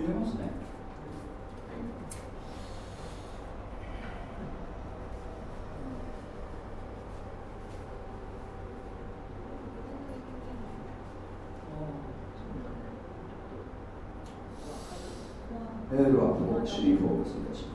入れますね、エルはもうシリフォークスです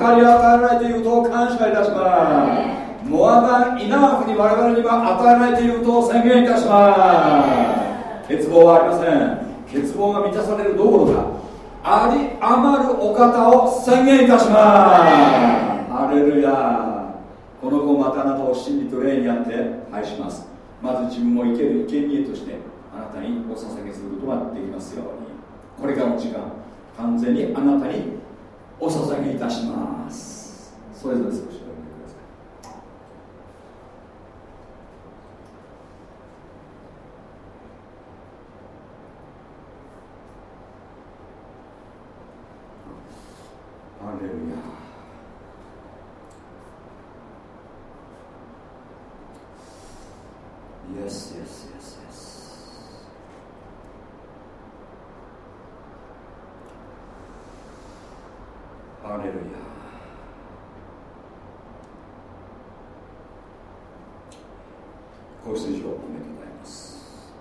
全ては計り与えられていることを感謝いたします。モアバン・イナーフに我々には与えられていることを宣言いたします。欠乏はありません。欠乏が満たされるどころか。あり余るお方を宣言いたします。ハレルヤ。この子またあなたを真理と霊にあって愛します。まず自分を生ける生贄としてあなたにお捧げすることができますように。これからの時間完全にあなたにお捧げいたします。それぞれ少しお読みください。ハレルヤ。Yes, yes, yes, yes. ハレルヤ。ご出場おめでとうございます。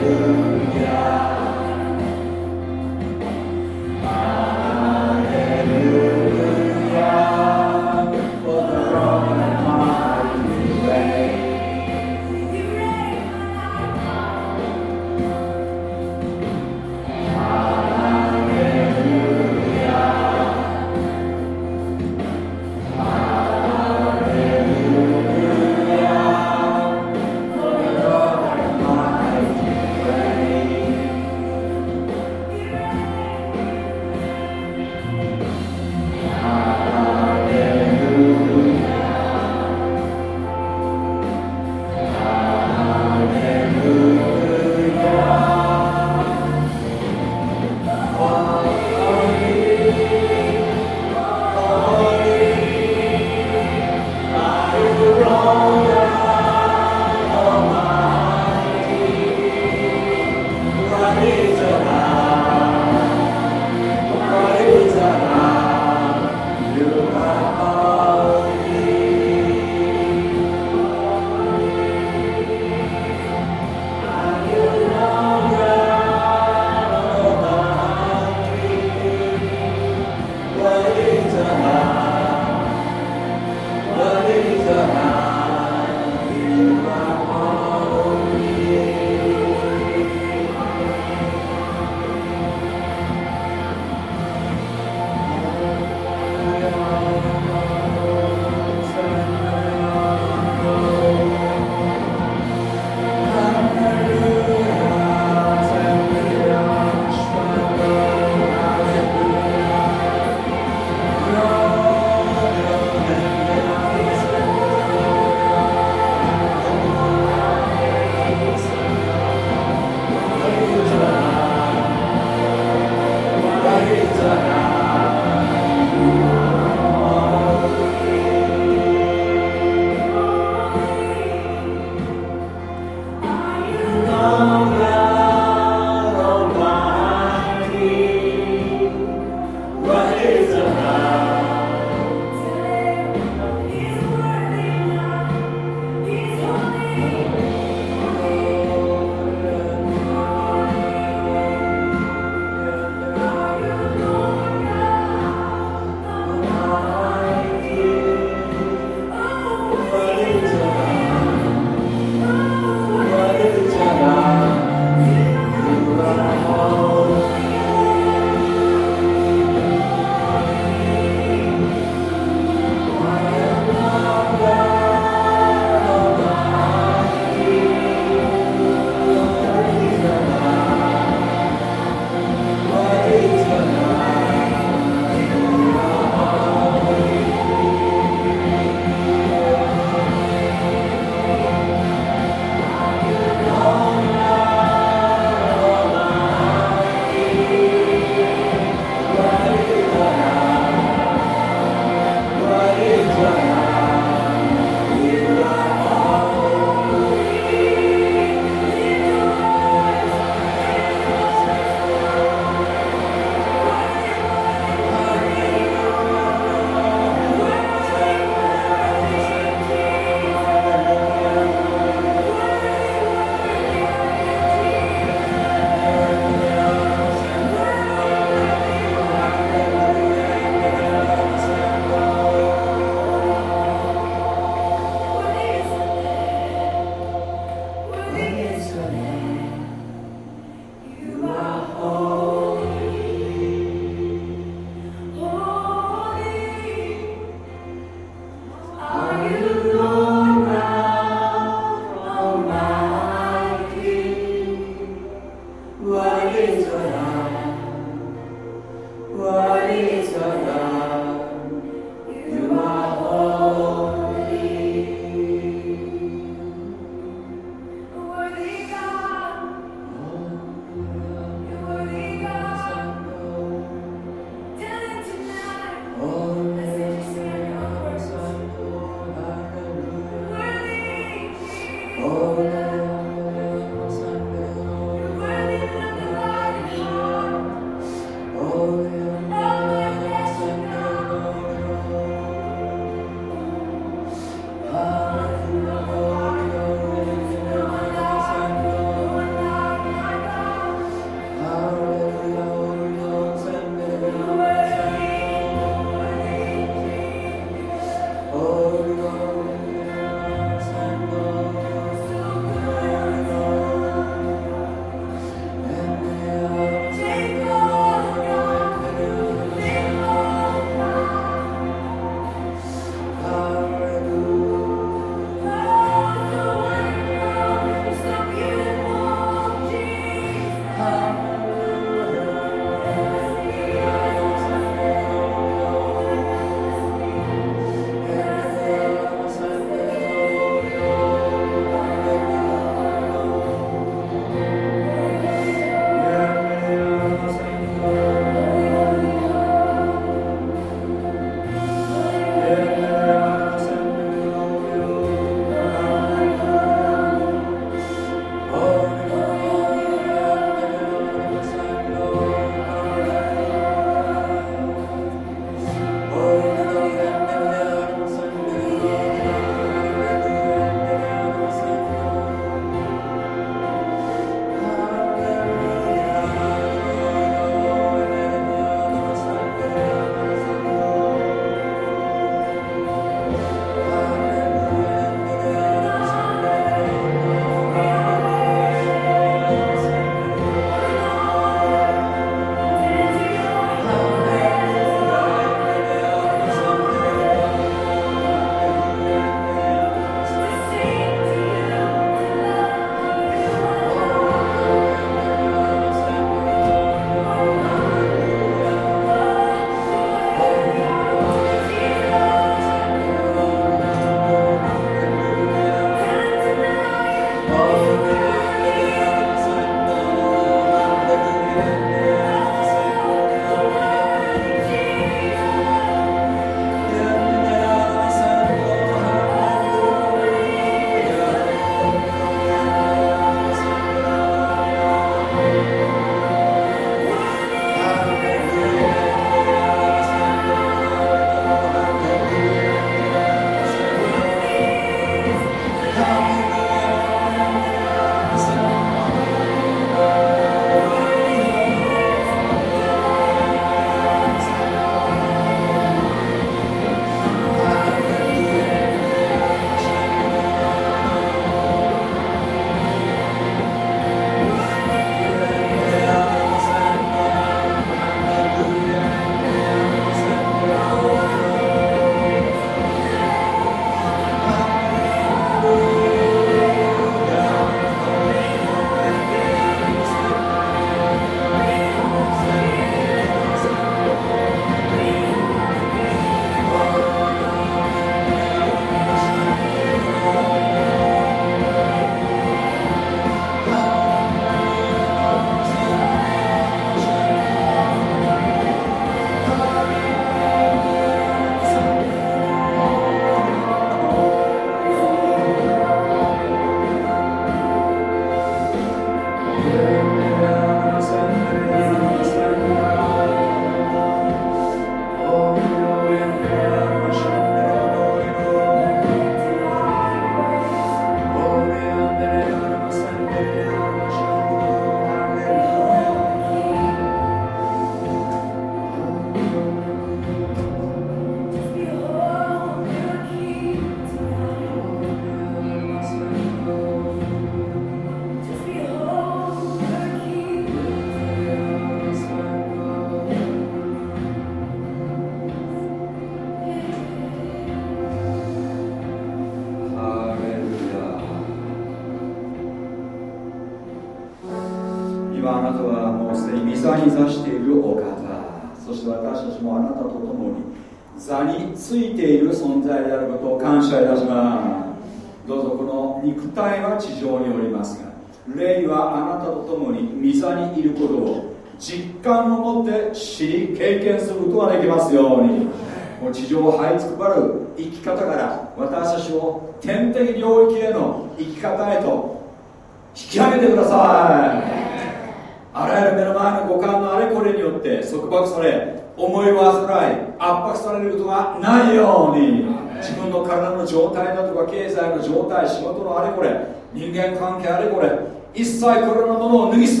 一切これらのものを脱ぎ捨て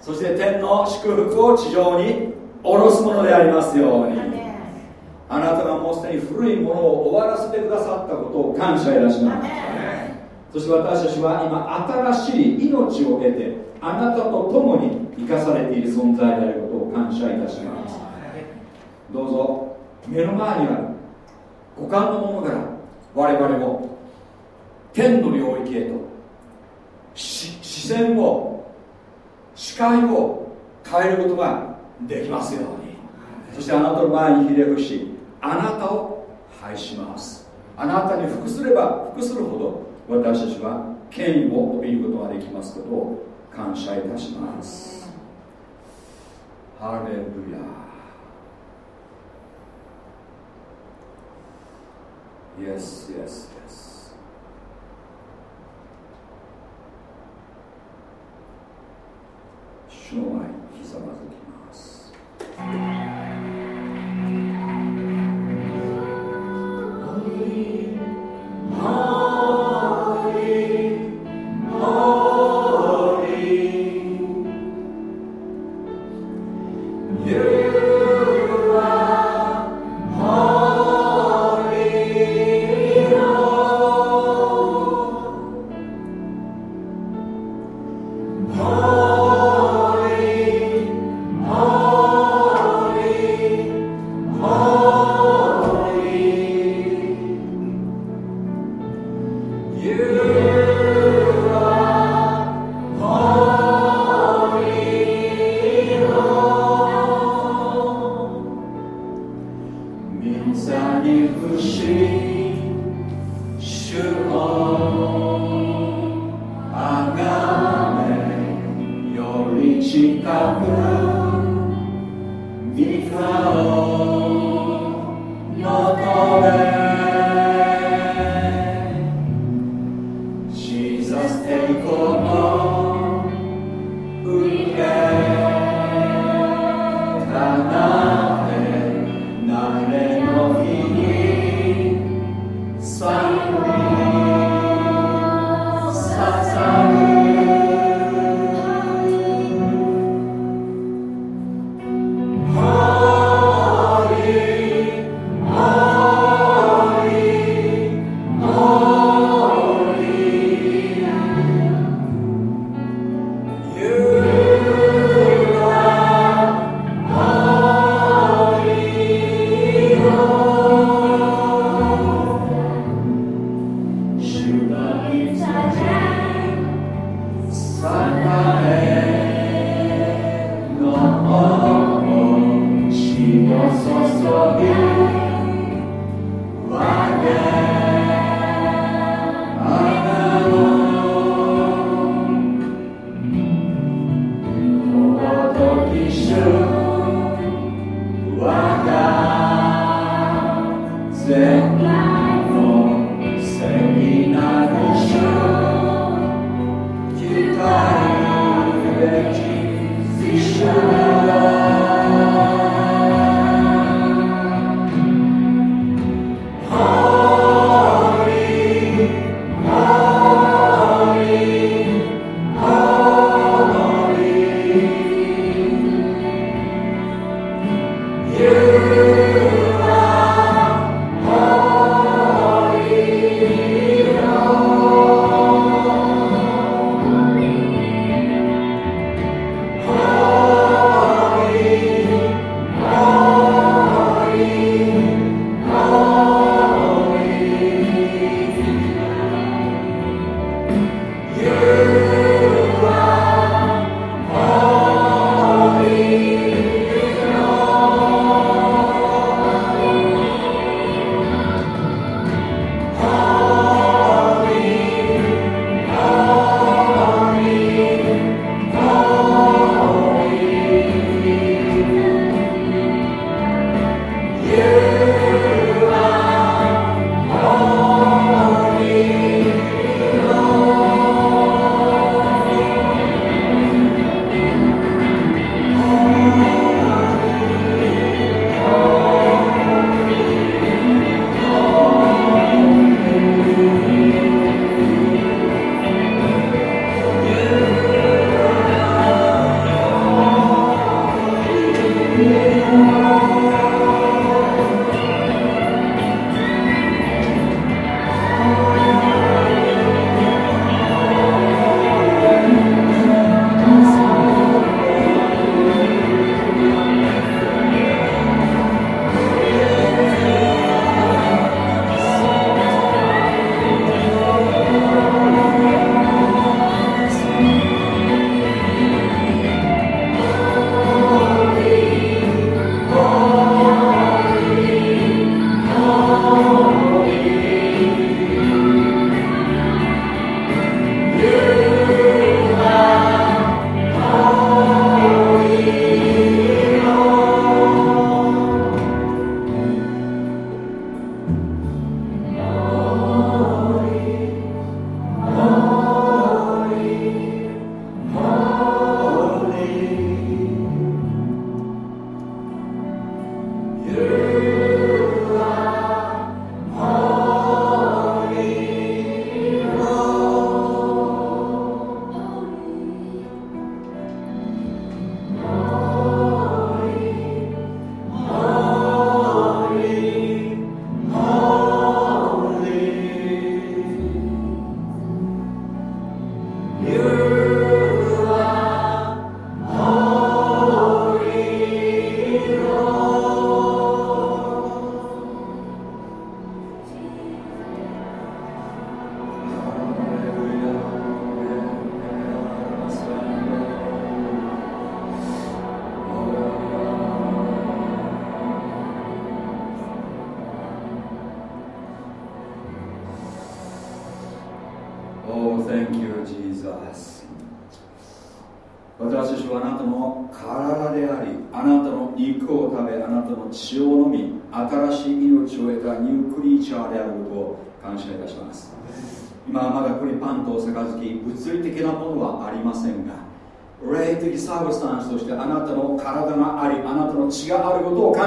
そして天の祝福を地上に下ろすものでありますように。あなたがもうすでに古いものを終わらせてくださったことを感謝いたします。そして私たちは今新しい命を得てあなたと共に生かされている存在であることを感謝いたします。どうぞ目の前にある五感のものから我々を天の領域へと視線を視界を変えることができますように。そしてあなたの前にひれ伏しあなたを拝します。あなたに服すれば服するほど私たちは権威を帯びることができますことを感謝いたします。ハレルヤ Yes, yes, yes. 主の前にひざまずきます。Lord.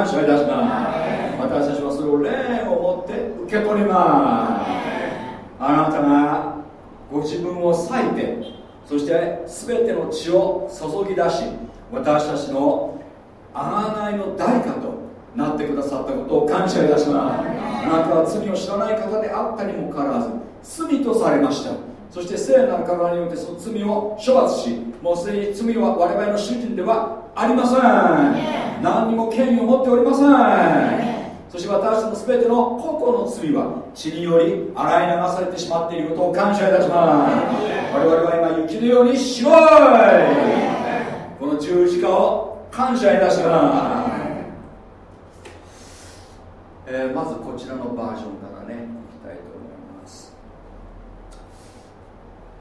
謝いたします私たちはそれを霊を持って受け取ります。あなたがご自分を割いてそして全ての血を注ぎ出し私たちの贖いの代価となってくださったことを感謝いたしますあなたは罪を知らない方であったにもかかわらず罪とされました。そして聖なる体によってその罪を処罰しもうすでに罪は我々の主人ではありません。何にも権威を持っておりません。そして私たちの全ての個々の罪は血により洗い流されてしまっていることを感謝いたします。我々は今雪のように白い。この十字架を感謝いたします、えー、まずこちらのバージョンからねいきたいと思います。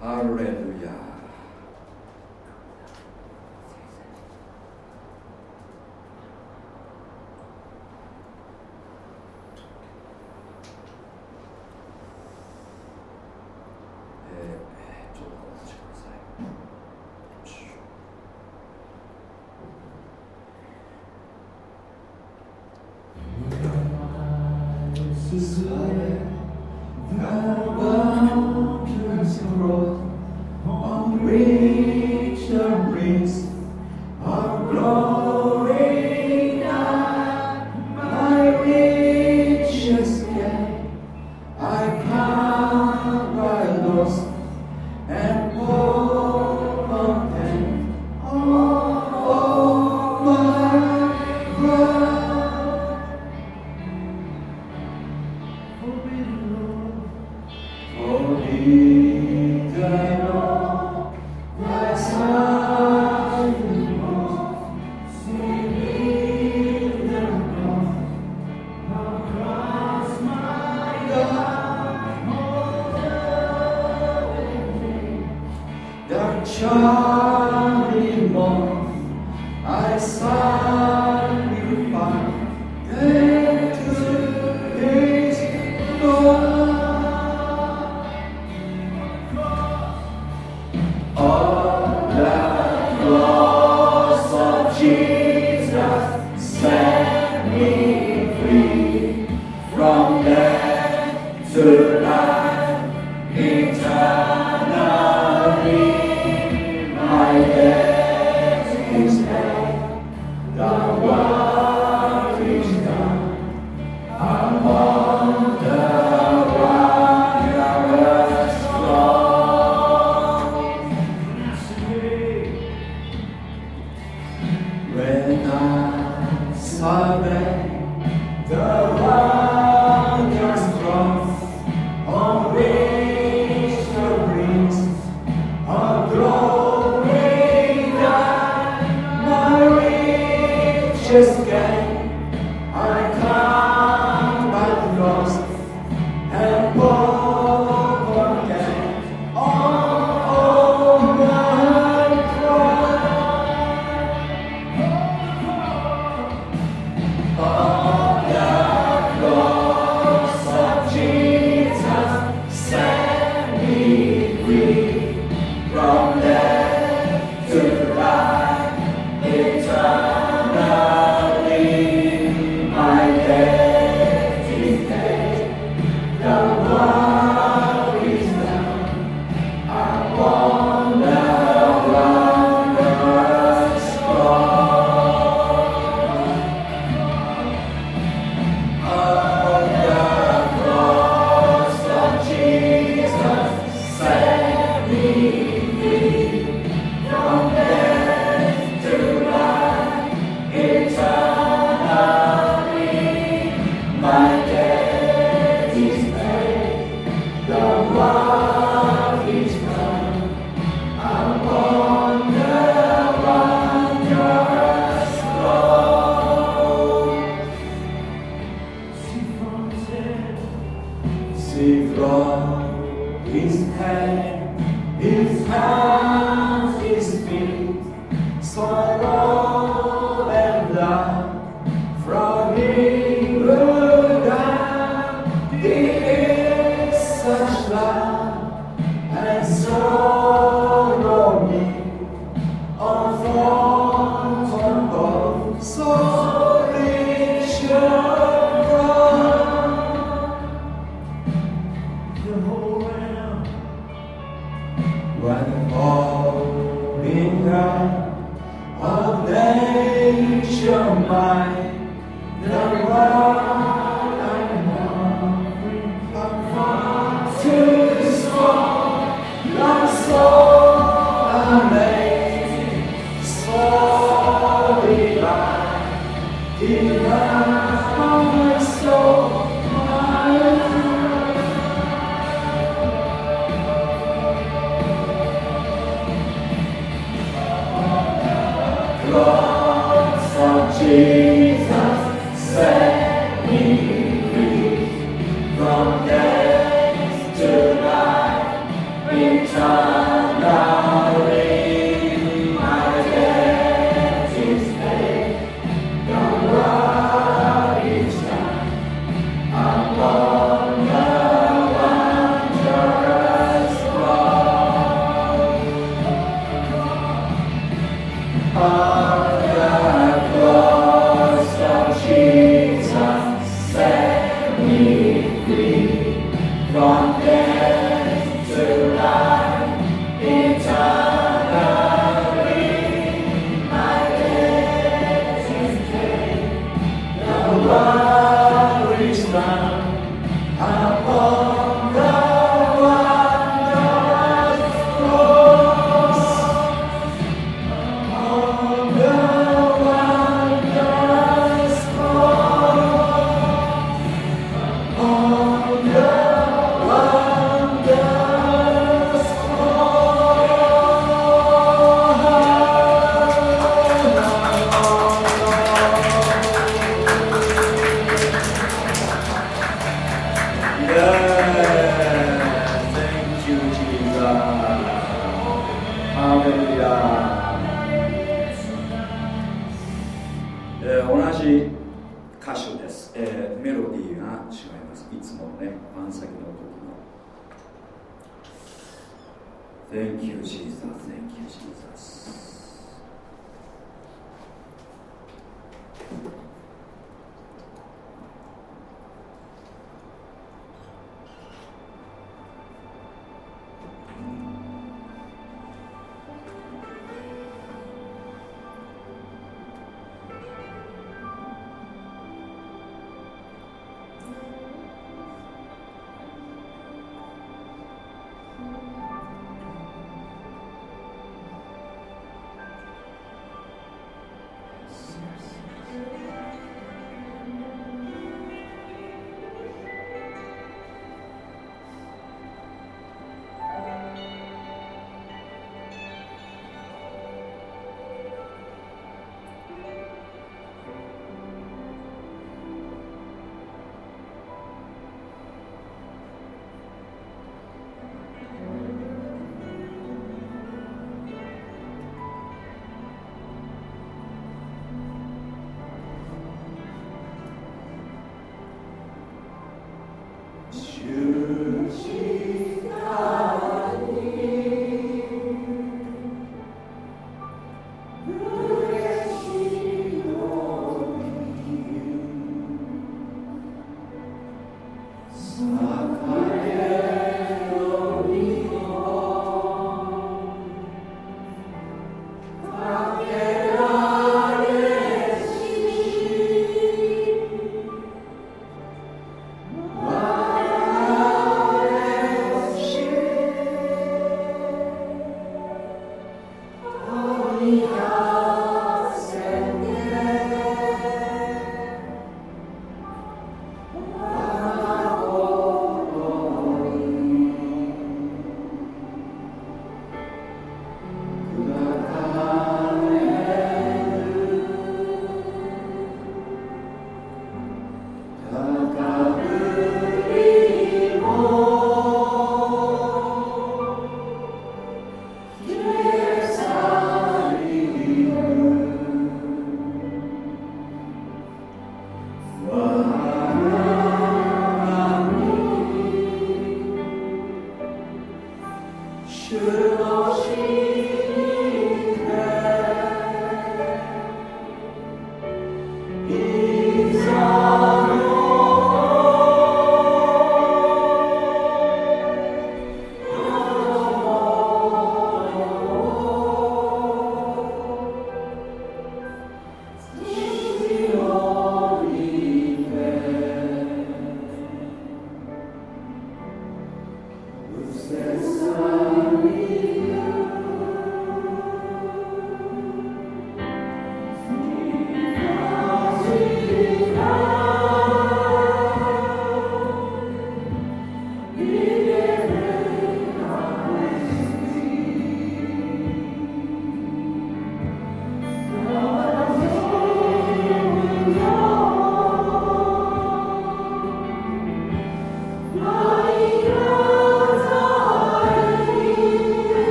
ハレルヤ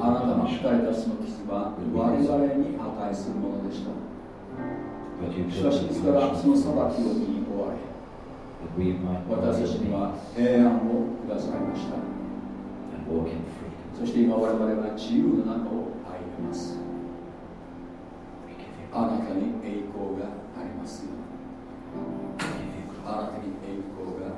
あなたの光たちの傷は我々に値するものでした。しかしいつからその裁きを見に追われ私たちには平安をくださいました。そして今我々は自由の中を歩みます。あなたに栄光がありますよあなたに栄光が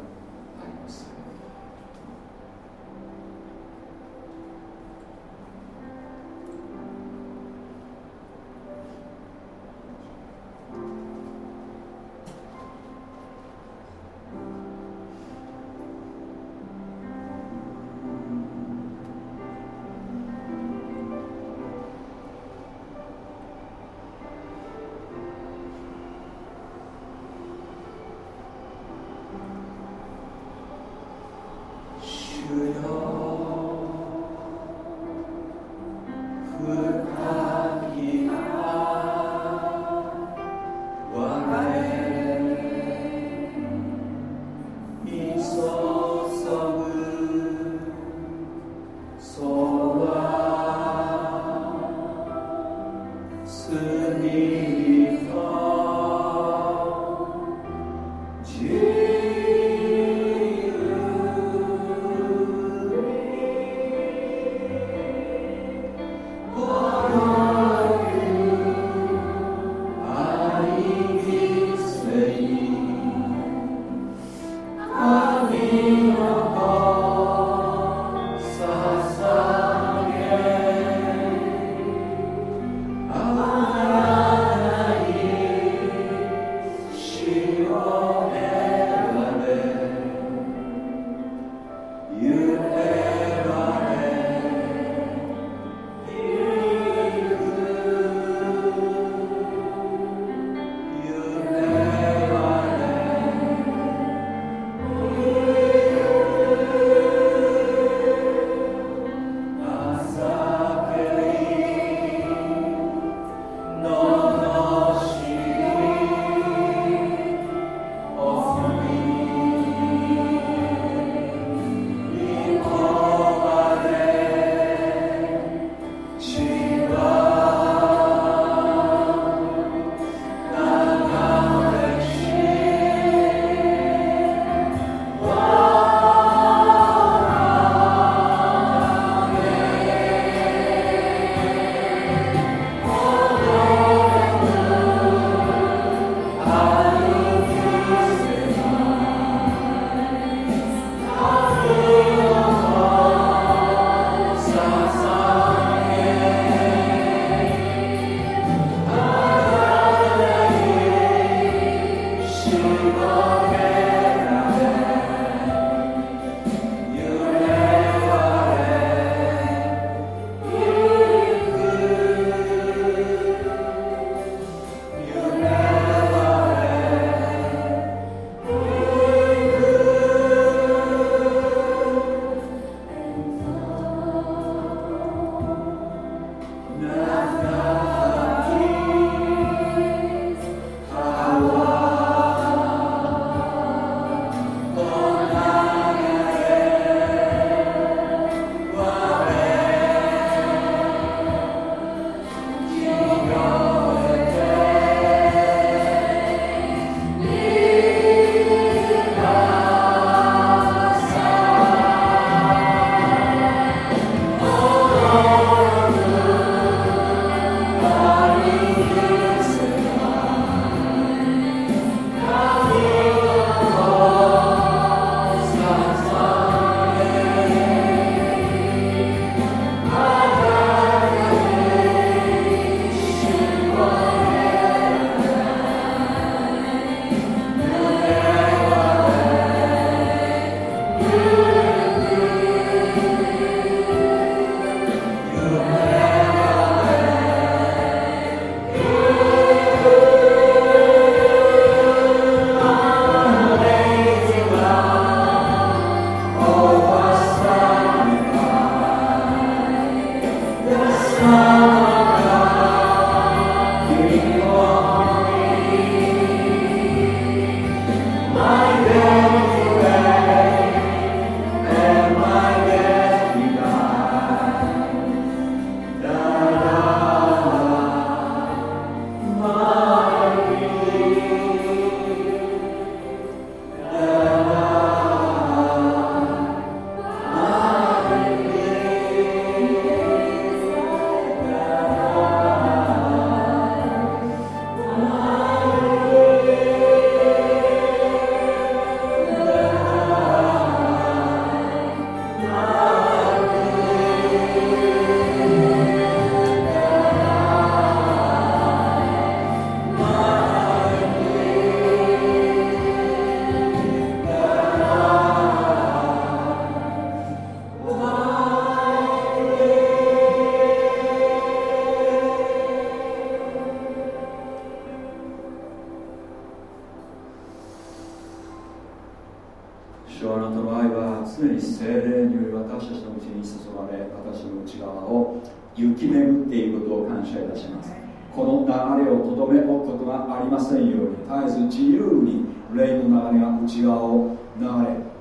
を行き巡っていることを感謝いたします。この流れをとどめ置くことがありませんように絶えず自由に霊の流れが内側を流れ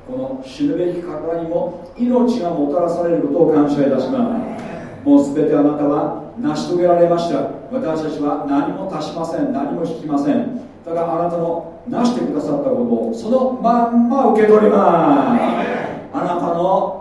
この死ぬべき方にも命がもたらされることを感謝いたします。もう全てあなたは成し遂げられました。私たちは何も足しません何も引きません。ただあなたの成してくださったことをそのまんま受け取ります。あなたの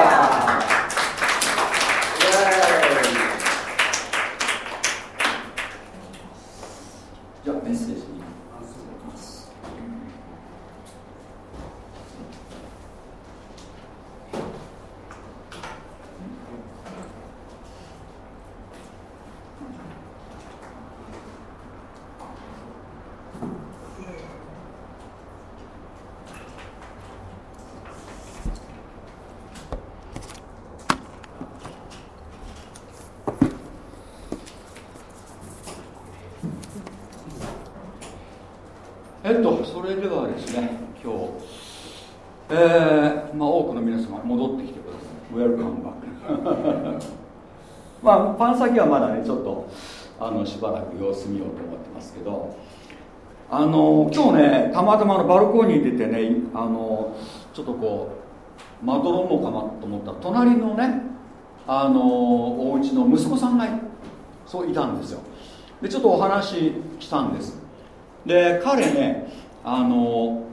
先はまだねちょっとあのしばらく様子見ようと思ってますけどあの今日ねたまたまのバルコニーに出てねあのちょっとこうまどろもかなと思った。ら隣のねあのお家の息子さんがそういたんですよ。でちょっとお話したんです。で彼ねあの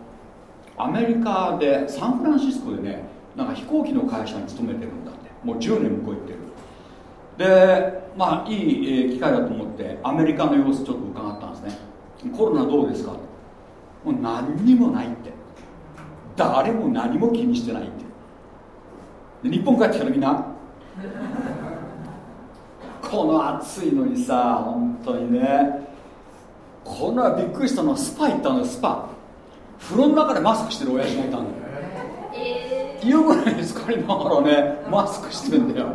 アメリカでサンフランシスコでねなんか飛行機の会社に勤めてるんだって。もう10年向こう行ってる。でまあいい機会だと思ってアメリカの様子ちょっと伺ったんですね。コロナどうですかもう何にもないって。誰も何も気にしてないって。日本帰ってきたらみんな。この暑いのにさ本当にね。このびっくりしたのはスパ行ったのよスパ。風呂の中でマスクしてる親父がいたんだよ、えー、よくないですか今からねマスクしてんだよ。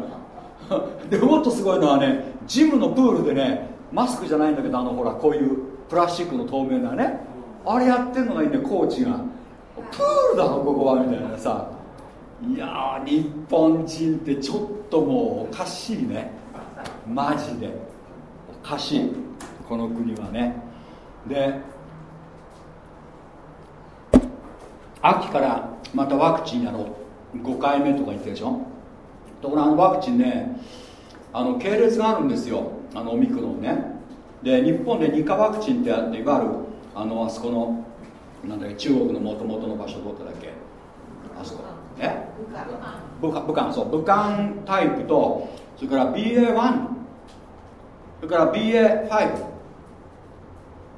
でもっとすごいのはねジムのプールでねマスクじゃないんだけどあのほらこういうプラスチックの透明なねあれやってんのがいいんだよコーチが。プールだろここはみたいなさ。いや日本人ってちょっともうおかしいね。マジで。おかしい。この国はね。で秋からまたワクチンやろう。5回目とか言ってるでしょ。ところあのワクチンねあの系列があるんですよ。あのオミクロンね。で日本で2価ワクチンってあっていわゆるあのあそこのなんだっけ中国のもともとの場所どこだっけ？あそこ。え？武漢。武漢。そう。武漢タイプとそれから BA1 それから BA5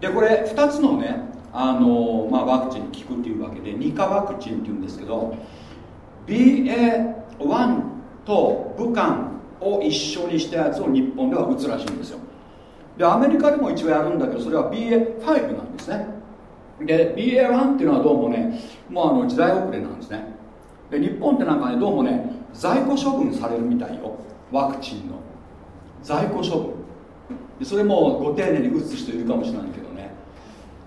でこれ2つのねあの、まあ、ワクチンに効くっていうわけで2価ワクチンっていうんですけど BA1 と武漢を一緒にしたやつを日本では打つらしいんですよでアメリカでも一応やるんだけどそれは BA.5 なんですね。で BA.1 っていうのはどうもねもうあの時代遅れなんですね。で日本ってなんかねどうもね在庫処分されるみたいよ。ワクチンの。在庫処分。それもご丁寧に打つ人いるかもしれないけどね。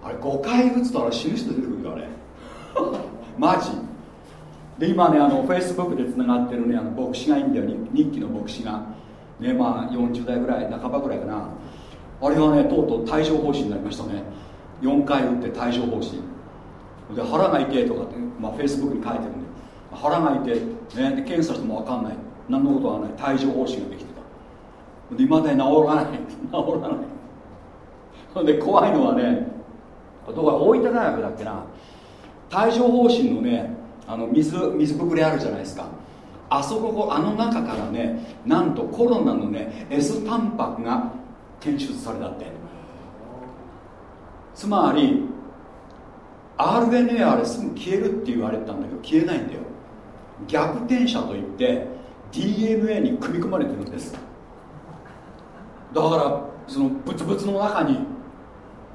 あれ5回打つとあれ死ぬ人出てくるよあれ。マジ。で今ねあのフェイスブックでつながってるねあの牧師がいいんだよ。日記の牧師が。ねまあ40代ぐらい半ばぐらいかな。あれがねとうとう帯状疱疹になりましたね。4回打って帯状疱疹で腹が痛いとかって、まあ、フェイスブックに書いてるんで。腹が痛い、ね、で検査しても分かんない。何のことはない。帯状疱疹ができてた。でいまだに治らない。治らない。で怖いのはねどこか大分大学だっけな。帯状疱疹のねあの水水ぶくれあるじゃないですか。あそこあの中からねなんとコロナのね S タンパクが検出されたって。つまり RNA あれすぐ消えるって言われたんだけど消えないんだよ。逆転写といって DNA に組み込まれてるんです。だからそのブツブツの中に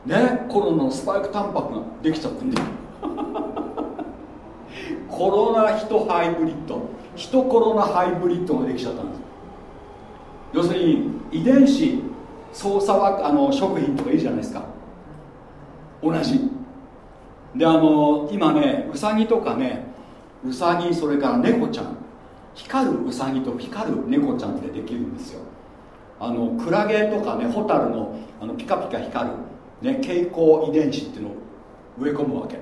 ねコロナのスパイクタンパクができちゃってんだよ。コロナヒトハイブリッド。ヒトコロナハイブリッドができちゃったんです。要するに遺伝子操作はあの食品とかいいじゃないですか。同じ。であの今ねウサギとかねウサギそれから猫ちゃん。光るウサギと光る猫ちゃんってできるんですよ。あのクラゲとかねホタルのあのピカピカ光る、ね、蛍光遺伝子っていうのを植え込むわけ。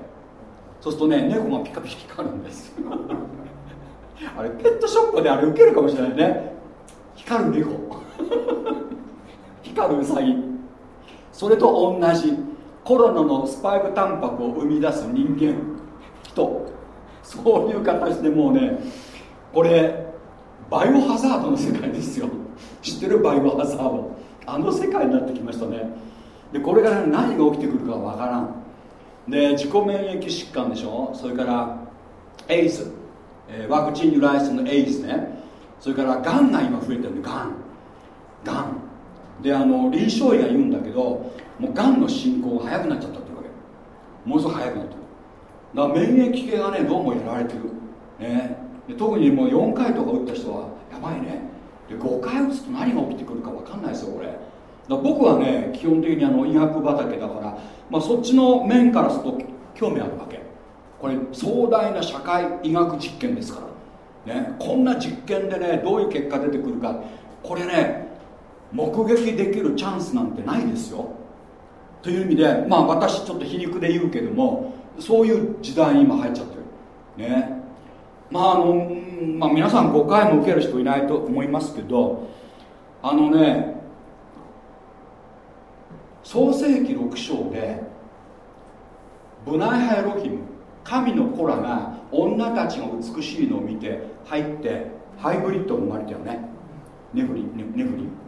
そうするとね猫がピカピカ光るんです。あれペットショップであれ受けるかもしれないね。光る猫。光るウサギそれと同じコロナのスパイクタンパクを生み出す人間。人。そういう形でもうねこれバイオハザードの世界ですよ。知ってるバイオハザード。あの世界になってきましたね。でこれから何が起きてくるかわからん。で自己免疫疾患でしょ？それからエイズ、えー、ワクチン由来するのエイズね。それからがんが今増えてるんでがんがんであの臨床医が言うんだけどもうがんの進行が早くなっちゃったってわけ。ものすごく早くなってるだから免疫系がねどうもやられてる、ね、で特にもう4回とか打った人はやばいね。で5回打つと何が起きてくるか分かんないですよこれ。僕はね基本的にあの医学畑だから、まあ、そっちの面からすると興味あるわけ。これ壮大な社会医学実験ですから、ね、こんな実験でねどういう結果出てくるか。これね目撃できるチャンスなんてないですよ。という意味でまあ私ちょっと皮肉で言うけどもそういう時代に今入っちゃってる。ね。まああの、まあ、皆さん5回も受ける人いないと思いますけどあのね創世紀6章でブナイハエロヒム神の子らが女たちが美しいのを見て入ってハイブリッドが生まれたよね。ネフリネフリ。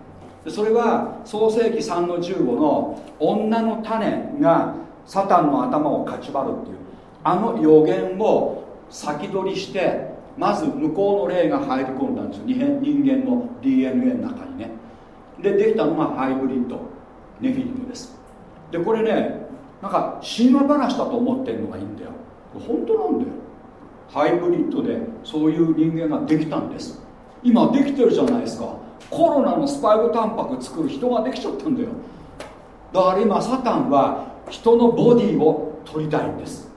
それは創世紀3の15の女の種がサタンの頭をかち割るっていうあの予言を先取りしてまず向こうの霊が入り込んだんですよ。人間の DNA の中にね。でできたのがハイブリッドネフィリムです。でこれねなんか神話話だと思ってるのがいいんだよ。本当なんだよ。ハイブリッドでそういう人間ができたんです。今できてるじゃないですか。コロナのスパイクタンパク作る人ができちゃったんだよ。だから今サタンは人のボディを取りたいんです。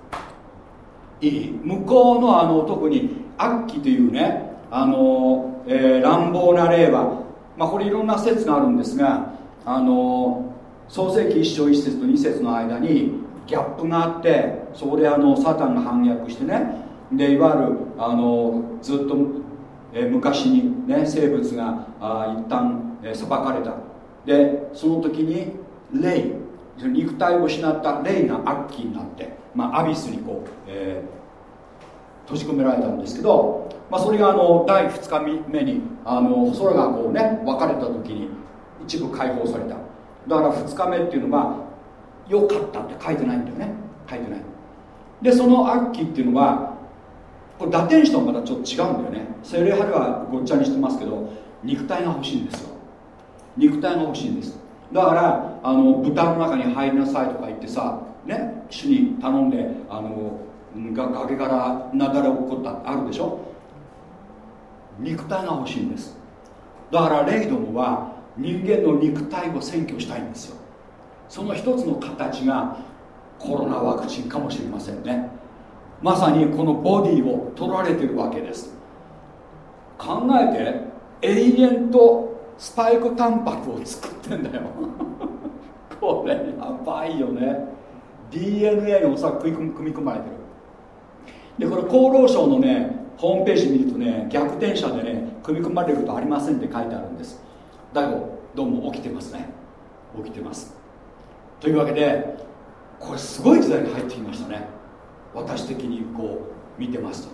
いい？向こうのあの特に悪鬼というねあの、えー、乱暴な例は、まあ、これいろんな説があるんですがあの創世紀1章1節と2節の間にギャップがあってそこであのサタンが反逆してねでいわゆるあのずっと、えー、昔に、ね、生物があ一旦、えー、裁かれた。でその時に霊肉体を失った霊が悪鬼になって、まあ、アビスにこう、えー、閉じ込められたんですけど、まあ、それがあの第2日目にあの空がこうね分かれた時に一部解放された。だから2日目っていうのは良かったって書いてないんだよね。書いてない。でその悪鬼っていうのはこれ打天使とまたちょっと違うんだよね。精霊派ではごっちゃにしてますけど肉体が欲しいんですよ。肉体が欲しいんです。だからあの豚の中に入りなさいとか言ってさね主に頼んであの崖から雪崩を起こったあるでしょ？肉体が欲しいんです。だからレイドムは人間の肉体を占拠したいんですよ。その一つの形がコロナワクチンかもしれませんね。まさにこのボディを取られてるわけです。考えて永遠とスパイクタンパクを作ってんだよ。これやばいよね。DNA におそらく組み込まれてる。でこれ厚労省のねホームページ見るとね逆転車でね組み込まれることありませんって書いてあるんです。だけどどうも起きてますね。起きてます。というわけでこれすごい時代に入ってきましたね。私的にこう見てますと。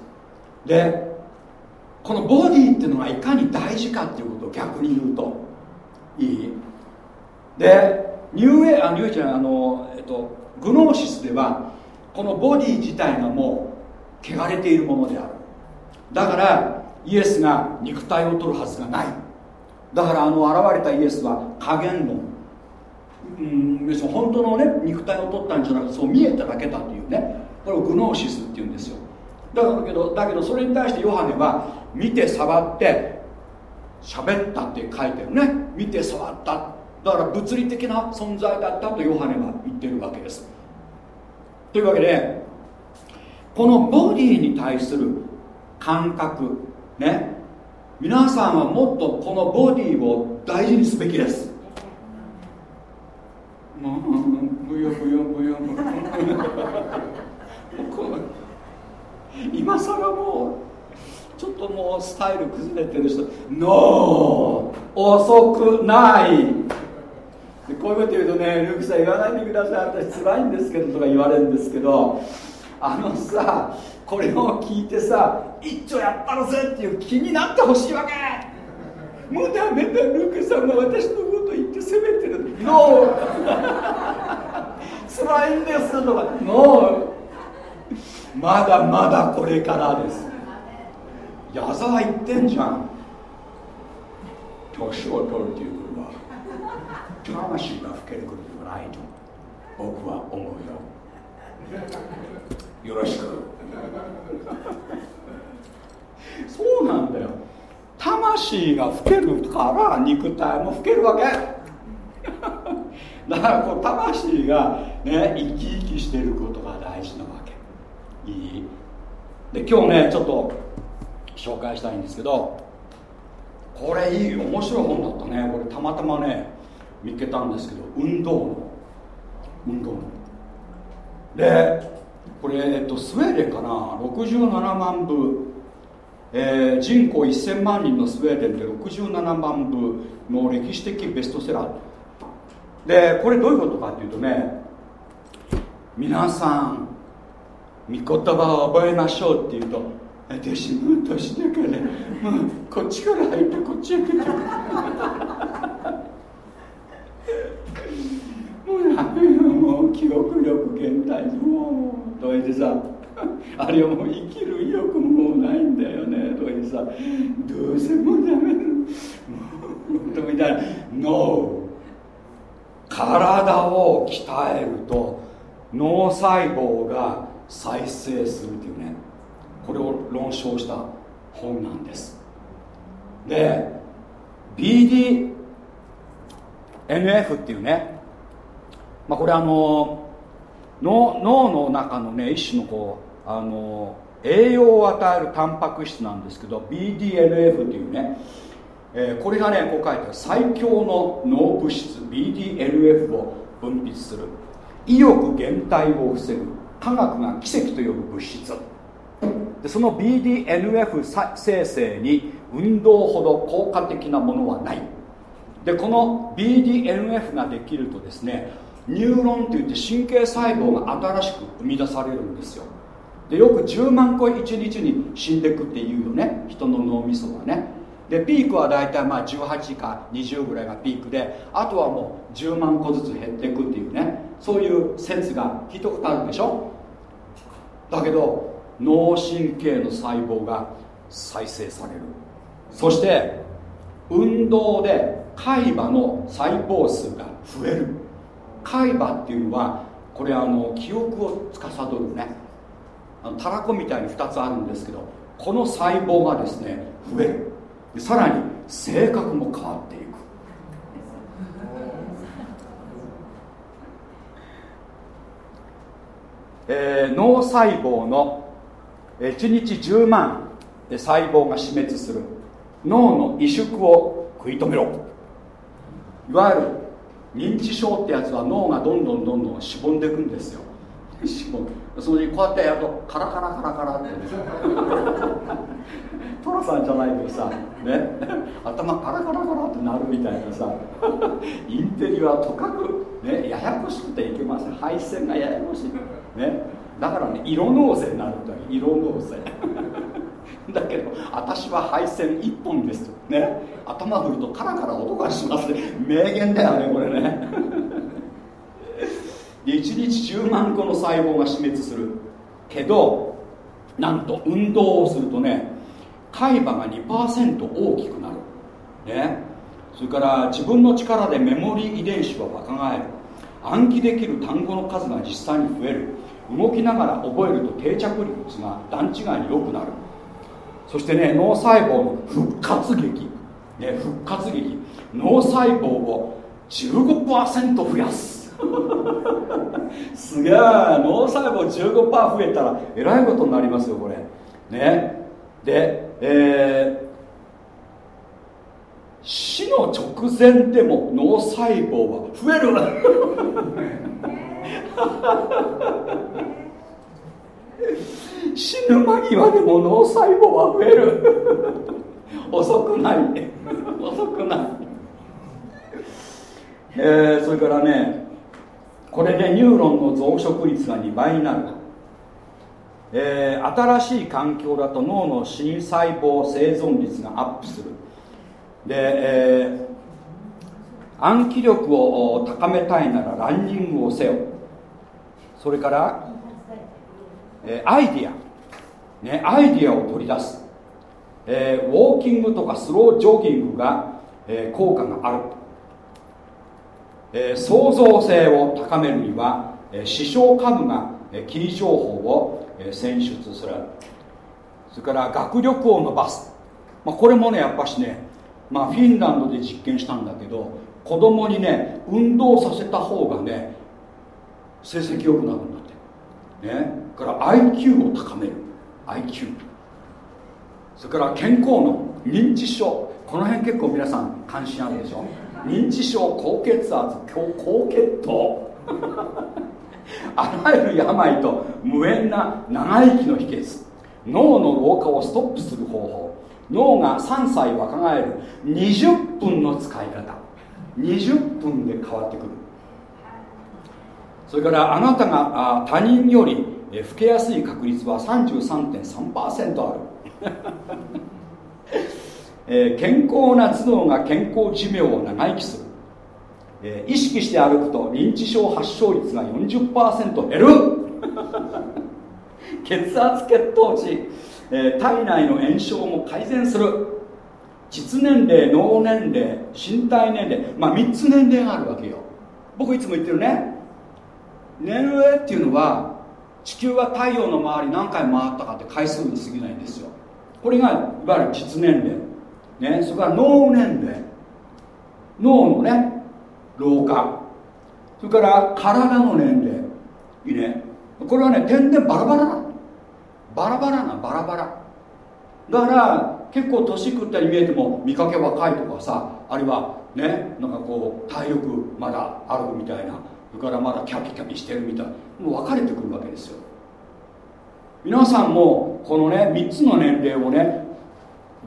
でこのボディっていうのがいかに大事かっていうことを逆に言うといい？でニューエあニューエじゃあの、えっと、グノーシスではこのボディ自体がもう汚れているものである。だからイエスが肉体を取るはずがない。だからあの現れたイエスは加減論。うん別に本当のね肉体を取ったんじゃなくてそう見えただけだっていうね。これをグノーシスっていうんですよ。だけどだけどそれに対してヨハネは見て触って喋ったって書いてるね。見て触った。だから物理的な存在だったとヨハネは言ってるわけです。というわけでこのボディに対する感覚ね。皆さんはもっとこのボディを大事にすべきです。もうブヨブヨブヨブヨ。今さらもうちょっともうスタイル崩れてる人ノー遅くない!でこういうこと言うとねルークさん言わないでください。私辛いんですけどとか言われるんですけどあのさこれを聞いてさ一丁やったのぜっていう気になってほしいわけ。もうダメだルークさんが私のこと言って責めてるノー辛いんですとかノー!まだまだこれからです。矢沢言ってんじゃん。年を取るということは魂が老けることではないと僕は思うよ。よろしく。そうなんだよ。魂が老けるから肉体も老けるわけ。だからこう魂がね生き生きしてることが大事なわけ。いい？で今日ねちょっと紹介したいんですけどこれいい面白い本だったね。これたまたまね見つけたんですけど運動の。運動の。でこれ、えっと、スウェーデンかな？67万部、えー、人口1000万人のスウェーデンで67万部の歴史的ベストセラー。でこれどういうことかっていうとね皆さん御言葉を覚えましょうっていうと私もう年だからもうこっちから入ってこっちへ来てもうダメよもう記憶力減退もうと言ってさあれはもう生きる意欲もないんだよねと言ってさどうせもうダメもうとみたいな NO 体を鍛えると脳細胞が再生するというねこれを論証した本なんです。で BDNF っていうね、まあ、これあの脳の中のね一種のこうあの栄養を与えるタンパク質なんですけど BDNF っていうね、えー、これがねこう書いてある最強の脳物質 BDNF を分泌する。意欲減退を防ぐ。科学が奇跡と呼ぶ物質。でその BDNF 生成に運動ほど効果的なものはない。でこの BDNF ができるとですねニューロンといって神経細胞が新しく生み出されるんですよ。でよく10万個1日に死んでいくっていうよね人の脳みそはね。でピークは大体まあ18か20ぐらいがピークであとはもう10万個ずつ減っていくっていうね。そういう説が聞いたことあるでしょ？だけど脳神経の細胞が再生される。そして運動で海馬の細胞数が増える。海馬っていうのはこれあの記憶を司るね。あのたらこみたいに2つあるんですけどこの細胞がですね増える。さらに性格も変わっていく。えー脳細胞の1日10万細胞が死滅する。脳の萎縮を食い止めろ。いわゆる認知症ってやつは脳がどんどんどんどんしぼんでいくんですよ。しぼんそれにこうやってやるとカラカラカラカラってね。トラさんじゃないけどさね。頭カラカラカラってなるみたいなさインテリはとかくねややこしくていけません。配線がややこしい。ね。だからね色脳性になるんだよ。色脳性 だけど私は配線一本です。ね。頭振るとカラカラ音がします。ね名言だよねこれねで1日10万個の細胞が死滅する。けどなんと運動をするとね海馬が2%大きくなる。ね。それから自分の力でメモリー遺伝子は若返る。暗記できる単語の数が実際に増える。動きながら覚えると定着率が段違いに良くなる。そしてね脳細胞の復活劇、ね、復活劇。脳細胞を15%増やす。すげえ脳細胞15%増えたらえらいことになりますよこれ。ね。でえー死の直前でも脳細胞は増える。死ぬ間際でも脳細胞は増える。遅くない。遅くない。えー、それからねこれでニューロンの増殖率が2倍になる、えー、新しい環境だと脳の新細胞生存率がアップする。で、えー、暗記力を高めたいならランニングをせよ。それから、えーアイディア。ね、アイディアを取り出す、えーウォーキングとかスロージョギングが、えー効果がある、えー創造性を高めるには、えー、視床下部が、えーキー情報を、えー選出する。それから学力を伸ばす、まあ、これもねやっぱしね、まあ、フィンランドで実験したんだけど子供にね運動させた方がね成績良くなるんだって。ね。だから IQ を高める。IQ それから健康の認知症。この辺結構皆さん関心あるでしょ？認知症高血圧高高血糖。あらゆる病と無縁な長生きの秘訣。脳の老化をストップする方法。脳が3歳若返る。20分の使い方。20分で変わってくる。それからあなたが他人より老けやすい確率は33.3%ある、えー健康な頭脳が健康寿命を長生きする、えー意識して歩くと認知症発症率が40%減る。血圧血糖値、えー体内の炎症も改善する。実年齢脳年齢身体年齢。まあ3つ年齢があるわけよ。僕いつも言ってるね。年齢っていうのは地球が太陽の周り何回回ったかって回数に過ぎないんですよ。これがいわゆる実年齢。ねそれから脳年齢。脳のね老化。それから体の年齢。いいね。これはね点々バラバラなバラバラなバラバラ。だから結構年食ったり見えても見かけ若いとかさあるいはねなんかこう体力まだあるみたいな。それからまだキャピキャピしてるみたいもう分かれてくるわけですよ。皆さんもこのね3つの年齢をね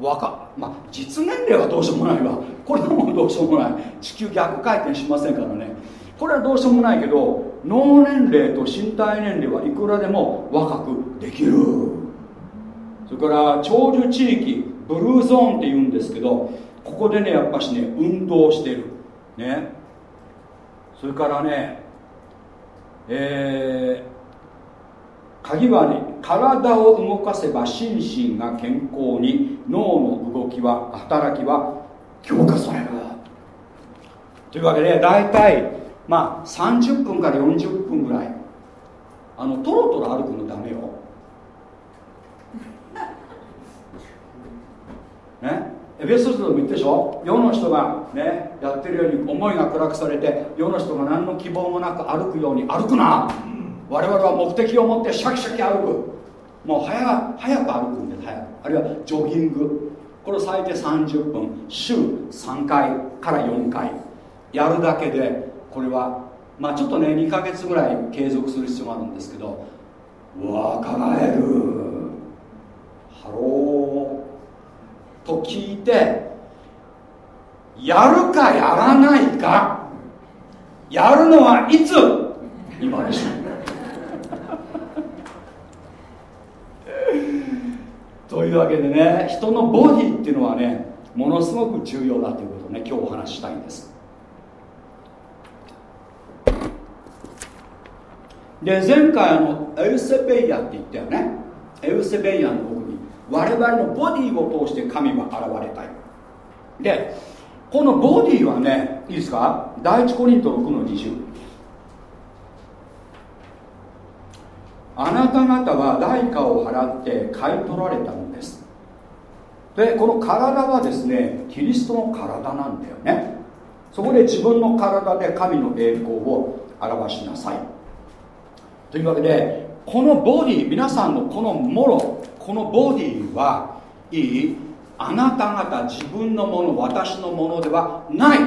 若まあ実年齢はどうしようもないわ。これはもうどうしようもない。地球逆回転しませんからね。これはどうしようもないけど脳年齢と身体年齢はいくらでも若くできる。それから長寿地域ブルーゾーンって言うんですけどここでねやっぱしね運動してる。ね。それからねえー、鍵はね体を動かせば心身が健康に脳の動きは働きは強化される。というわけで大体まあ30分から40分ぐらい。あのトロトロ歩くのダメよ。ね？エベソスでも言ったでしょ？世の人がねやってるように思いが暗くされて世の人が何の希望もなく歩くように歩くな。我々は目的を持ってシャキシャキ歩く。もう早早く歩くんで早く。あるいはジョギング。これ最低30分。週3回から4回。やるだけでこれはまあちょっとね2ヶ月ぐらい継続する必要があるんですけど若返る。 Hello。と聞いてやるかやらないか。やるのはいつ？今でしょというわけでね人のボディっていうのはねものすごく重要だということをね今日お話ししたいんです。で前回あのエウセベイヤって言ったよね。エウセベイヤの僕に我々のボディを通して神は現れたいでこのボディはねいいですか？第一コリント6の20あなた方は代価を払って買い取られたのです。でこの体はですねキリストの体なんだよね。そこで自分の体で神の栄光を表しなさい。というわけでこのボディ皆さんのこのもろこのボディはいいあなた方自分のもの私のものではない。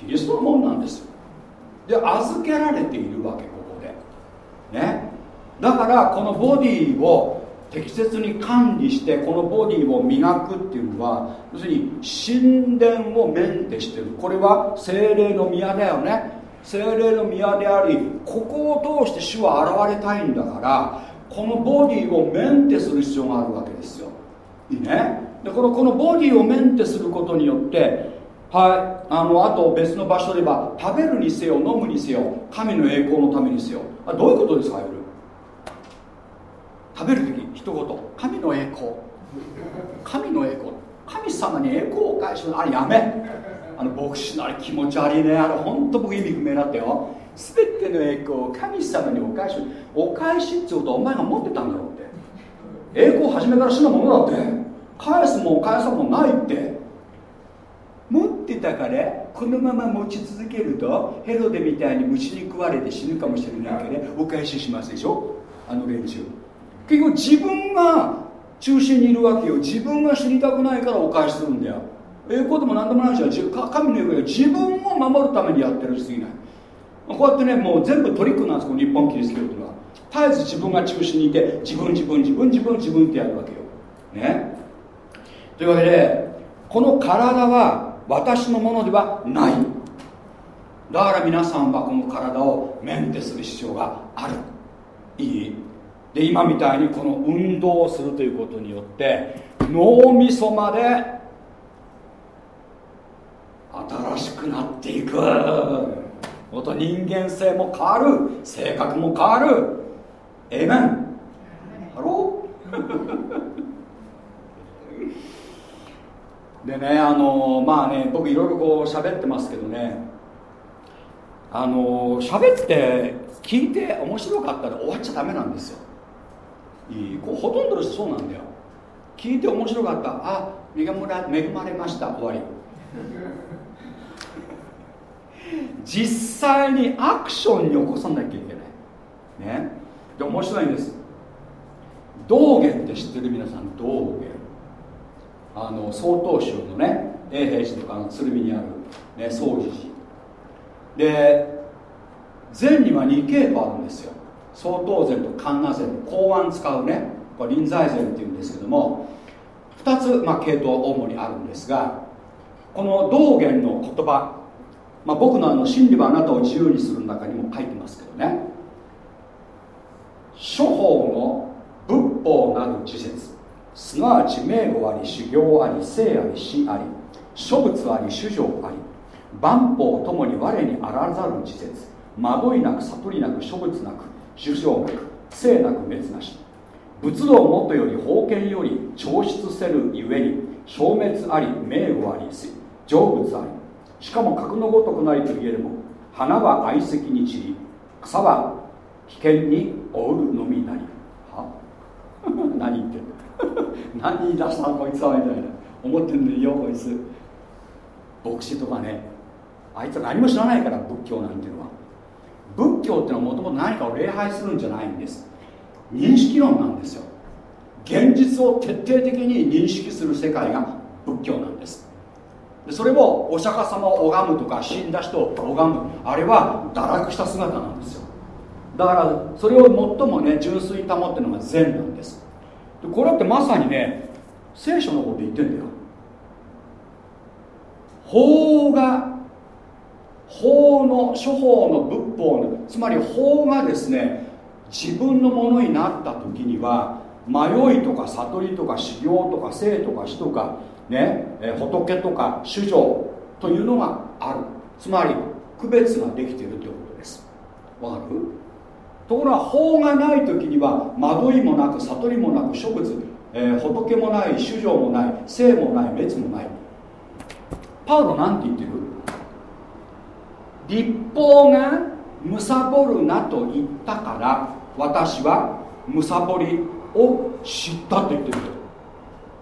キリストのものなんですで預けられているわけここで。ね。だからこのボディを適切に管理してこのボディを磨くっていうのは要するに神殿をメンテしてる。これは精霊の宮だよね。精霊の宮でありここを通して主は現れたいんだからこのボディをメンテする必要があるわけですよ。いいね？でこのこのボディをメンテすることによってはいあのあと別の場所では食べるにせよ飲むにせよ神の栄光のためにせよ。あどういうことですか夜食べる時一言神の栄光。神の栄光。神様に栄光を返すあれやめ。あの牧師のあれ気持ち悪いね。あれ本当僕意味不明だったよ。全ての栄光を神様にお返しお返しってことお前が持ってたんだろうって。栄光を初めから主のものだって。返すもん返さもないって。持ってたからこのまま持ち続けるとヘロデみたいに虫に食われて死ぬかもしれないからお返ししますでしょ。あの連中。結局自分が中心にいるわけよ。自分が死にたくないからお返しするんだよ。栄光でも何でもないじゃん。神の栄光は自分を守るためにやってるしすぎない。こうやってねもう全部トリックなんですこの日本キリスト教っていうのは。絶えず自分が中心にいて自分自分自分自分自分ってやるわけよ。ね。というわけでこの体は私のものではない。だから皆さんはこの体をメンテする必要がある。いい？で今みたいにこの運動をするということによって脳みそまで新しくなっていく。もと人間性も変わる性格も変わる。エメンHello。でねあのまあね僕いろいろこう喋ってますけどね。あの喋って聞いて面白かったら終わっちゃダメなんですよ。いいこうほとんどの人そうなんだよ。聞いて面白かった。あ恵ま恵まれました。終わり。実際にアクションに起こさなきゃいけない。ね。で面白いんです。道元って知ってる皆さん？道元。あの曹洞宗のね永平寺とかの鶴見にある、ね、宗寺寺。で禅には2系統あるんですよ。曹洞禅と神奈禅公安使うねこれ臨済禅っていうんですけども2つ、まあ、系統は主にあるんですがこの道元の言葉、まあ、僕のあの真理はあなたを自由にする中にも書いてますけどね。処方の仏法なる事節すなわち名語あり修行あり生あり死あり諸物あり主情あり万法ともに我にあらざる事節惑いなく悟りなく諸物なく主情なく生なく滅なし仏道もとより封建より調出せるゆえに消滅あり名語あり成仏ありしかも格のごとくなりと言えるも花は愛石に散り草は危険に覆うのみなり。は？何言ってんだ 何言い出したこいつはみたいな。思ってんのよこいつ。牧師とかねあいつは何も知らないから仏教なんていうのは。仏教っていうのはもともと何かを礼拝するんじゃないんです。認識論なんですよ。現実を徹底的に認識する世界が仏教なんです。でそれをお釈迦様を拝むとか死んだ人を拝む。あれは堕落した姿なんですよ。だからそれを最もね純粋に保ってるのが善なんです。でこれってまさにね聖書のこと言ってんだよ。法が法の処方の仏法のつまり法がですね自分のものになった時には迷いとか悟りとか修行とか生とか死とかね、え仏とか主情というのがある。つまり区別ができているということです。わかる？ところが法がない時には惑いもなく悟りもなく諸仏、えー、仏もない主情もない生もない滅もない。パウロなんて言ってる？立法が貪るなと言ったから私は貪りを知ったと言ってる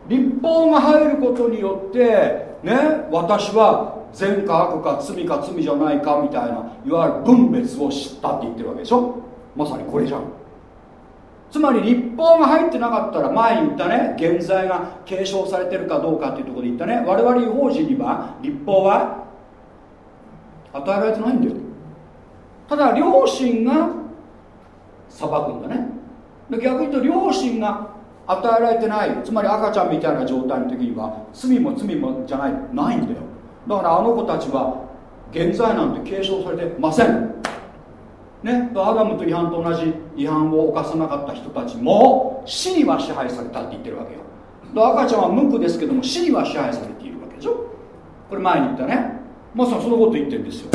立法が入ることによってね私は善か悪か罪か罪じゃないかみたいないわゆる分別を知ったって言ってるわけでしょ。まさにこれじゃん。つまり立法が入ってなかったら前に言ったね現在が継承されてるかどうかっていうところで言ったね。我々違法人には立法は与えられてないんだよ。ただ両親が裁くんだね。で逆に言うと両親が与えられてないつまり赤ちゃんみたいな状態の時には罪も罪もじゃないないんだよ。だからあの子たちは現在なんて継承されてません。ね、アダムと違反と同じ違反を犯さなかった人たちも死には支配されたって言ってるわけよ。赤ちゃんは無垢ですけども死には支配されているわけでしょ。これ前に言ったね。まさにそのこと言ってるんですよ。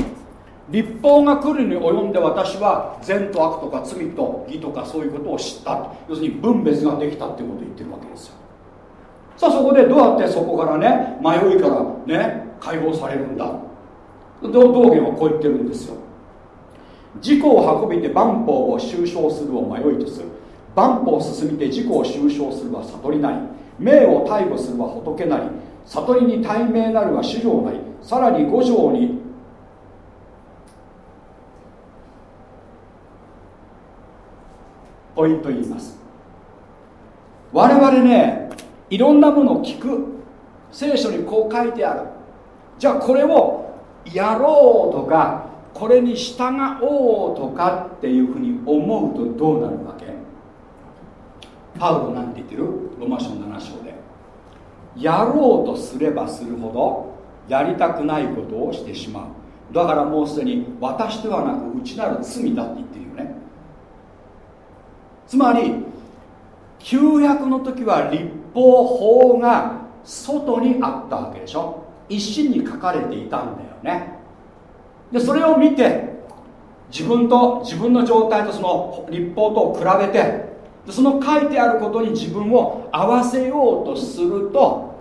立法が来るに及んで私は善と悪とか罪と義とかそういうことを知った要するに分別ができたっていうことを言ってるわけですよ。さあそこでどうやってそこからね迷いからね解放されるんだ。道元はこう言ってるんですよ。自己を運びて万法を収掌するを迷いとする。万法を進みて自己を収掌するは悟りなり名を逮捕するは仏なり。悟りに対名なるは主情なり。さらに五条に。ポイント言います。我々ねいろんなものを聞く。聖書にこう書いてある。じゃあこれをやろうとかこれに従おうとかっていうふうに思うとどうなるわけ？パウロなんて言ってる？ロマ書7章で。やろうとすればするほどやりたくないことをしてしまう。だからもうすでに私ではなく内なる罪だって言ってるよね。つまり旧約の時は立法法が外にあったわけでしょ。一心に書かれていたんだよね。でそれを見て自分と自分の状態とその立法とを比べてその書いてあることに自分を合わせようとすると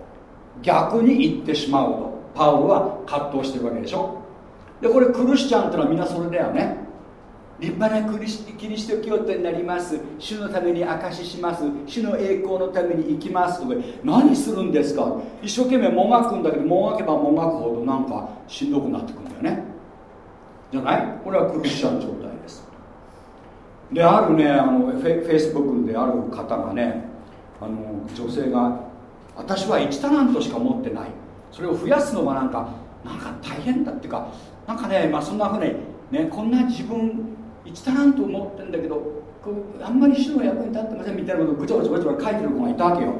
逆に言ってしまうと。パウロは葛藤してるわけでしょ。でこれクリスチャンってのはみんなそれだよね。立派なキリスト教徒になります。主のために証しします。主の栄光のために生きます。とか何するんですか。一生懸命もがくんだけどもがけばもがくほどなんかしんどくなってくるんだよね。じゃない？これはクリスチャン状態です。であるねあのフェフェイスブックである方がねあの女性が私は1タラントしか持ってない。それを増やすのはなんかなんか大変だっていうかなんかねまあそんなふうにねこんな自分1タラント持ってんだけどあんまり主の役に立ってませんみたいなことをぐちゃぐちゃぐちゃ書いてる子がいたわけよ。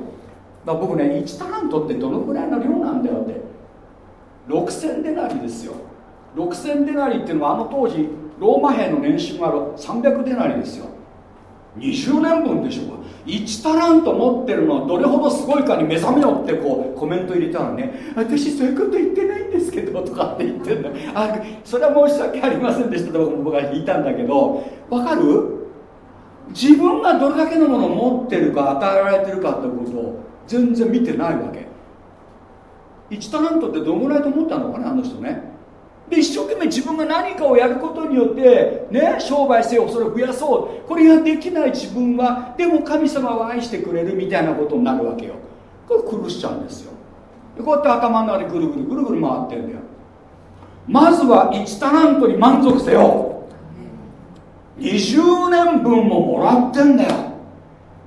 だから僕ね1タラントってどのくらいの量なんだよって。6000デナリですよ。6000デナリっていうのはあの当時ローマ兵の年収が300デナリですよ。20年分でしょ1タラント持ってるのはどれほどすごいかに目覚めよってこうコメント入れたらね。私そういうこと言ってないんですけどとかって言ってんだあそれは申し訳ありませんでしたと僕は言いたんだけどわかる？自分がどれだけのものを持ってるか与えられてるかってことを全然見てないわけ。1タラントってどのぐらいと思ったのかなあの人ね。で一生懸命自分が何かをやることによってね商売せよそれを増やそう。これができない自分はでも神様は愛してくれるみたいなことになるわけよ。これクリスチャンですよ。でこうやって頭の中でぐるぐるぐるぐる回ってんだよ。まずは1タラントに満足せよ。20年分ももらってんだよ。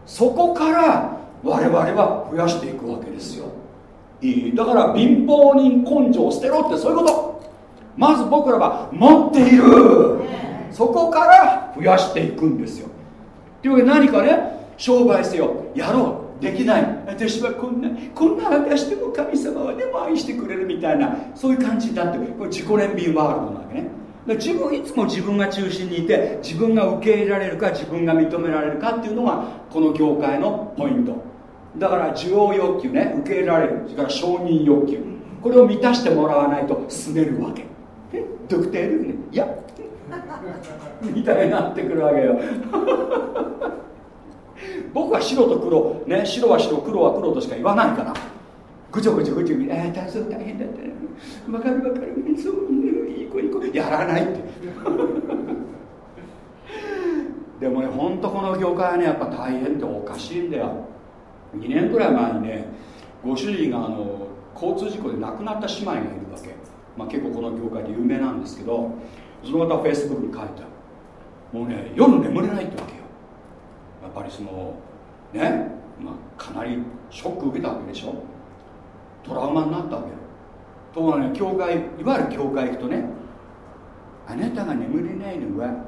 そこから我々は増やしていくわけですよ。いい。だから貧乏人根性を捨てろってそういうこと。まず僕らは持っている。そこから増やしていくんですよ。というわけで何かね商売せよ。やろう。できない。私はこんなこんな私でも神様はでも愛してくれるみたいなそういう感じになってこれ自己憐憫ワールドなわけね。自分いつも自分が中心にいて自分が受け入れられるか自分が認められるかっていうのがこの業界のポイント。だから需要欲求ね受け入れられる。それから承認欲求。これを満たしてもらわないとすねるわけドクテールね。いや。みたいになってくるわけよ。僕は白と黒。ね。白は白黒は黒としか言わないから。ぐちょぐちょぐちょぐちょああ大変大変だった。ねわかるわかる。そういい子いい子。やらないって。でもね本当この業界はねやっぱ大変っておかしいんだよ。2年くらい前にねご主人があの交通事故で亡くなった姉妹がいるわけ、まあ、結構この業界で有名なんですけどその方はフェイスブックに書いた。もうね夜眠れないってわけよ。やっぱりそのね、まあ、かなりショック受けたわけでしょ？トラウマになったわけよ。ところがね教会いわゆる教会行くとねあなたが眠れないのは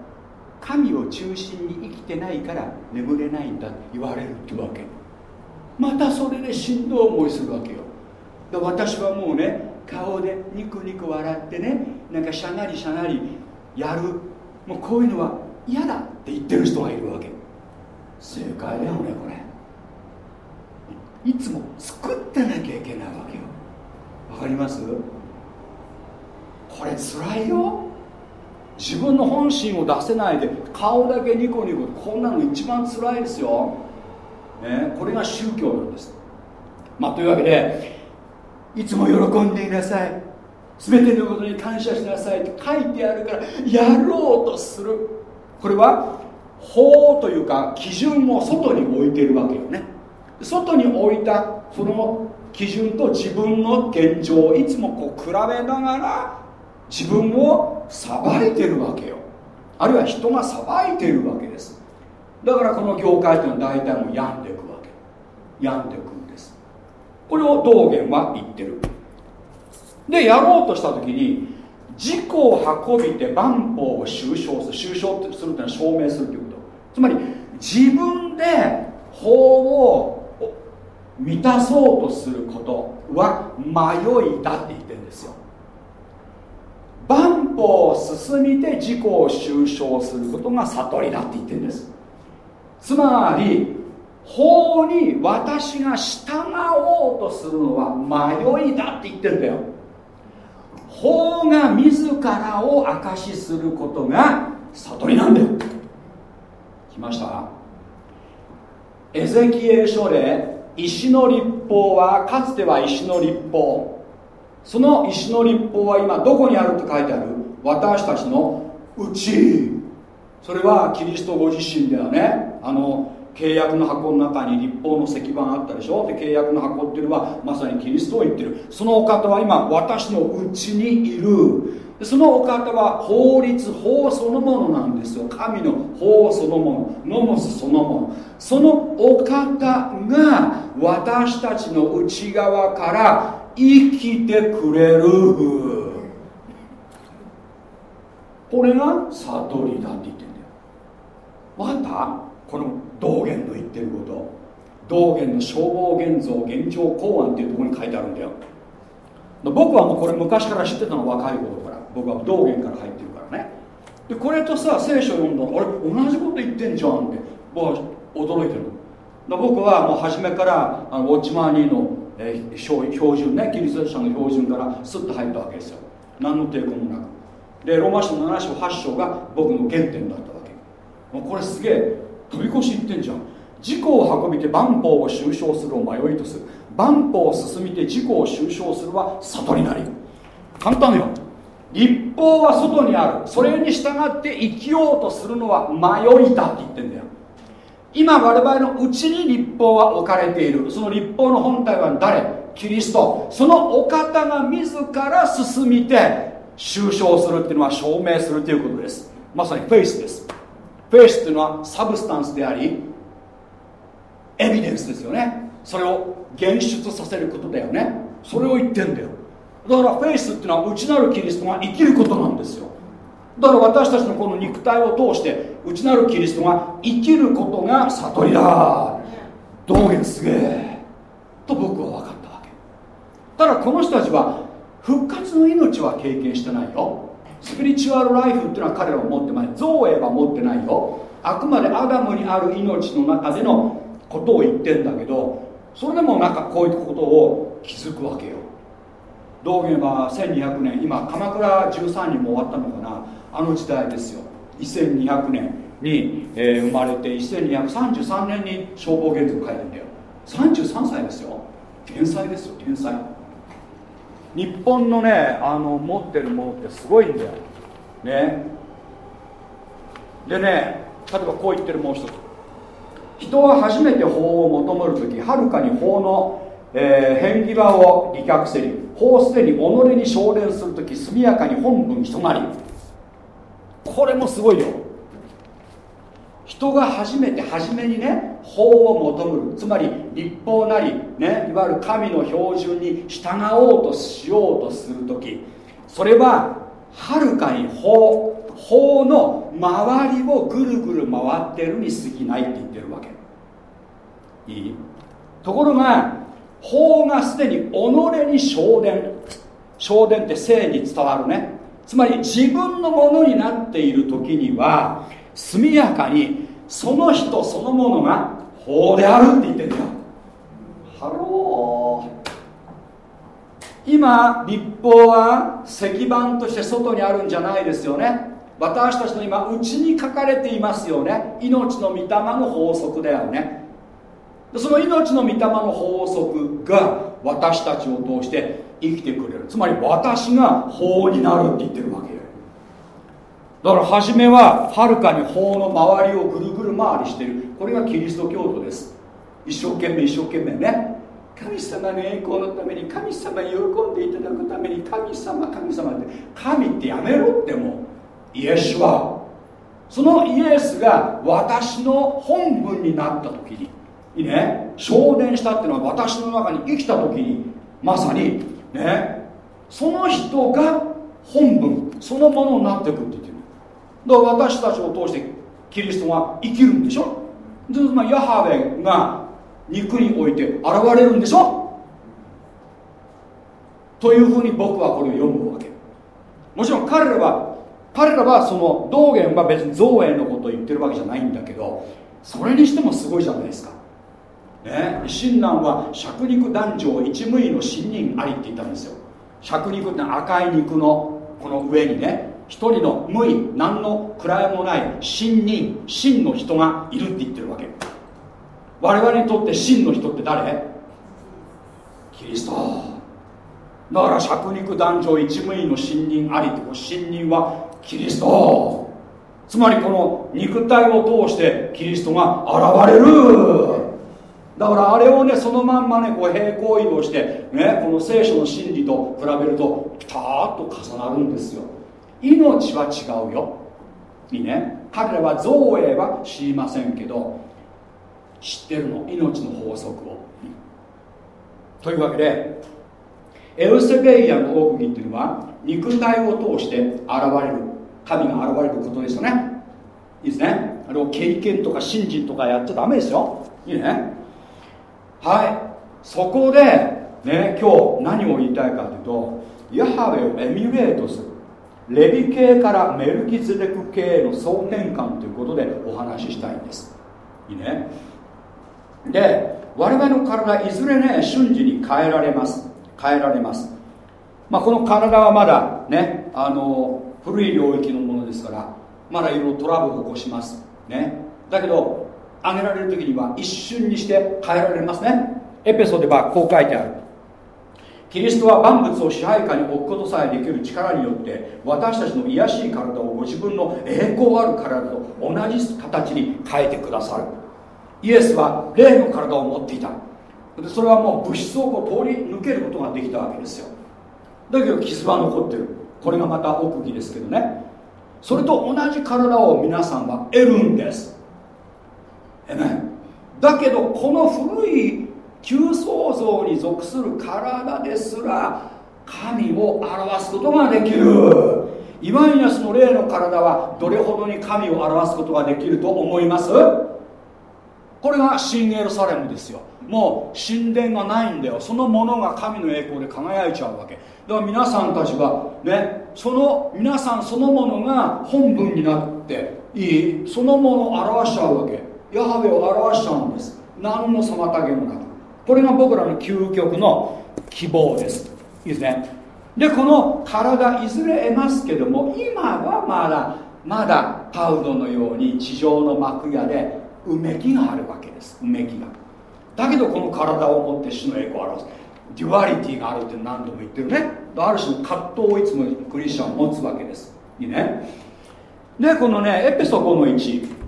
神を中心に生きてないから眠れないんだって言われるってわけ。またそれでしんどい思いするわけよ。で私はもうね顔でニコニコ笑ってねなんかしゃなりしゃなりやる。もうこういうのは嫌だって言ってる人がいるわけ。正解だよねこれ。いつも作ってなきゃいけないわけよ。わかります？これ辛いよ。自分の本心を出せないで顔だけニコニコこんなの一番辛いですよ、ね、これが宗教なんです。まあというわけでいつも喜んでいなさい。全てのことに感謝しなさいって書いてあるからやろうとする。これは法というか基準を外に置いてるわけよね。外に置いたその基準と自分の現状をいつもこう比べながら自分を裁いてるわけよ。あるいは人が裁いてるわけです。だからこの業界というのは大体もう病んでいくわけ。病んでいく。これを道元は言ってる。でやろうとした時に自己を運びて万法を収賞する。収賞するっていうのは証明するということ。つまり自分で法を満たそうとすることは迷いだって言ってるんですよ。万法を進みて自己を収賞することが悟りだって言ってるんです。つまり法に私が従おうとするのは迷いだって言ってるんだよ。法が自らを証しすることが悟りなんだよ。来ました。エゼキエル書で石の立法はかつては石の立法。その石の立法は今どこにあるって書いてある？私たちのうちそれはキリストご自身ではね。あの契約の箱の中に立法の石板あったでしょ？で契約の箱っていうのはまさにキリストを言ってる。そのお方は今私のうちにいる。そのお方は法律法そのものなんですよ。神の法そのもの。ノモスそのもの。そのお方が私たちの内側から生きてくれる。これが悟りだって言ってんだよ。分かった？この道元の言ってること。道元の消防現像現状公安っていうところに書いてあるんだよ。僕はもうこれ昔から知ってたの若い頃から。僕は道元から入ってるからね。でこれとさ聖書読んだらあれ同じこと言ってんじゃんって僕は驚いてるの。僕はもう初めからあのウォッチマーニーの、えー、標準ねキリスト者の標準からスッと入ったわけですよ。何の抵抗もなく。でローマ書の7章8章が僕の原点だったわけ。もうこれすげえ飛び越し言ってんじゃん。自己を運びて万法を収賞するを迷いとする。万法を進みて自己を収賞するは悟りなり。簡単よ。律法は外にある。それに従って生きようとするのは迷いだって言ってんだよ。今我々のうちに律法は置かれている。その律法の本体は誰？キリスト。そのお方が自ら進みて収賞するっていうのは証明するということです。まさにフェイスです。フェイスっていうのはサブスタンスでありエビデンスですよね。それを現出させることだよね。それを言ってんだよ。だからフェイスっていうのは内なるキリストが生きることなんですよ。だから私たちのこの肉体を通して内なるキリストが生きることが悟りだ。道元すげえ。と僕は分かったわけ。ただこの人たちは復活の命は経験してないよ。スピリチュアルライフっていうのは彼らは持ってない。造営は持ってないよあくまでアダムにある命の中でのことを言ってんだけどそれでもなんかこういうことを気づくわけよ。道元は1200年今鎌倉13人も終わったのかな。あの時代ですよ。1200年に、えー生まれて1233年に消防原則書いてんだよ。33歳ですよ。天才ですよ天才。日本のねあの持ってるものってすごいんだよ。ね。でね例えばこう言ってるもう一つ。人は初めて法を求める時はるかに法の、えー、変際を利却せり法すでに己に昇伝する時速やかに本文人なり。これもすごいよ。人が初めて初めにね法を求めるつまり立法なり、ね、いわゆる神の標準に従おうとしようとする時。それははるかに法法の周りをぐるぐる回ってるに過ぎないって言ってるわけ。いい？ところが法がすでに己に昇伝昇伝って性に伝わるね。つまり自分のものになっている時には速やかにその人そのものが法であるって言ってんだよ。Hello。今律法は石板として外にあるんじゃないですよね。私たちの今内に書かれていますよね。命の御霊の法則だよね。その命の御霊の法則が私たちを通して生きてくれる。つまり私が法になるって言ってるわけ。だから初めははるかに法の周りをぐるぐる回りしている。これがキリスト教徒です。一生懸命一生懸命ね。神様の栄光のために神様に喜んでいただくために神様神様って。神ってやめろってもイエスは。そのイエスが私の本文になった時に。いいね。昇伝したっていうのは私の中に生きた時に。まさに。ね。その人が本文そのものになっていくって言ってる。だから私たちを通してキリストが生きるんでしょ？でまあヤハウェが肉において現れるんでしょ？というふうに僕はこれを読むわけ。もちろん彼らは彼らはその道元は別に造営のことを言ってるわけじゃないんだけどそれにしてもすごいじゃないですか。ね？親鸞は尺肉男女一無意の信任ありって言ったんですよ。尺肉って赤い肉のこの上にね。一人の無意何の位もない真人真の人がいるって言ってるわけ。我々にとって真の人って誰？キリスト。だから尺肉男女一無意の信任ありって信任はキリスト。つまりこの肉体を通してキリストが現れる。だからあれをねそのまんまねこう平行移動してねこの聖書の真理と比べるとピタッと重なるんですよ。命は違うよ。いいね。彼らは造営は知りませんけど知ってるの。命の法則を。というわけでエウセベイアの奥義っていうのは肉体を通して現れる。神が現れることですよね。いいですね。あれを経験とか信心とかやっちゃダメですよ。いいね。はい。そこでね今日何を言いたいかというとヤハウェをエミュレートする。レビ系からメルキゼデク系への総転換ということでお話ししたいんです。いいね。で我々の体いずれね瞬時に変えられます。変えられます。まあこの体はまだねあの古い領域のものですからまだいろいろトラブルを起こします。ね。だけど上げられる時には一瞬にして変えられますね。エペソではこう書いてある。キリストは万物を支配下に置くことさえできる力によって私たちの癒しい体をご自分の栄光ある体と同じ形に変えてくださる。イエスは霊の体を持っていた。でそれはもう物質をこう通り抜けることができたわけですよ。だけど傷は残ってる。これがまた奥義ですけどね。それと同じ体を皆さんは得るんです。えねだけどこの古い旧創造に属する体ですら神を表すことができる。イワイナスの霊の体はどれほどに神を表すことができると思います？これが新エルサレムですよ。もう神殿がないんだよ。そのものが神の栄光で輝いちゃうわけ。だから皆さんたちはねその皆さんそのものが本文になっていいそのものを表しちゃうわけ。ヤハウェを表しちゃうんです。何の妨げもなく。これが僕らの究極の希望です。いいですね。でこの体いずれ得ますけども今はまだまだパウロのように地上の幕屋でうめきがあるわけです。うめきが。だけどこの体を持って主の栄光を表す duality があるって何度も言ってるね。ある種の葛藤をいつもクリスチャンは持つわけです。いいね。でこのねエペソ5の1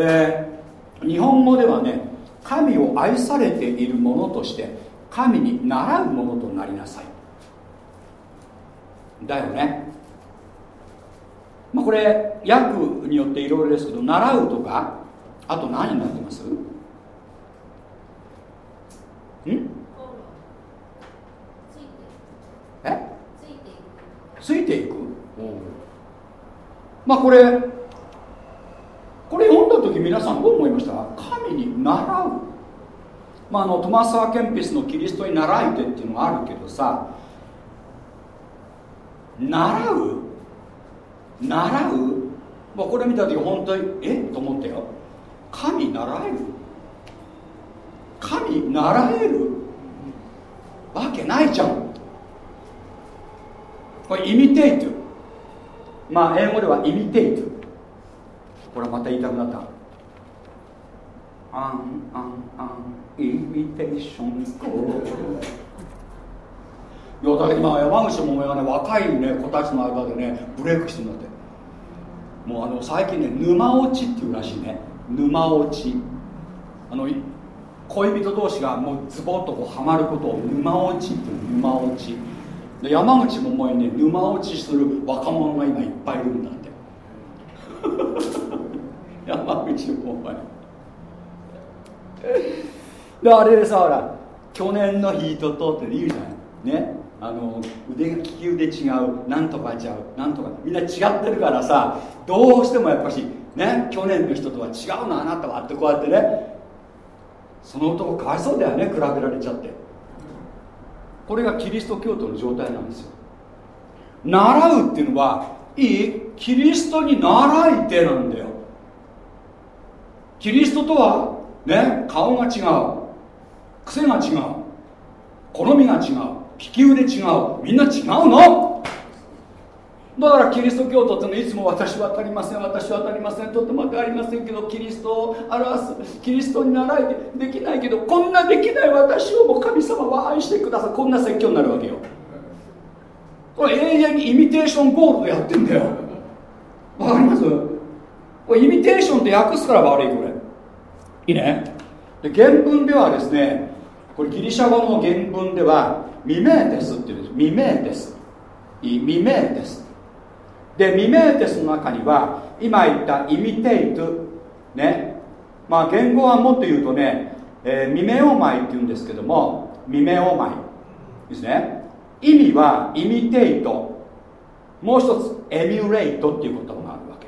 えー、日本語ではね神を愛されているものとして神に習うものとなりなさい。だよね。まあこれ訳によっていろいろですけど習うとかあと何になってます？ん？え？ついていく。まあこれこれ読んだ時皆さんどう思いました？神に習う、まあ、あのトマス・アケンピスのキリストに習いてっていうのがあるけどさ。習う？習う、まあ、これ見た時本当にえ？っと思ったよ。神習える？神習える？わけないじゃん。これイミテイトまあ英語ではイミテイトこれまた言いたくなった。アンアンアンイミテーションコいやだけど今山口百恵がね若い、ね、子たちの間でねブレイクしてるんだって。もうあの最近ね沼落ちっていうらしいね。沼落ち。あの恋人同士がもうズボッとこうはまることを沼落ちっていう。沼落ち。で山口百恵にね沼落ちする若者が今いっぱいいるんだって 山口百恵 であれでさほら去年のヒートとって言うじゃない。ね。あの腕が利き腕違うなんとかちゃうなんとか。みんな違ってるからさどうしてもやっぱしね去年の人とは違うなあなたはってこうやってねその男かわいそうだよね比べられちゃって。これがキリスト教徒の状態なんですよ。習うっていうのはいい？キリストに習いてなんだよ。キリストとはね顔が違う。癖が違う。好みが違う。利き腕違う。みんな違うの。だからキリスト教徒ってのはいつも私は当たりません私は当たりませんとっても当たりませんけどキリストを表すキリストに習いでできないけどこんなできない私をも神様は愛してください。こんな説教になるわけよ。これ永遠にイミテーションゴールドやってんだよ。わかります？これ imitation って訳すから悪いこれ。いいね。で原文ではですねこれギリシャ語の原文ではμιμητής っていうんです。μιμητής。μιμητής。で μιμητής の中には今言った imitate ね。まあ原語はもっと言うとね、えー、μιμέομαι っていうんですけども μιμέομαι ですね。意味はイミテイトもう一つエミュレイトっていう言葉があるわけ。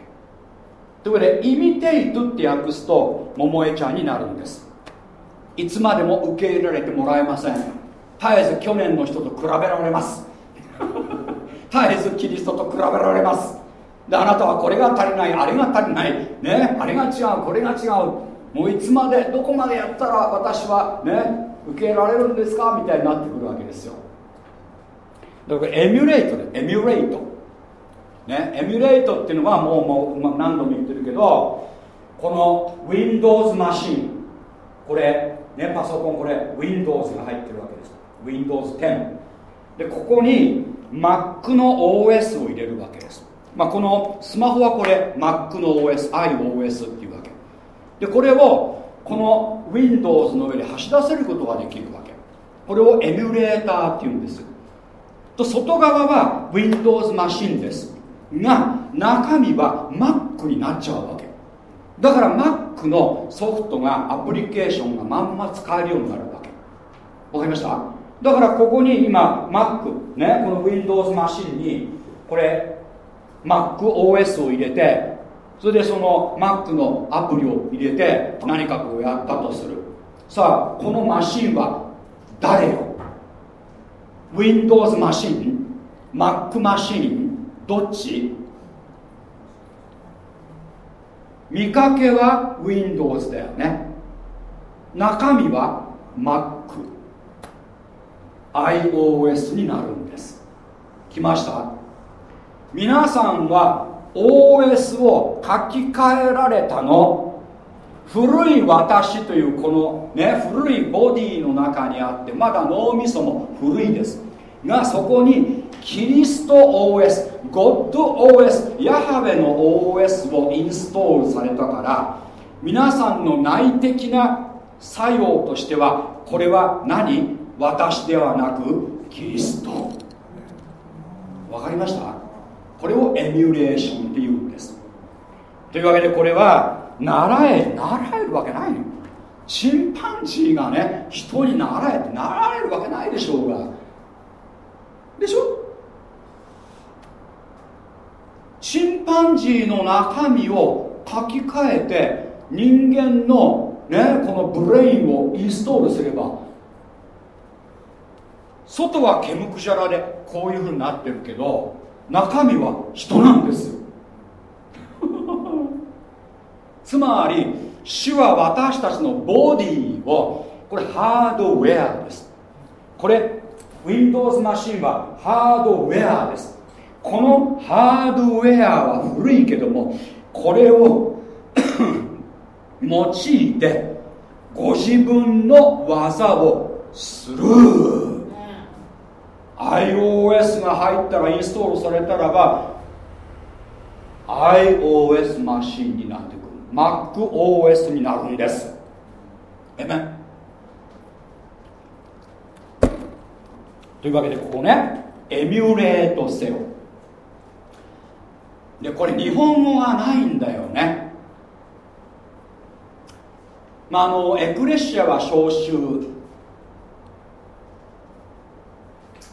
ということでイミテイトって訳すと桃江ちゃんになるんです。いつまでも受け入れられてもらえません。絶えず去年の人と比べられます。絶えずキリストと比べられます。であなたはこれが足りないあれが足りない。ねあれが違うこれが違う。もういつまでどこまでやったら私はね受け入れられるんですか？みたいになってくるわけですよ。だからエミュレートでエミュレート。ねエミュレートっていうのはもうもう、何度も言ってるけどこの Windows マシンこれねパソコンこれ Windows が入ってるわけです。Windows 10でここに Mac の OS を入れるわけです、まあ、このスマホはこれ Mac の OS iOS っていうわけ。でこれをこの Windows の上で走らせることができるわけ。これをエミュレーターっていうんです。と外側は Windows マシンです。が中身は Mac になっちゃうわけ。だから Mac のソフトがアプリケーションがまんま使えるようになるわけ。わかりました？だからここに今 Mac ねこの Windows マシンにこれ MacOS を入れてそれでその Mac のアプリを入れて何かこうやったとする。さあこのマシンは誰よ？Windows マシン？Mac マシン？どっち？見かけは Windows だよね。中身は MaciOS になるんです。来ました。皆さんは OS を書き換えられたの？古い私というこのね古いボディの中にあってまだ脳みそも古いです。がそこにキリスト OS ゴッド OS ヤハウェの OS をインストールされたから皆さんの内的な作用としてはこれは何？私ではなくキリスト。わかりました？これをエミュレーションって言うんです。というわけでこれは習え習えるわけないの。チンパンジーがね人に習えって習えるわけないでしょうが。でしょ？チンパンジーの中身を書き換えて人間のねこのブレインをインストールすれば外は毛むくじゃらでこういうふうになってるけど中身は人なんです。つまり主は私たちのボディをこれハードウェアです。これ Windows マシンはハードウェアです。このハードウェアは古いけどもこれを 用いてご自分の技をする。iOS が入ったらインストールされたらば iOS マシンになってくる。MacOS になるんです。えめというわけでここねエミュレートせよでこれ日本語がないんだよね。まああのエクレシアは召集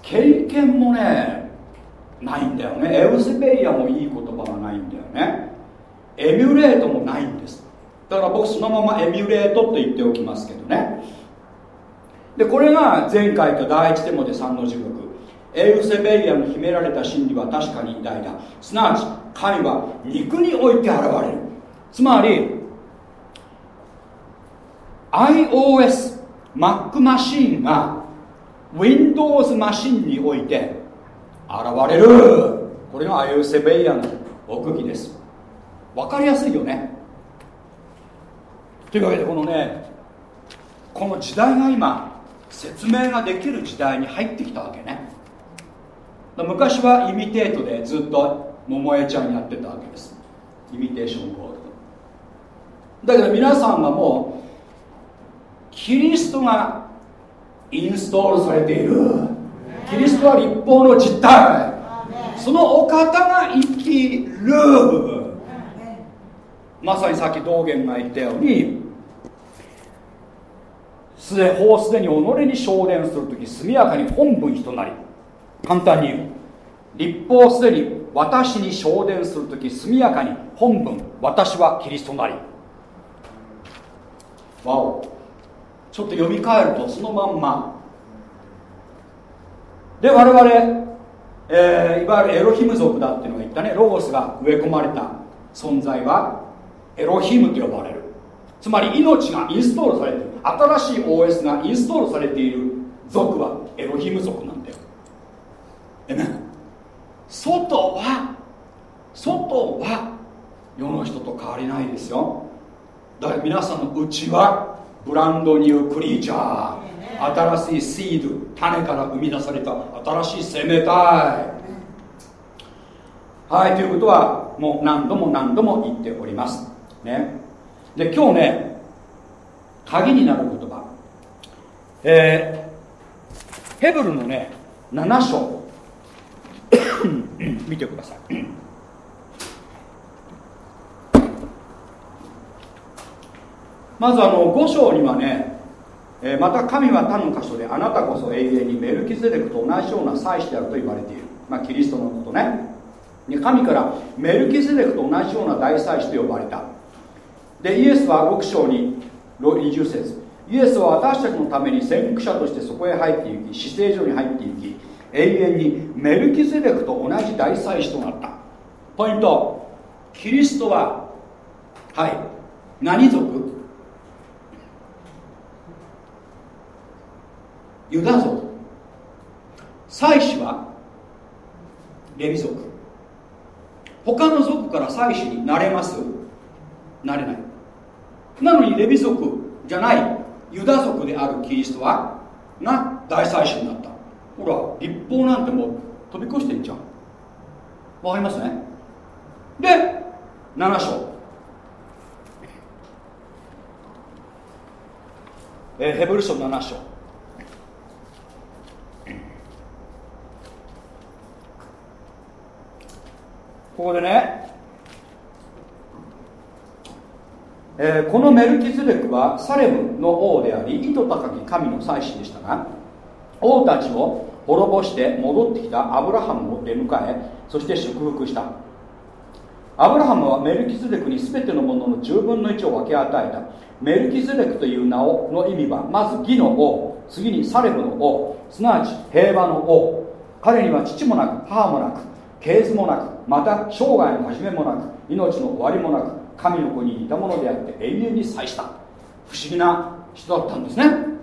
経験もねないんだよね。エウスベイアもいい言葉がないんだよね。エミュレートもないんです。だから僕そのままエミュレートと言っておきますけどね。でこれが前回と第一テモで3の16エウセベイアの秘められた真理は確かに偉大だ。すなわち神は肉において現れる。つまり iOS Mac マシンが Windows マシンにおいて現れる。これがアユセベイアの奥義です。分かりやすいよね。というわけでこのねこの時代が今説明ができる時代に入ってきたわけね。昔はイミテートでずっと桃江ちゃんやってたわけです。イミテーションゴールドだけど皆さんはもうキリストがインストールされている。キリストは立法の実体そのお方が生きる。まさにさっき道元が言ったようにすで法すでに己に昇伝する時速やかに本分人なり簡単に言う。立法すでに私に昇伝する時速やかに本文私はキリストなり。わお。ちょっと読み替えるとそのまんま。で我々、えー、いわゆるエロヒム族だっていうのが言ったね。ロゴスが植え込まれた存在はエロヒムと呼ばれる。つまり命がインストールされている。新しい OS がインストールされている族はエロヒム族なんだよ。えね外は外は世の人と変わりないですよ。だから皆さんのうちはブランドニュークリーチャー新しいシード種から生み出された新しい生命体。はいということはもう何度も何度も言っております。ね。で今日ね鍵になる言葉。えー、ヘブルのね7章。見てください。まずあの5章にはね、えー、また神は他の箇所であなたこそ永遠にメルキゼデクと同じような祭司であると言われている、まあ、キリストのことね。神からメルキゼデクと同じような大祭司と呼ばれた。でイエスは6章に20節。イエスは私たちのために先駆者としてそこへ入っていき死聖所に入っていき永遠にメルキゼデクと同じ大祭司となった。ポイント。キリストははい。何族？ユダ族。祭司はレビ族。他の族から祭司になれます？なれない。なのにレビ族じゃないユダ族であるキリストはが大祭司になった。ほら立法なんてもう飛び越してんじゃんわかりますね？で7章。えー、ヘブル書7章。ここでね、えー、このメルキズレクはサレムの王であり意図高き神の祭司でしたが王たちを滅ぼして戻ってきたアブラハムを出迎えそして祝福した。アブラハムはメルキズレクに全てのものの10分の1を分け与えた。メルキズレクという名をの意味はまず義の王次にサレムの王すなわち平和の王。彼には父もなく母もなく系図もなくまた生涯の始めもなく命の終わりもなく神の子に似たものであって永遠に祭した。不思議な人だったんですね。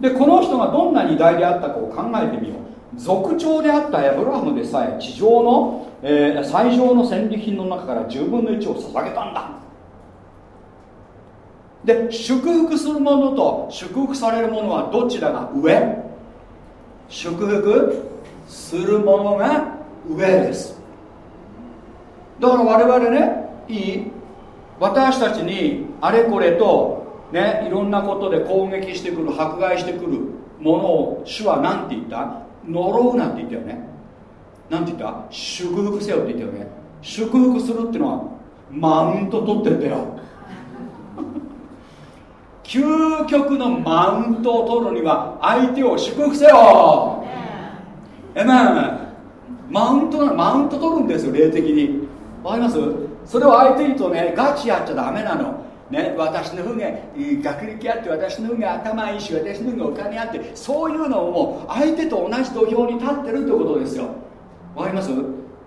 でこの人がどんなに偉大であったかを考えてみよう。族長であったエブラハムでさえ地上の、えー、最上の戦利品の中から10分の1を捧げたんだ。で祝福するものと祝福されるものはどちらが上？祝福するものが上です。だから我々ねいい？私たちにあれこれとねいろんなことで攻撃してくる迫害してくるものを主は何て言った？呪うなんて言ったよね。何て言った？祝福せよって言ったよね。祝福するっていうのはマウント取ってんだよ。究極のマウントを取るには相手を祝福せよ。えまあマウントマウント取るんですよ霊的に。わかります？それを相手にとねガチやっちゃダメなのね、私の方が学歴あって私の方が頭いいし私の方がお金あってそういうのをもう相手と同じ土俵に立ってるってことですよ。わかります？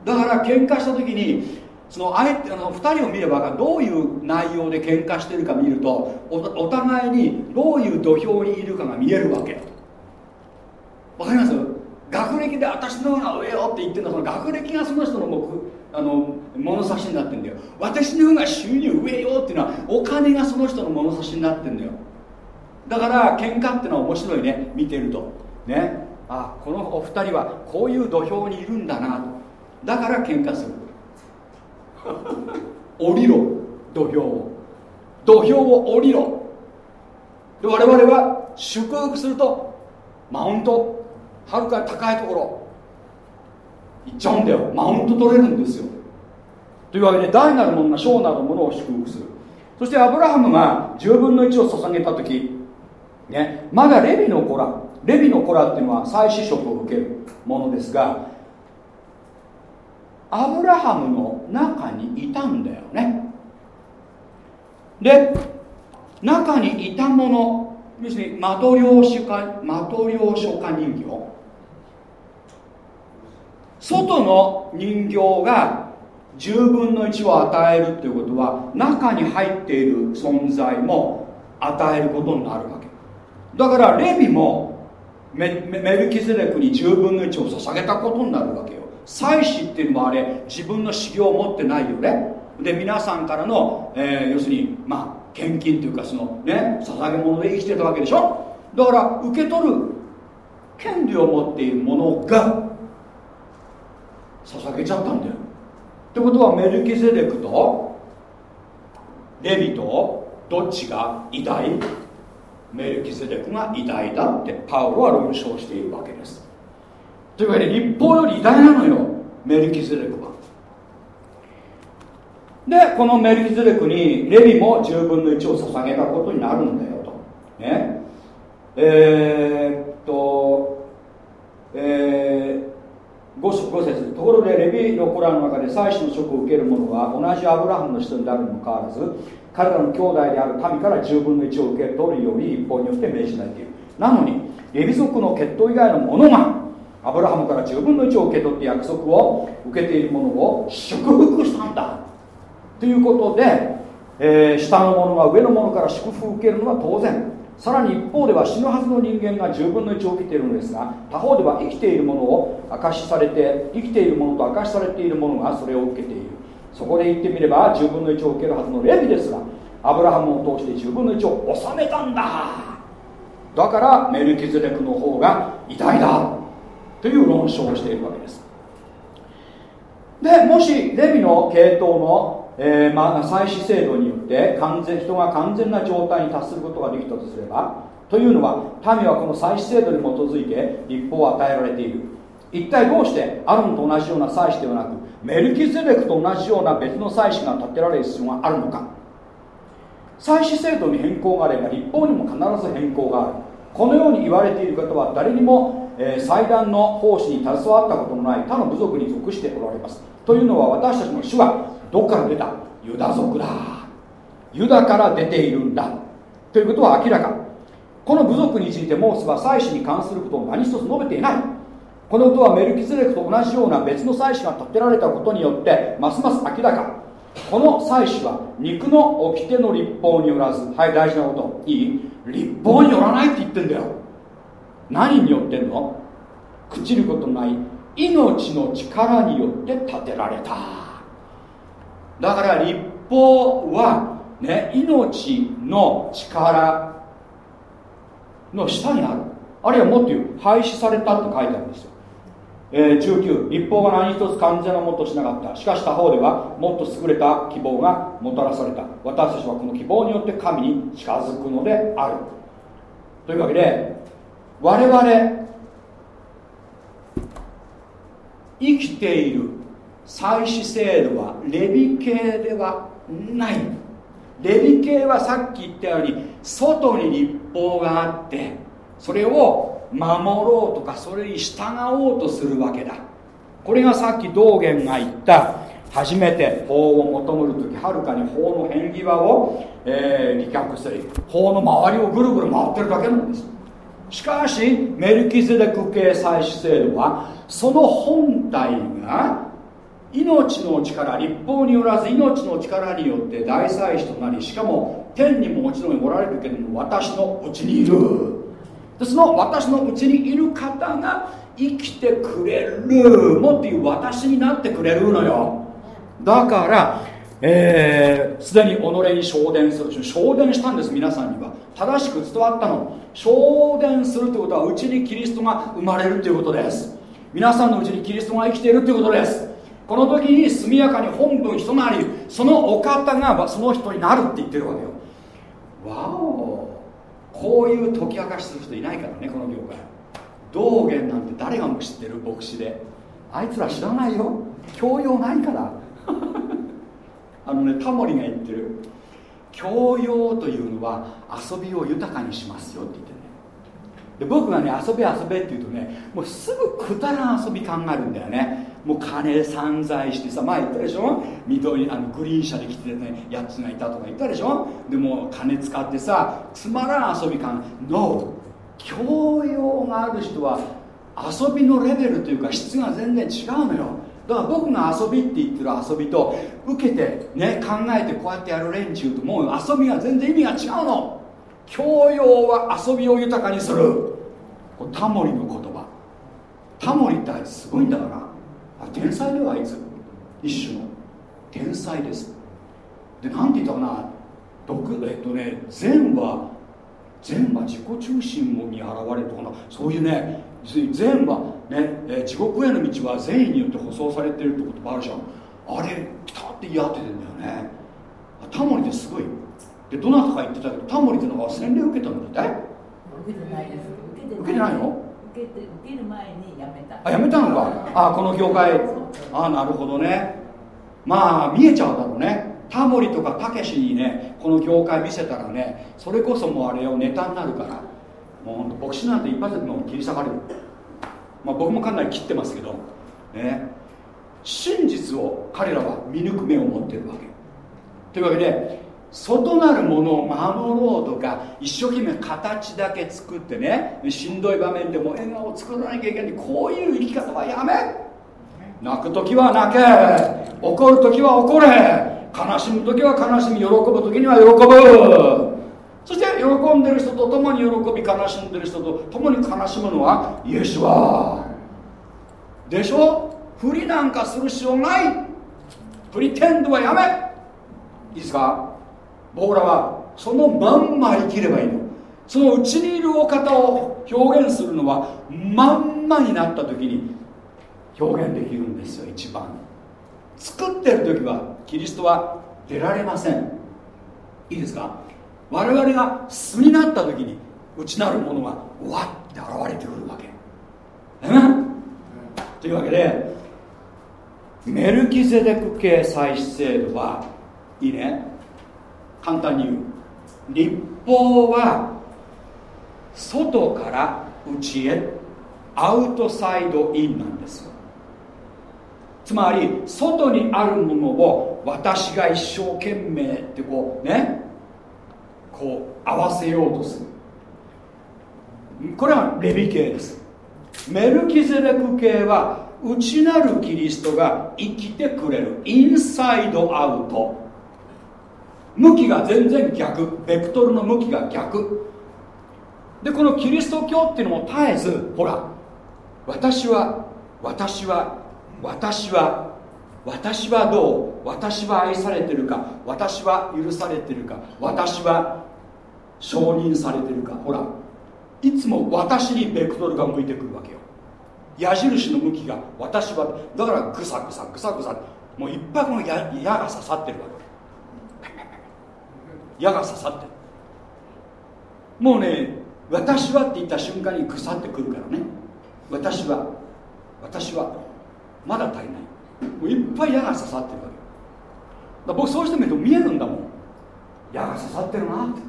だから喧嘩した時にその相手あの2人を見ればどういう内容で喧嘩してるか見るとお互いにどういう土俵にいるかが見えるわけ。わかります？学歴で私の方が上よって言ってるのはその学歴がその人の目あの物差しになってんだよ。私の方が収入上よっていうのはお金がその人の物差しになってんだよ。だから喧嘩っていうのは面白いね。見てると。ね。あこのお二人はこういう土俵にいるんだなと。だから喧嘩する。降りろ。土俵を。土俵を降りろ。で我々は祝福するとマウント。はるか高いところ。行っちゃうんだよマウント取れるんですよ。というわけで大なるものが小なるものを祝福する。そしてアブラハムが10分の1を捧げた時ねまだレビの子らレビの子らっていうのは再試食を受けるものですがアブラハムの中にいたんだよね。で中にいたもの要するにマトリョーシカマトリョーショカ人形。外の人形が10分の1を与えるっていうことは中に入っている存在も与えることになるわけ。だからレビもメルキゼレクに10分の1を捧げたことになるわけよ。祭司っていうのもあれ自分の修行を持ってないよね。で皆さんからの、えー、要するにまあ献金というかそのね捧げ物で生きてたわけでしょ。だから受け取る権利を持っているものが捧げちゃったんだよ。ってことはメルキゼデクとレビとどっちが偉大？メルキゼデクが偉大だってパウロは論証しているわけです。というわけで立法より偉大なのよメルキゼデクは。でこのメルキゼデクにレビも10分の1を捧げたことになるんだよと。ね。えー、っとえー、5, 5節ところでレビの子らの中で祭司の職を受ける者は同じアブラハムの人になるにもかかわらず彼らの兄弟である民から10分の1を受け取るように一方によって命じられている。なのにレビ族の血統以外の者がアブラハムから10分の1を受け取って約束を受けている者を祝福したんだ。ということで、えー、下の者が上の者から祝福を受けるのは当然。さらに一方では死ぬはずの人間が10分の1を受けているのですが他方では生きているものを証しされて生きているものと証しされているものがそれを受けている。そこで言ってみれば10分の1を受けるはずのレビですがアブラハムを通して10分の1を収めたんだ。だからメルキズレクの方が偉大だ。という論証をしているわけです。でもしレビの系統のえー、まあ、祭祀制度によって完全人が完全な状態に達することができたとすればというのは民はこの祭祀制度に基づいて立法を与えられている。一体どうしてアロンと同じような祭祀ではなくメルキゼデクと同じような別の祭祀が立てられる必要があるのか。祭祀制度に変更があれば立法にも必ず変更がある。このように言われている方は誰にも、えー、祭壇の奉仕に携わったことのない他の部族に属しておられます。というのは私たちの主はどっから出た？ユダ族だ。ユダから出ているんだ。ということは明らか。この部族についてモースは祭祀に関することを何一つ述べていない。このことはメルキゼレクと同じような別の祭祀が立てられたことによってますます明らか。この祭祀は肉の掟の立法によらず。はい大事なこと。いい？立法によらないって言ってんだよ。何によってんの？朽ちることない命の力によって建てられた。だから立法はね命の力の下にある。あるいはもっと言う廃止されたって書いてあるんですよ、えー、19立法が何一つ完全なものとしなかった。しかし他方ではもっと優れた希望がもたらされた。私たちはこの希望によって神に近づくのである。というわけで我々生きている祭祀制度はレビ系ではない。レビ系はさっき言ったように外に立法があってそれを守ろうとかそれに従おうとするわけだ。これがさっき道元が言った初めて法を求める時はるかに法の辺際を、えー、利却する法の周りをぐるぐる回ってるだけなんです。しかしメルキゼデク系祭祀制度はその本体が命の力立法によらず命の力によって大祭司となりしかも天にももちろんおられるけれども私のうちにいる。でその私のうちにいる方が生きてくれる。もっていう私になってくれるのよ。だからえー、すでに己に昇伝する。昇伝したんです皆さんには。正しく伝わったの。昇伝するということはうちにキリストが生まれるということです。皆さんのうちにキリストが生きているということです。この時に速やかに本文一回りそのお方がその人になるって言ってるわけよ。わおこういう解き明かしする人いないからねこの業界。道元なんて誰がも知ってる牧師で。あいつら知らないよ。教養ないから。あのねタモリが言ってる。教養というのは遊びを豊かにしますよって言ってねで僕がね遊べ遊べって言うとねもうすぐくだらん遊び考えるんだよね。もう金散財してさ前言ったでしょ？緑あのグリーン車で来てねやつがいたとか言ったでしょ？でも金使ってさつまらん遊び感。No 教養がある人は遊びのレベルというか質が全然違うのよ。だから僕が遊びって言ってる遊びと受けてね考えてこうやってやる連中ともう遊びが全然意味が違うの。教養は遊びを豊かにする。タモリの言葉。タモリってあいつすごいんだから。天才ではあいつ。一種の。天才です。で何て言ったかな。毒えっとね善は善は自己中心に現れるとかな。そういうね善はね、え地獄への道は善意によって舗装されてるってこともあるじゃん。あれピタって言い当ててんだよね。タモリってすごい。でどなたか言ってたけどタモリっていうのが洗礼受けたんだって？受けてないです。受けてないの？受けて受ける前に辞めた。あやめたのか。あこの業界あなるほどね。まあ見えちゃうだろうね。タモリとかたけしにねこの業界見せたらねそれこそもうあれをネタになるから。もうほんと牧師なんて一発でもう切り裂かれる。まあ僕もかなり切ってますけど。ね。真実を彼らは見抜く目を持ってるわけ。というわけで外なるものを守ろうとか一生懸命形だけ作ってねしんどい場面でも笑顔を作らなきゃいけない。こういう生き方はやめ。泣く時は泣け。怒る時は怒れ。悲しむ時は悲しみ喜ぶ時には喜ぶ。そして喜んでる人と共に喜び悲しんでる人と共に悲しむのはイエスは。でしょ？不利なんかする必要ない。プリテンドはやめ。いいですか？僕らはそのまんま生きればいいの。そのうちにいるお方を表現するのはまんまになった時に表現できるんですよ一番。作ってる時はキリストは出られません。いいですか？我々が素になった時に内なるものがわって現れてくるわけ。え？というわけでメルキゼデク系祭祀制度はいいね。簡単に言う。立法は外から内へアウトサイドインなんですよ。つまり外にあるものを私が一生懸命ってこうねこう合わせようとする。これはレビ系です。メルキゼレク系は内なるキリストが生きてくれるインサイドアウト。向きが全然逆。ベクトルの向きが逆。でこのキリスト教っていうのも絶えずほら私は私は私は私はどう私は愛されてるか私は許されてるか私は承認されてるかほらいつも私にベクトルが向いてくるわけよ。矢印の向きが私はだからグサグサグサグサもういっぱいこの矢が刺さってるわけ。矢が刺さって。るもうね私はって言った瞬間に腐ってくるからね。私は私はまだ足りない。もういっぱい矢が刺さってるわけ。だ僕そうしてみると見えるんだもん。矢が刺さってるな。って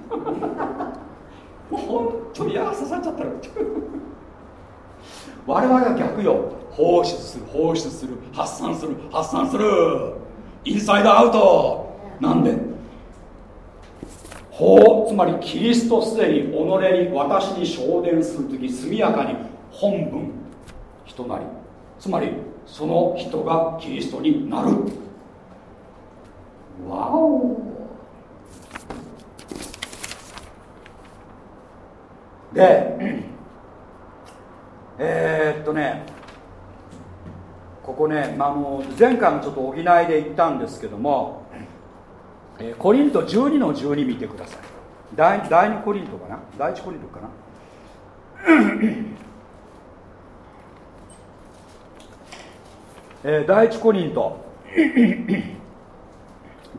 もう本当に矢が刺さっちゃったら 我々は逆よ。放出する放出する発散する発散する。インサイドアウト。なんで？法つまりキリストすでに己に私に昇伝する時速やかに本文人なり。つまりその人がキリストになる。わお。でえー、っとねここね、まあ、あの前回もちょっと補いで言ったんですけども、えー、コリント12の12見てください。第第2コリントかな？第1コリントかな？えー、第一コリント。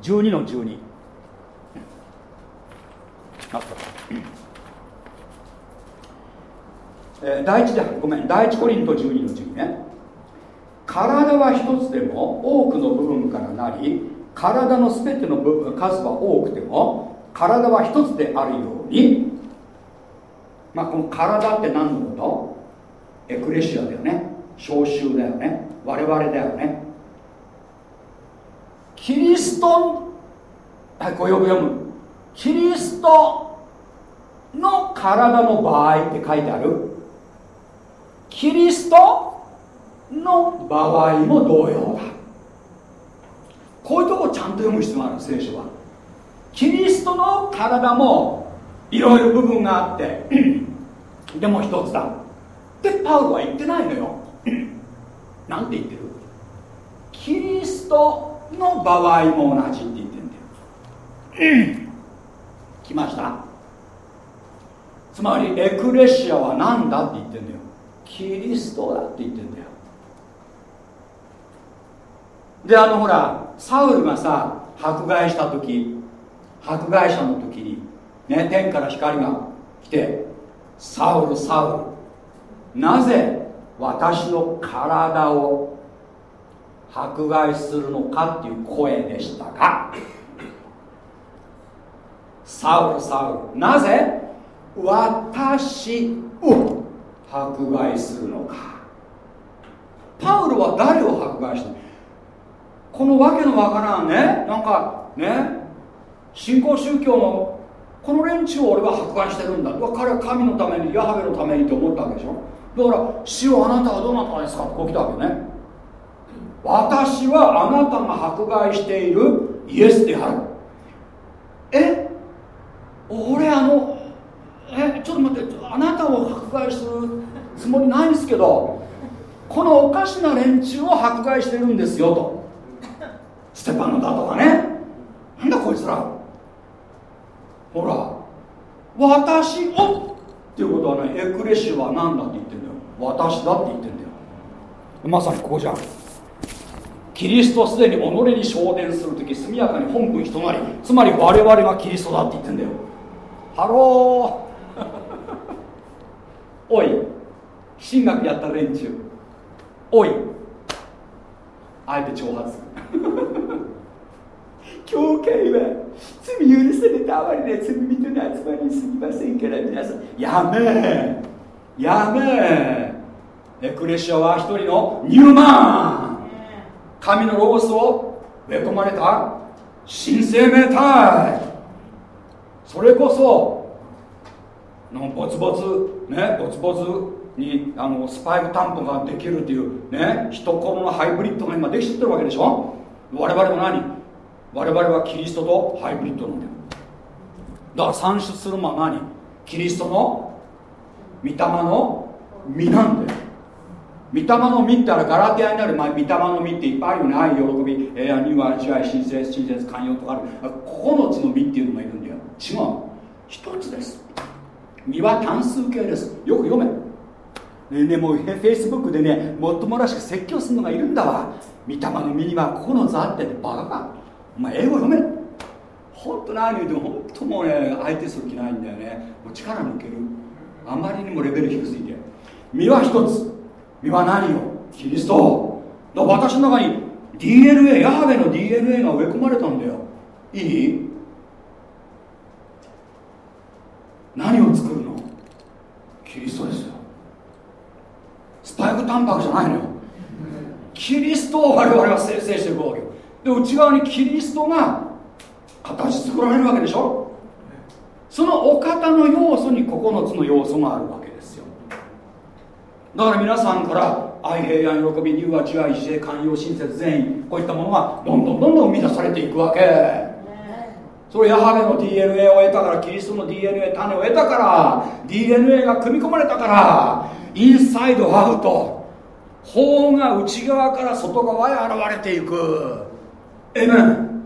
12の12あった。えー、第一でごめん第一コリント12の12ね。体は一つでも多くの部分からなり体の全ての部分数は多くても体は一つであるようにまあこの体って何のこと？エクレシアだよね。召集だよね。我々だよね。キリストはいこう読む読む。キリストの体の場合って書いてある。キリストの場合も同様だ。こういうとこちゃんと読む必要がある聖書は。キリストの体もいろいろ部分があって でも一つだ。ってパウロは言ってないのよ。なんて言ってる？キリストの場合も同じって言ってんだよ。来ました。つまりエクレシアは何だって言ってんだよ。キリストだって言ってんだよ。であのほらサウルがさ迫害した時迫害者の時に、ね、天から光が来てサウルサウルなぜ私の体を迫害するのかっていう声でしたがサウルサウルなぜ私を迫害するのか？パウロは誰を迫害したのこのわけのわからんね。なんかね。新興宗教のこの連中を俺は迫害してるんだ。彼は神のためにヤハベのためにって思ったわけでしょ。だから死をあなたはどなたですか？ってこう来たわけね私はあなたが迫害しているイエスであるえ？俺あのえ？ちょっと待ってあなたを迫害するつもりないんですけどこのおかしな連中を迫害してるんですよと。ステパノだとかね。なんだこいつら。ほら。私を。っていうことはねエクレシアは何だって言ってんだよ。私だって言ってんだよ。まさにここじゃん。キリストすでに己に昇殿する時速やかに本分人なり。つまり我々がキリストだって言ってんだよ。ハロー。おい。神学やった連中。おい。あえて挑発。教会は罪許された哀れな罪人の集まりにすぎませんから皆さん。やめやめエクレシアは一人のニューマン。神のロゴスを植え込まれた新生命体。それこそのボツボツねボツボツにあのスパイク担保ができるっていうね人コロのハイブリッドが今できちゃってるわけでしょ？我々も何？我々はキリストとハイブリッドなんだよ。だから算出するのは何？キリストの御霊の実なんだよ。御霊の実ってあれガラテアになる前御霊の実っていっぱいあるよね。愛喜び平安乳愛慈愛親切親切寛容とかある。9つの実っていうのがいるんだよ。違う一つです。実は単数形です。よく読め。ねねもうフェイスブックでねもっともらしく説教するのがいるんだわ。御霊の実には9つあってってバカか。お前英語読め。本当何言うても本当もうね相手する気ないんだよね。もう力抜ける。あまりにもレベル低すぎて。身は一つ。身は何よキリスト。だ私の中に DNA ヤハベの DNA が植え込まれたんだよ。いい？何を作るの？キリストですスパイクタンパクじゃないのよ。キリストを我々は生成していくわけよ。で内側にキリストが形作られるわけでしょ。そのお方の要素に9つの要素があるわけですよ。だから皆さんから愛平安喜び乳和自愛自制寛容親切善意こういったものがどんどんどんどん生み出されていくわけ。それヤハベの DNA を得たからキリストの DNA 種を得たから DNA が組み込まれたからインサイドアウト。法が内側から外側へ現れていく。エメン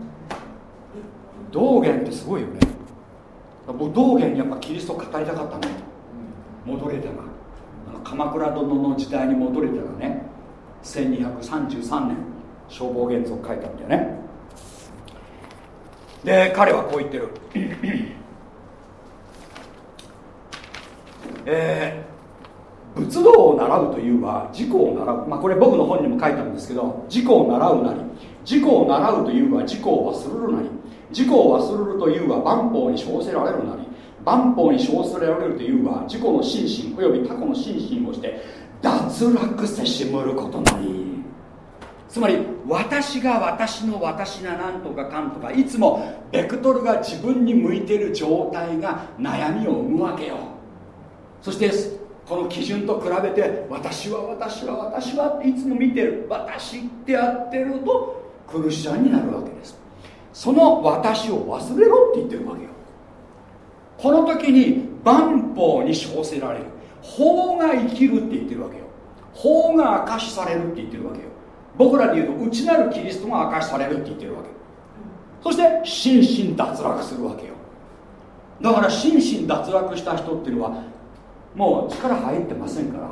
道元ってすごいよね。僕道元にやっぱキリスト語りたかったね。戻れたが鎌倉殿の時代に戻れたがね。1233年消防原則書いたんだよね。で彼はこう言ってる。えー、仏道を習うというは自己を習う、まあ、これ僕の本にも書いたんですけど自己を習うなり自己を習うというは自己を忘れるなり自己を忘れるというは万法に称せられるなり万法に称せられるというは自己の心身および他己の心身をして脱落せしむることなり。つまり私が私の私が何とかかんとかいつもベクトルが自分に向いている状態が悩みを生むわけよ。そしてこの基準と比べて私は私は私はっていつも見てる。私ってやってるとクリスチャンになるわけです。その私を忘れろって言ってるわけよ。この時に万法に称せられる。法が生きるって言ってるわけよ。法が明かしされるって言ってるわけよ。僕らで言うと内なるキリストが明かしされるって言ってるわけ。そして心身脱落するわけよ。だから心身脱落した人っていうのはもう力入ってませんから。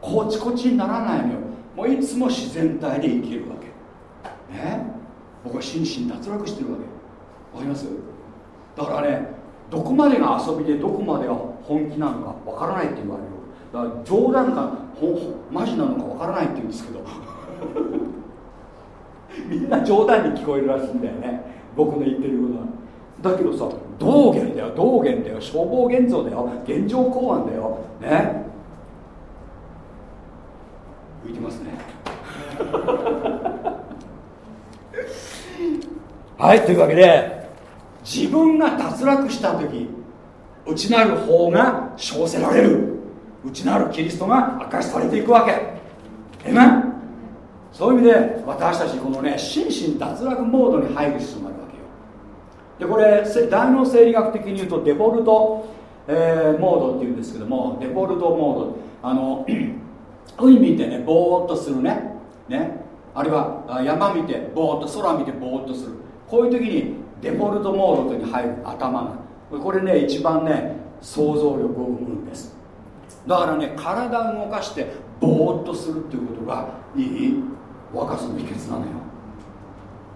こちこちにならないのよ。もういつも自然体で生きるわけ。ね？僕は心身脱落してるわけ。わかります？だからねどこまでが遊びでどこまでが本気なのかわからないって言われる。だから冗談かほほマジなのかわからないって言うんですけど。みんな冗談に聞こえるらしいんだよね。僕の言ってることは。だけどさ道元だよ道元だよ消防現像だよ現状公安だよね。浮いてますね。はいというわけで自分が脱落した時内なる方が称せられる。内なるキリストが明かしされていくわけ。えめそういう意味で私たちこのね心身脱落モードに入る必要がある。でこれ大脳生理学的に言うとデフォルト、えーモードっていうんですけどもデフォルトモード。あの 海見てねぼーっとするね。ね。あるいは山見てぼーっと空見てぼーっとする。こういう時にデフォルトモードに入る頭がこれね一番ね想像力を生むんです。だからね体を動かしてぼーっとするっていうことがいい。若さの秘訣なのよ。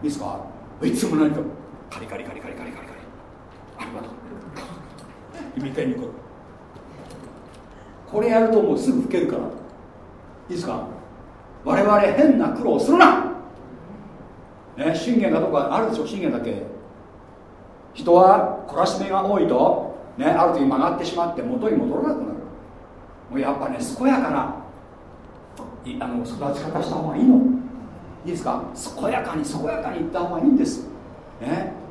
いいですか？いつも何かカリカリカリカリカリカリカリ。ありがとう？見てにここれやるともうすぐ老けるから。いいですか？我々変な苦労するな。ね信玄がどこかあるでしょ？信玄だけ？人は懲らしめが多いと、ね、ある時曲がってしまって元に戻らなくなる。もうやっぱね健やかな。あの育ち方した方がいいの。いいですか？健やかに健やかにいった方がいいんです。ね？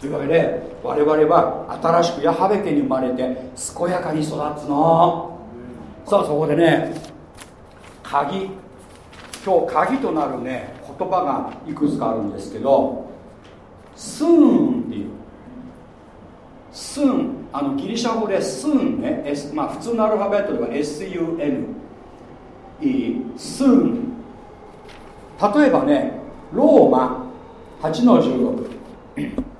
というわけで我々は新しくヤハベ家に生まれて健やかに育つの。さあそこでね鍵。今日鍵となるね言葉がいくつかあるんですけどスーンっていう。スーンあのギリシャ語でスーンね、S まあ、普通のアルファベットでは SUN いい。スーン例えばねローマ。8の16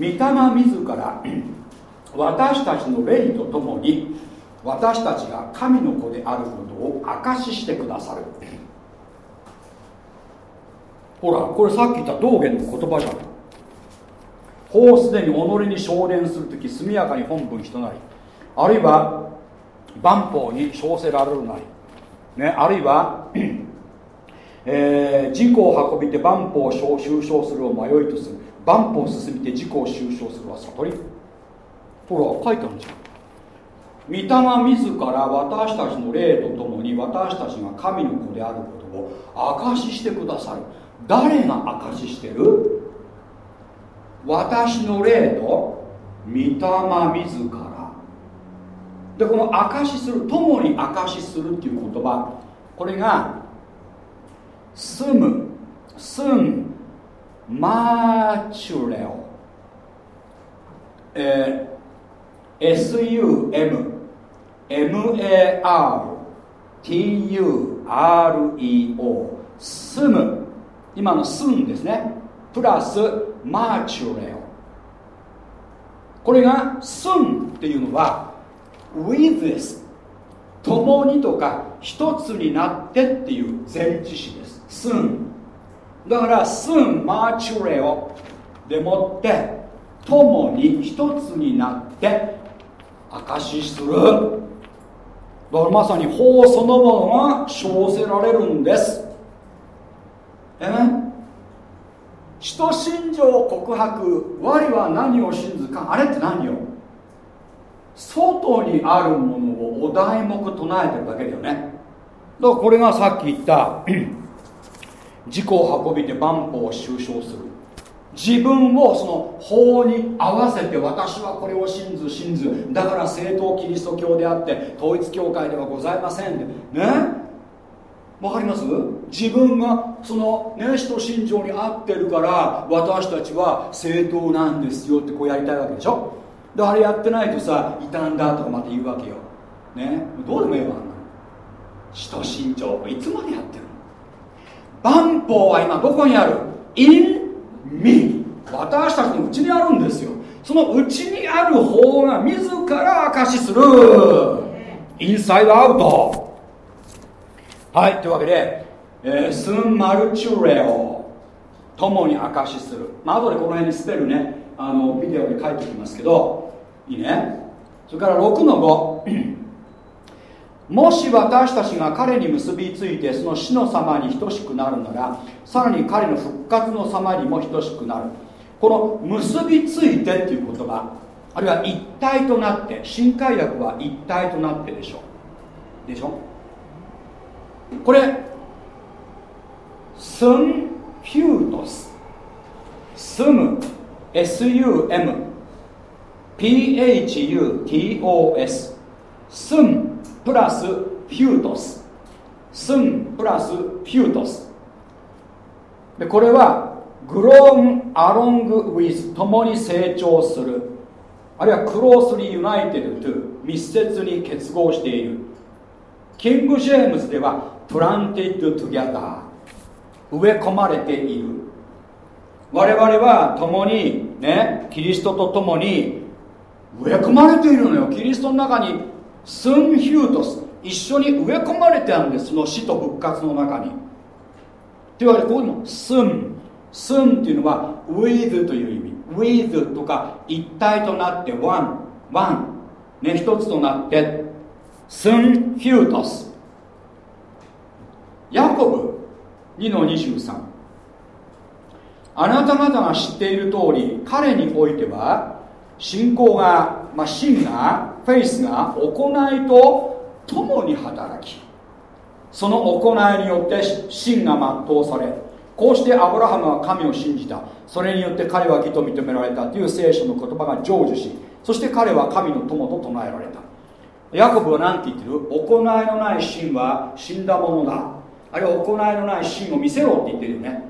御霊自ら私たちの霊とともに私たちが神の子であることを証ししてくださる。ほらこれさっき言った道元の言葉じゃん。法すでに己に昇伝するとき速やかに本分人なりあるいは万法に称せられるなり、ね、あるいは、えー、自己を運びて万法を収賞するを迷いとする。万法を進みて自己を収賞するは悟り。ほら書いてあるじゃん。御霊自ら私たちの霊とともに私たちが神の子であることを証ししてくださる。誰が証ししてる？私の霊と御霊自ら。でこの証しする共に証しするっていう言葉。これが住む。住むマーチュレオ、えー、SUM MARTUREO 住む今の住んですね。プラスマーチュレオ。これが住んっていうのは with this 共にとか一つになってっていう前置詞です。住んだからスンマーチュレオでもって共に一つになって証しする。だからまさに法そのものが称せられるんです。え使徒信条告白我は何を信ずかあれって何よ？外にあるものをお題目唱えてるだけだよね。だからこれがさっき言った自己を運びて万法を収賞する。自分をその法に合わせて私はこれを信ず信ず。だから正統キリスト教であって統一教会ではございません。ね？わかります？自分がそのね使徒信条に合ってるから私たちは正統なんですよってこうやりたいわけでしょ？であれやってないとさ異端だとかまた言うわけよ。ね？どうでもええわ。あんな使徒信条。いつまでやってる万法は今どこにある？In me 私たちのうちにあるんですよ。そのうちにある方が自ら証しする。インサイドアウト。はいというわけで、えースンマルチュレオ。共に証しする。まあ後でこの辺にスペルねあのビデオで書いておきますけどいいね。それから6の5もし私たちが彼に結びついてその死の様に等しくなるならさらに彼の復活の様にも等しくなる。この結びついてっていう言葉あるいは一体となって新海訳は一体となってでしょう。でしょこれスンフュートス。スム SUM PHUTOS スンプラスフュートス。スンプラスフュートス。でこれはグローンアロングウィズ共に成長する。あるいはクロースリーユナイテッドと密接に結合している。キング・ジェームズではプランティッド・トゥギャダー。植え込まれている。我々は共にねキリストと共に植え込まれているのよ。キリストの中にスンヒュートス一緒に植え込まれてあるんですその死と復活の中に。というわけでここにもスン。スンっていうのは with という意味。with とか一体となって one one ね一つとなって。スンヒュートス。ヤコブ2の23あなた方が知っている通り彼においては信仰が、まあ、真がフェイスが行いと共に働きその行いによって真が全うされこうしてアブラハムは神を信じた。それによって彼は義と認められたという聖書の言葉が成就しそして彼は神の友と唱えられた。ヤコブは何て言ってる？行いのない真は死んだものだ。あるいは行いのない真を見せろって言ってるよね。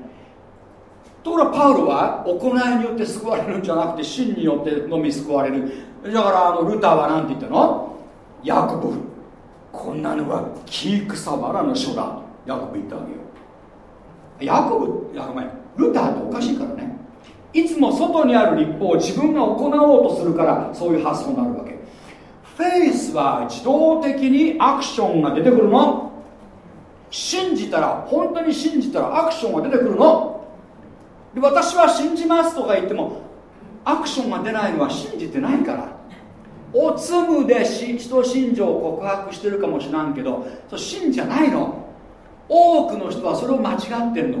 ところがパウロは行いによって救われるんじゃなくて真によってのみ救われる。だからあのルターは何て言ったの？ヤコブ。こんなのは木草原の書だ。ヤコブ言ったわけよ。ヤコブ？いやごめん。ルターっておかしいからね。いつも外にある立法を自分が行おうとするからそういう発想になるわけ。フェイスは自動的にアクションが出てくるの。信じたら本当に信じたらアクションが出てくるの。で私は信じますとか言ってもアクションが出ないのは信じてないから。おつむで人信条を告白してるかもしらんけどそれ信じゃないの。多くの人はそれを間違ってんの。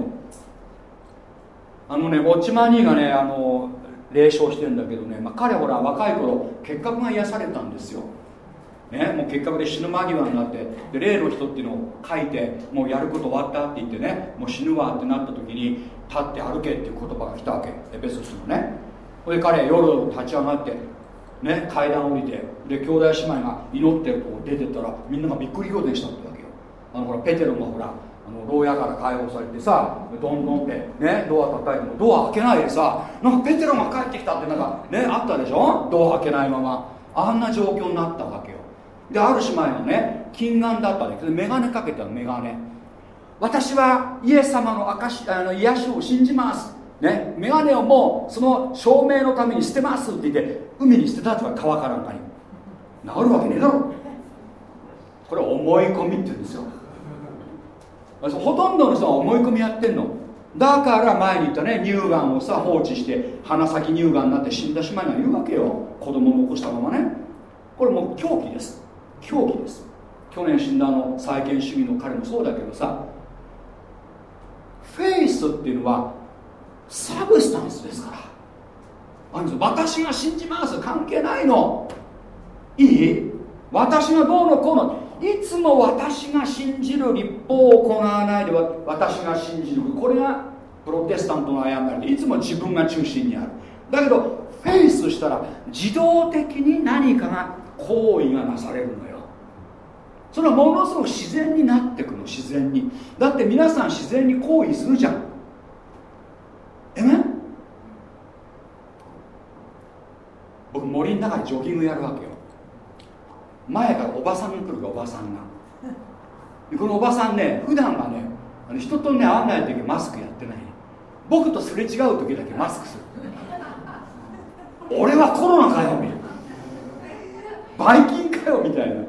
あのねウォッチマニーがねあの霊障してんだけどね、まあ、彼ほら若い頃結核が癒されたんですよ。ね、もう結核で死ぬ間際になってで例の人っていうのを書いてもうやること終わったって言ってねもう死ぬわってなった時に立って歩けっていう言葉が来たわけ。エペソスのね。それで彼夜立ち上がってね階段降りてで兄弟姉妹が祈ってると出てったらみんながびっくり仰天したってわけよ。あのほらペテロがほらあの牢屋から解放されてさどんどんってねドア叩いてもドア開けないでさなんかペテロが帰ってきたってなんかねあったでしょ？ドア開けないまま。あんな状況になったわけよ。である姉妹のね金眼だったんだけど眼鏡かけたの眼鏡私はイエス様の証あの癒しを信じます。ね眼鏡をもうその証明のために捨てますって言って海に捨てたって川かなんかに治るわけねえだろ。これ思い込みって言うんですよ。ほとんどの人は思い込みやってんの。だから前に言ったね乳がんをさ放置して鼻先乳がんになって死んだ姉妹がいるわけよ。子供を残したままね。これもう狂気です。狂気です。去年死んだあの再建主義の彼もそうだけどさフェイスっていうのはサブスタンスですから。あの私が信じます関係ないの。いい？私がどうのこうの。いつも私が信じる立法を行わないで私が信じる。これがプロテスタントの誤りでいつも自分が中心にある。だけどフェイスしたら自動的に何かが行為がなされるのよ。それはものすごく自然になってくの自然に。だって皆さん自然に行為するじゃん。えめ僕森の中でジョギングやるわけよ。前からおばさんが来るかおばさんが。このおばさんね普段はねあの人とね会わない時マスクやってない。僕とすれ違う時だけマスクする。俺はコロナかよみたいな。バイキンかよみたいな。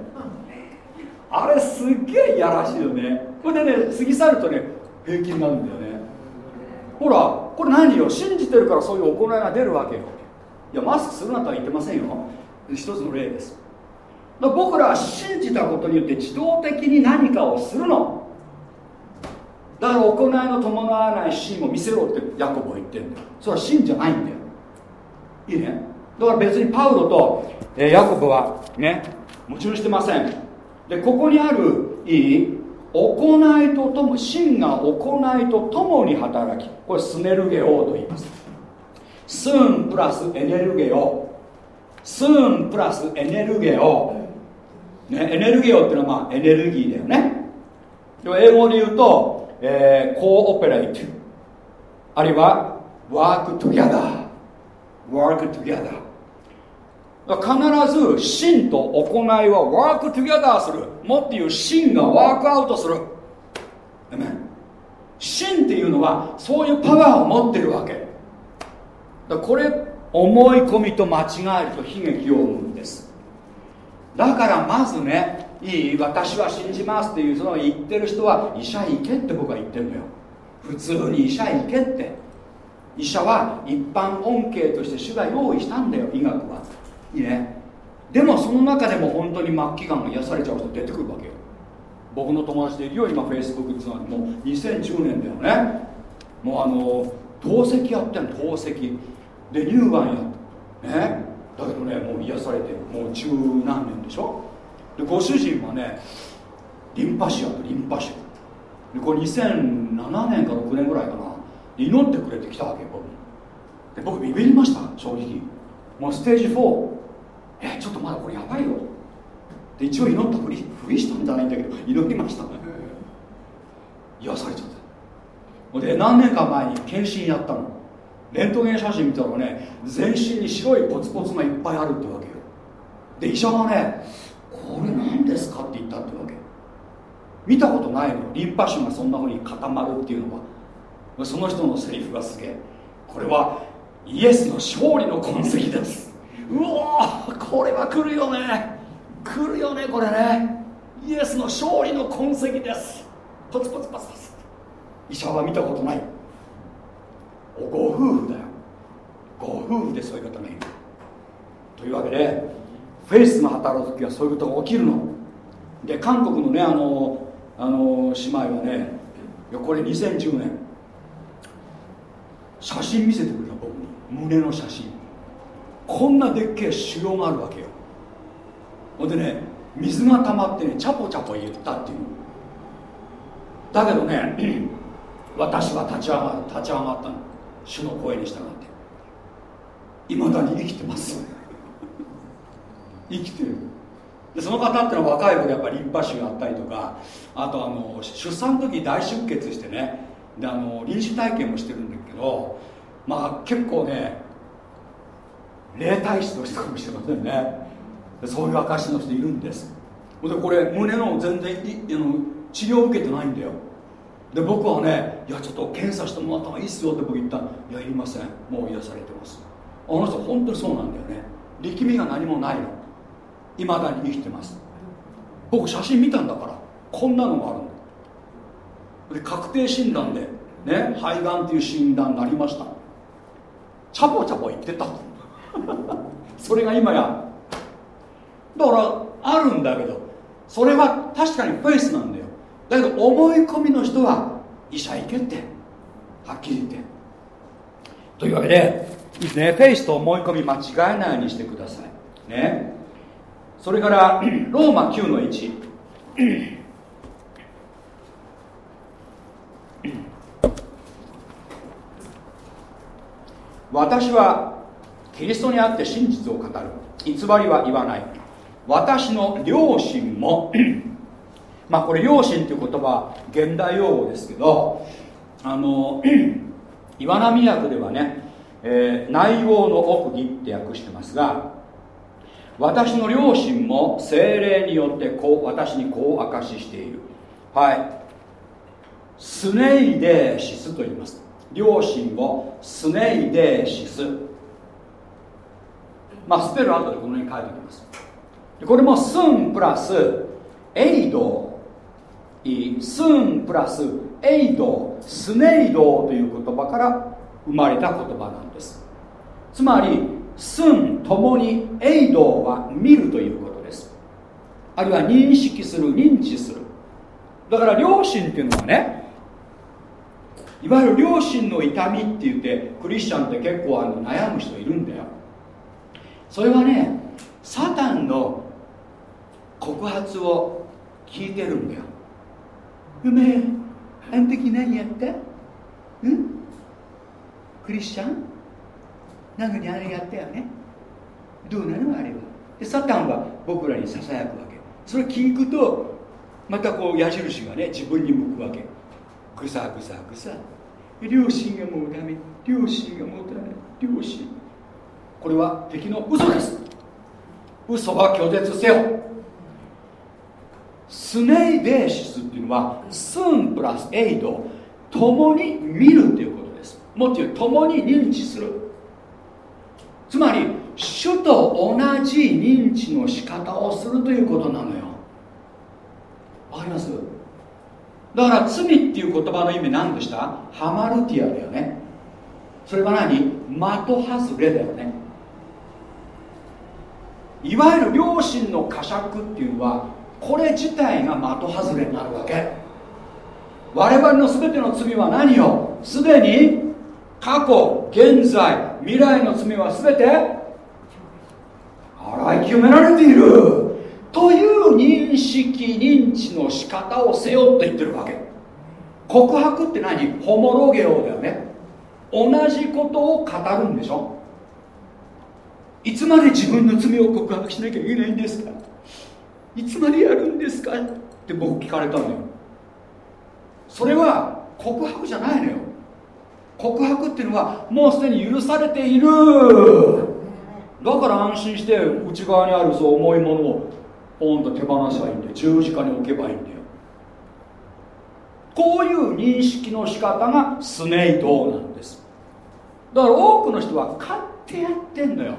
あれすっげえいやらしいよね。これでね過ぎ去るとね平気になるんだよね。ほらこれ何よ信じてるからそういう行いが出るわけよ。いやマスクするなとは言ってませんよ。一つの例です。ら僕らは信じたことによって自動的に何かをするの。だから行いの伴わないシーンを見せろってヤコブは言ってるんだよ。それは真じゃないんだよ。いいね？だから別にパウロと、えーヤコブはね矛盾してません。でここにあるいい行いととも真が行いとともに働きこれスネルゲオと言います。スーンプラスエネルゲオ。スーンプラスエネルゲオ、ね、エネルゲオっていうのはまあエネルギーだよね。でも英語で言うと、えー、 cooperate。あるいは work together。work together。必ず信と行いは work together する。もっと言う信が work out する。信っていうのはそういうパワーを持ってるわけ。だこれ思い込みと間違えると悲劇を生むんです。だからまずねいい私は信じますっていうその言ってる人は医者行けって僕は言ってるのよ。普通に医者行けって。医者は一般恩恵として主が用意したんだよ医学は。いいね。でもその中でも本当に末期がんが癒されちゃう人出てくるわけよ。僕の友達でいるよ今フェイスブックつながりもう2010年だよね。もうあの透析やってん透析。で乳がんやね。だけどねもう癒されて。もう十何年でしょ。でご主人はねリンパ腫やとリンパ腫。でこれ2007年か6年ぐらいかな。祈ってくれてきたわけ僕で僕ビビりました正直。もうステージ4えちょっとまだこれやばいよで一応祈ったふりふりしたんじゃないんだけど祈りました。癒されちゃったほんで何年か前に検診やったの。レントゲン写真見たらね全身に白いポツポツがいっぱいあるってわけよ。で医者がねこれ何ですか？って言ったってわけ。見たことないの。リンパ腫がそんなふうに固まるっていうのは。その人のセリフがすげえ。これはイエスの勝利の痕跡ですうおこれは来るよね。来るよねこれね。イエスの勝利の痕跡です。ポツポツパツパツ。医者は見たことない。おご夫婦だよ。ご夫婦でそういう方がいるというわけでフェイスが働く時はそういうことが起きるの。で韓国のねあのあの姉妹はねこれ2010年。写真見せてくれた僕に。胸の写真。こんなでっけえ腫瘍があるわけよ。ほんでね水が溜まってねチャポチャポ言ったっていう。だけどね 私は立ち上が立ち上がったの。主の声に従って。いまだに生きてます。生きてる。でその方ってのは若い頃やっぱりリンパ腫があったりとかあとあの出産の時大出血してねであの臨死体験もしてるんだけどまあ結構ね霊体質の人かもしれませんね。そういう証の人いるんです。でこれ胸の全然いあの治療を受けてないんだよ。で僕はねいやちょっと検査してもらった方がいいっすよって僕言ったいやいりません。もう癒されてます。あの人本当にそうなんだよね。力みが何もないの。いまだに生きてます。僕写真見たんだから。こんなのがあるんだで確定診断でね肺がんっていう診断になりました。チャポチャポ言ってたそれが今や。だからあるんだけどそれは確かにフェイスなんだよ。だけど思い込みの人は医者行けって。はっきり言って。というわけで、ね、フェイスと思い込み間違えないようにしてください。ね。それから ローマ9の1 私はキリストにあって真実を語る。偽りは言わない。私の両親も。まあこれ両親という言葉は現代用語ですけどあの 岩波訳ではね、えー内容の奥義って訳してますが私の両親も精霊によってこう私にこう証ししている。はい。スネイデーシスと言います。両親をスネイデーシス。まあスペル後でこのように書いておきます。これもスンプラスエイド。スンプラスエイド。スネイドという言葉から生まれた言葉なんです。つまりスンともにエイドは見るということです。あるいは認識する認知する。だから良心っていうのはねいわゆる良心の痛みって言ってクリスチャンって結構あの悩む人いるんだよ。それはねサタンの告発を聞いてるんだよ「梅あの時何やったうん？クリスチャンなのにあれやったよねどうなの？あれは？でサタンは僕らにささやくわけ。それ聞くとまたこう矢印がね自分に向くわけ。ぐさぐさぐさ。両親がもうダメ。両親がもうダメ。両親。これは敵の嘘です。嘘は拒絶せよ。スネイデーシスっていうのはスンプラスエイド共に見るっていうことです。もっと言う共に認知する。つまり主と同じ認知の仕方をするということなのよ。わかります？だから罪っていう言葉の意味何でした？ハマルティアだよね。それは何？的外れだよね。いわゆる良心の呵責っていうのはこれ自体が的外れになるわけ。我々の全ての罪は何よ？すでに過去現在未来の罪は全て洗い清められている。という認識認知の仕方をせよって言ってるわけ。告白って何？ホモロゲオだよね。同じことを語るんでしょ。いつまで自分の罪を告白しなきゃいけないんですか？いつまでやるんですか？って僕聞かれたんだよ。それは告白じゃないのよ。告白っていうのはもうすでに許されている。だから安心して内側にあるそう重いものをポンと手放せばいいんだよ。十字架に置けばいいんだよ。こういう認識の仕方がスネイトなんです。だから多くの人は勝手やってんのよ。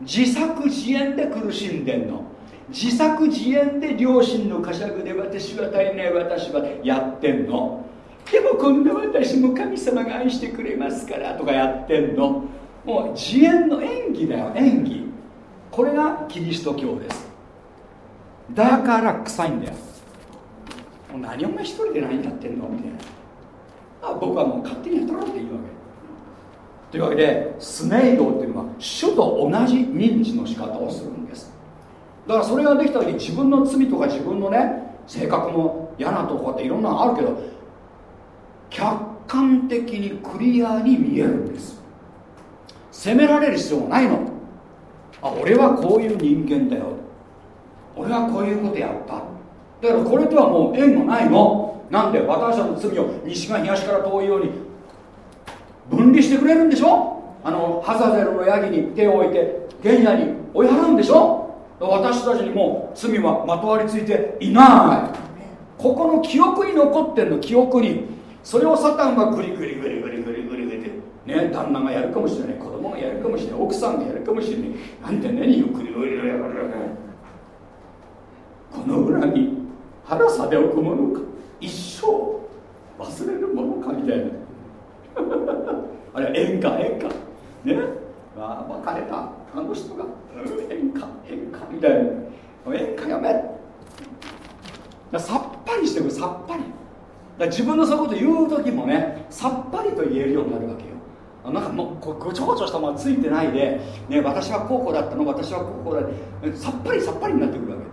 自作自演で苦しんでんの。自作自演で両親の呵責で私は足りない私はやってんの。でもこんな私も神様が愛してくれますからとかやってんの。もう自演の演技だよ演技。これがキリスト教です。だから臭いんだよ。もう何お前一人で何やってんのみたいな。あ僕はもう勝手にやったろって言うわけ。というわけでスネイドっていうのは主と同じ認知の仕方をするんです。だからそれができた時自分の罪とか自分のね性格も嫌なとこっていろんなのあるけど客観的にクリアに見えるんです。責められる必要がないの。あ俺はこういう人間だよ。俺はこういうことやった。だからこれとはもう縁がないの。なんで私たちの罪を西が東から遠いように分離してくれるんでしょ？あのハザゼルのヤギに手を置いて原野に追い払うんでしょ？私たちにも罪はまとわりついていない。ここの記憶に残ってんの記憶に。それをサタンはグリグリグリグリグリグリグリってね旦那がやるかもしれない。子供がやるかもしれない。奥さんがやるかもしれない。なんて何ゆっくりグリグリグリこの恨み腹さでおくものか？一生忘れるものか？みたいな。あれは演歌演歌。ね。あ別れた。あの人が、演歌演歌。みたいな。演歌やめ。さっぱりしてくさっぱり。自分のそういうこと言う時もねさっぱりと言えるようになるわけよ。なんかもうごちょごちょしたままついてないで、ね、私は高校だったの私は高校だっさっぱりさっぱりになってくるわけ。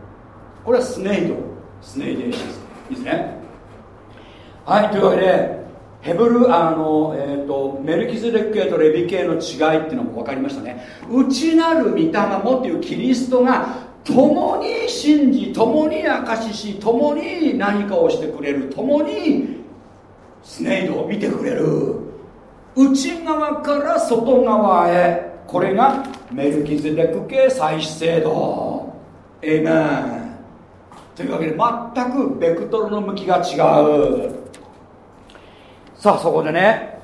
これはスネイド。スネイデーシス。いいですね。はいというわけでヘブルあの、えーと、メルキゼデク系とレビ系の違いっていうのも分かりましたね。内なる御霊もっていうキリストが共に信じ共に証しし共に何かをしてくれる共にスネイドを見てくれる。内側から外側へこれがメルキゼデク系祭祀制度。エイメンというわけで全くベクトルの向きが違う。さあそこでね、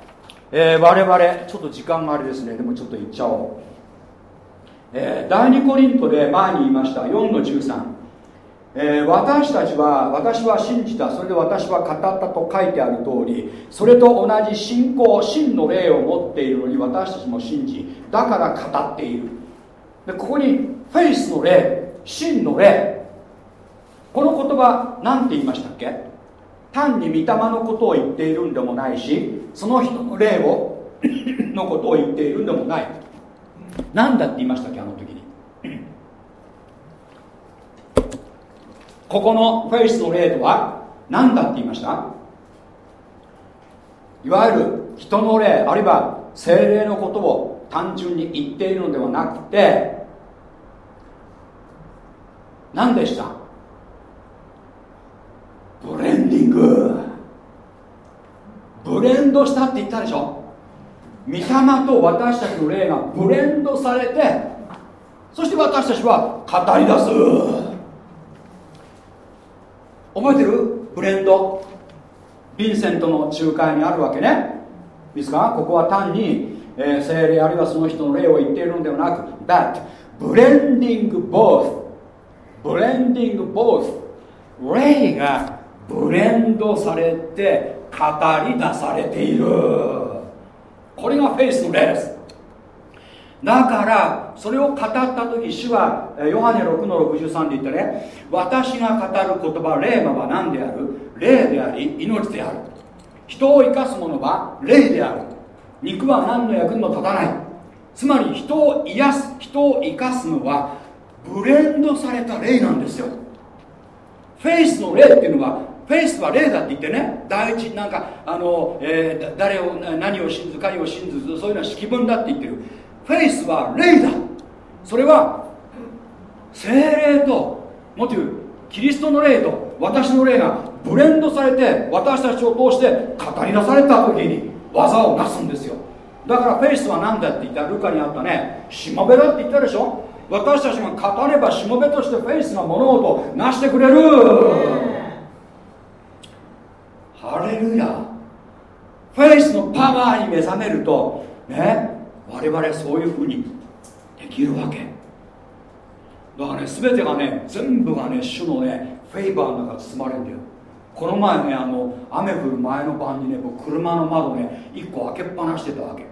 えー、我々ちょっと時間があれですね。でもちょっと言っちゃおう、えー、第2コリントで前に言いました。4の13えー私たちは私は信じた。それで私は語ったと書いてある通りそれと同じ信仰真の霊を持っているのに私たちも信じだから語っている。でここにフェイスの霊真の霊。この言葉何て言いましたっけ？単に御霊のことを言っているんでもないしその人の霊を のことを言っているんでもない。何だって言いましたっけあの時に。ここのフェイスの霊とは何だって言いました？いわゆる人の霊あるいは精霊のことを単純に言っているのではなくて何でした？ブレンディング。ブレンドしたって言ったでしょ？御霊と私たちの霊がブレンドされてそして私たちは語り出す。覚えてる？ブレンド。ヴィンセントの仲介にあるわけね。いいですかここは単に、えー精霊あるいはその人の霊を言っているのではなく But blending both blending both 霊がブレンドされて語り出されている。これがフェイスの霊ですだからそれを語った時主はヨハネ6の63で言ったね。私が語る言葉霊魔は何である？霊であり命である。人を生かすものは霊である。肉は何の役にも立たない。つまり人を癒す人を生かすのはブレンドされた霊なんですよ。フェイスの霊っていうのはフェイスは霊だって言ってね第一なんかあの、えー誰を何を信ずかを信ずそういうのは式文だって言ってる。フェイスは霊だそれは精霊ともっと言うキリストの霊と私の霊がブレンドされて私たちを通して語り出された時に技をなすんですよ。だからフェイスは何だって言ったらルカにあったねしもべだって言ったでしょ。私たちが語ればしもべとしてフェイスが物事を成してくれる。ハレルヤ。フェイスのパワーに目覚めるとね我々そういうふうにできるわけ。だからね全てがね全部がね主のねフェイバーの中包まれるんだよ。この前ねあの雨降る前の晩にね僕車の窓ね1個開けっぱなしてたわけ。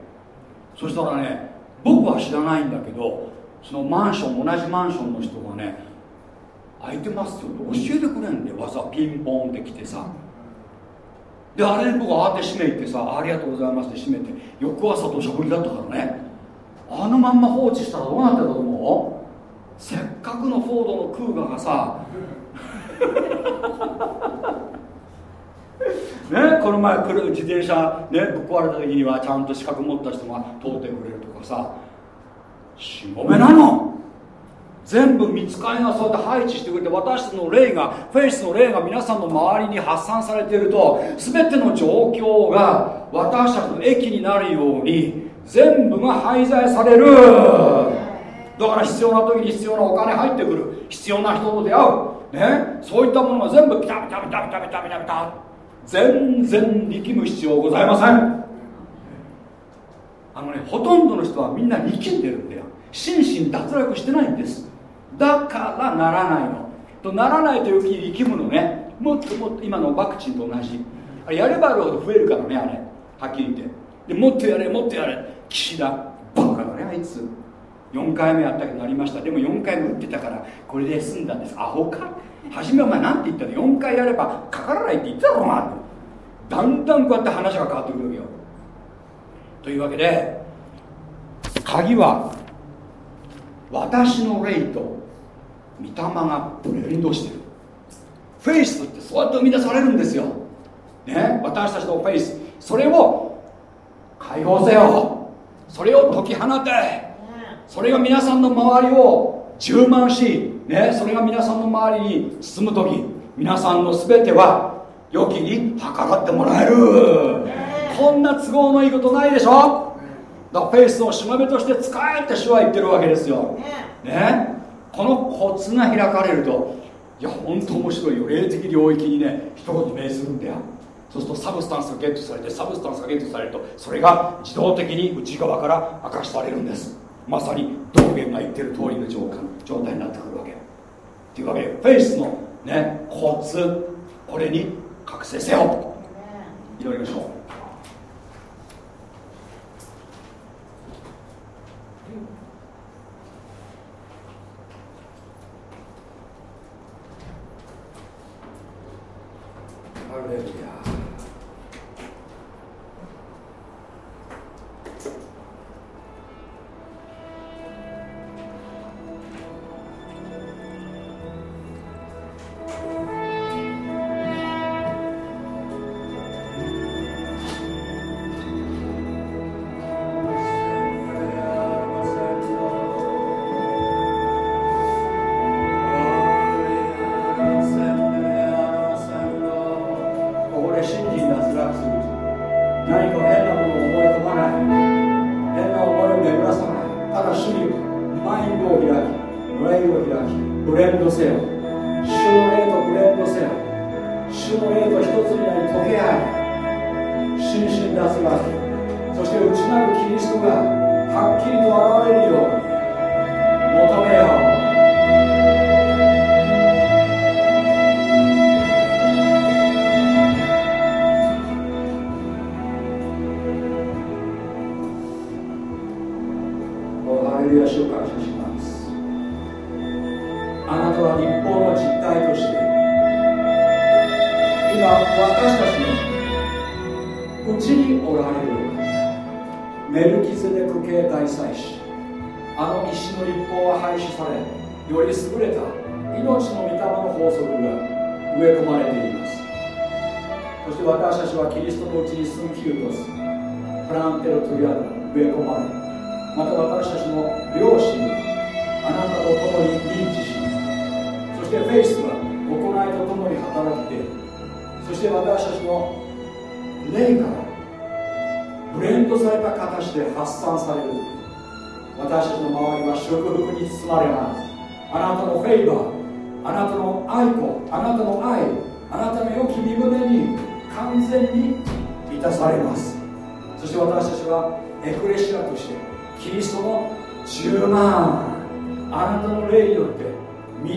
そしたらね僕は知らないんだけどそのマンション同じマンションの人がね開いてますよって教えてくれんでわざピンポンって来てさ。であれで僕慌て閉めてさありがとうございますって閉めて翌朝土砂降りだったからね。あのまんま放置したらどうなってたと思う？せっかくのフォードのクーガがさ ね、この前来る自転車、ね、ぶっ壊れた時にはちゃんと資格持った人が通ってくれるとかさしもべなの。全部見つかりがそうやって配置してくれて私たちの霊がフェイスの霊が皆さんの周りに発散されていると全ての状況が私たちの益になるように全部が廃材される。だから必要な時に必要なお金入ってくる。必要な人と出会う。ね？そういったものが全部ピタピタピタピタピタピタピタ。全然力む必要ございません。あのねほとんどの人はみんな力んでるんだよ。心身脱落してないんです。だからならないの。とならないという気に力むのね。もっともっと今のワクチンと同じ。あれやればやるほど増えるからねあれ。はっきり言って。でもっとやれもっとやれ。岸田バカだねあいつ。4回目やったけどなりました。でも4回目打ってたからこれで済んだんです。アホか。初めお前なんて言ったの？4回やればかからないって言ってたろなってだんだんこうやって話が変わってくるわけよ。というわけで鍵は私の霊と御霊がブレンドしてる。フェイスってそうやって生み出されるんですよ、ね、私たちのフェイス。それを解放せよ。それを解き放て。それが皆さんの周りを充満し、ね、それが皆さんの周りに包む時皆さんの全ては良きに計らってもらえる。こんな都合のいいことないでしょ？だからフェイスをしもべとして使えって主は言ってるわけですよ。ね？このコツが開かれるといや本当面白いよ。霊的領域にね一言命するんだよ。そうすると substance がゲットされて substance がゲットされるとそれが自動的に内側から証しされるんです。まさに道元が言ってる通りの状態になってくるわけ。というわけでフェイスのねコツこれに覚醒せよ。祈りましょう。ハレルヤ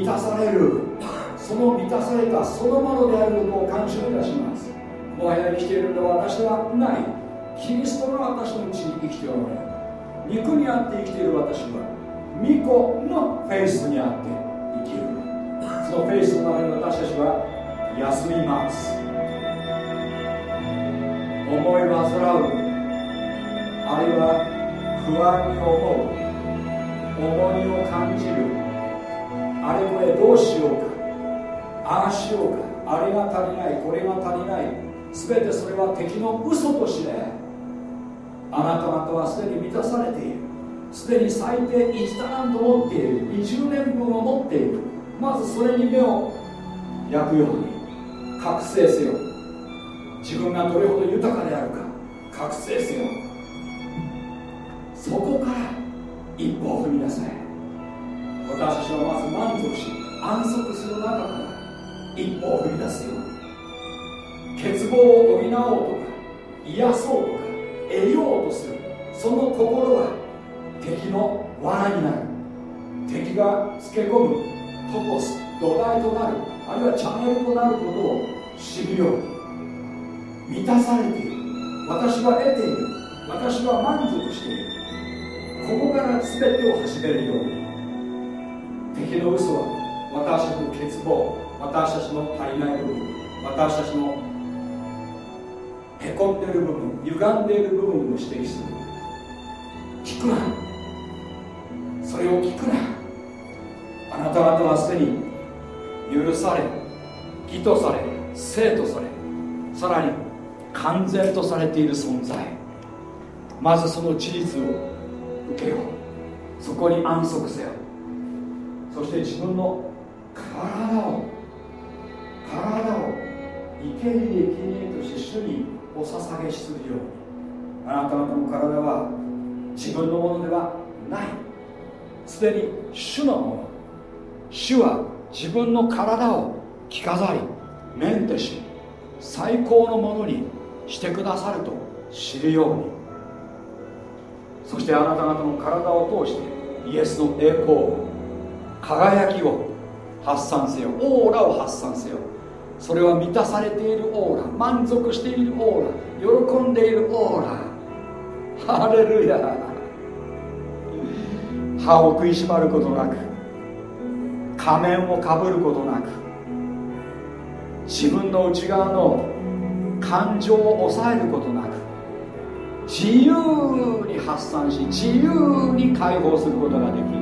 満たされる。その満たされたそのものであることを感謝いたします。もはや生きているのは私ではない。キリストが私のうちに生きておられる。肉にあって生きている私は巫女のフェイスにあって生きる。そのフェイスの中に私たちは休みます。思い煩う。あるいは不安に思う。重荷を感じる。あれこれどうしようか。ああしようか。あれが足りない。これが足りない。全てそれは敵の嘘としてあなた方はすでに満たされている。すでに最低1タラント持っている。20年分を持っている。まずそれに目を焼くように覚醒せよ。自分がどれほど豊かであるか覚醒せよ。そこから一歩を踏みなさい私たちはまず満足し安息する中から一歩を踏み出すように欠乏を補おうとか癒そうとか得ようとするその心は敵の罠になる敵がつけ込むトポス土台となるあるいはチャンネルとなることを知るように満たされている私は得ている。私は満足している。ここから全てを始めるように。敵の嘘は私たちの欠乏私たちの足りな。い部分私たちのへこんでいる部分歪んでいる部分を指摘する聞くな。それを聞くな。あなた方はすでに許され義とされ生とされさらに完全とされている存在。まずその事実を受けよう。そこに安息せよ。そして自分の体を体を生贄に生贄として主にお捧げするようにあなた方の体は自分のものではない。すでに主のもの主は自分の体を着飾りメンテし最高のものにしてくださると知るように。そしてあなた方の体を通してイエスの栄光を輝きを発散せよ。オーラを発散せよ。それは満たされているオーラ満足しているオーラ喜んでいるオーラ。ハレルヤ。歯を食いしばることなく仮面をかぶることなく自分の内側の感情を抑えることなく自由に発散し自由に解放することができる。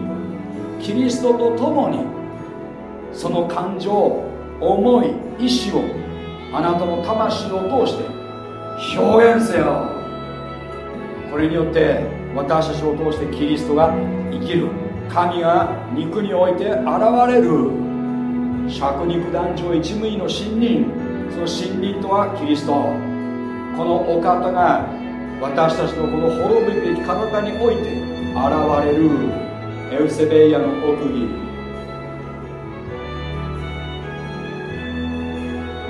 キリストと共にその感情思い意志をあなたの魂を通して表現せよ。これによって私たちを通してキリストが生きる。神が肉において現れる。尺肉男女一無二の信任。その信任とはキリスト。このお方が私たちのこの滅ぶべき体において現れる。エウセベイヤの奥義。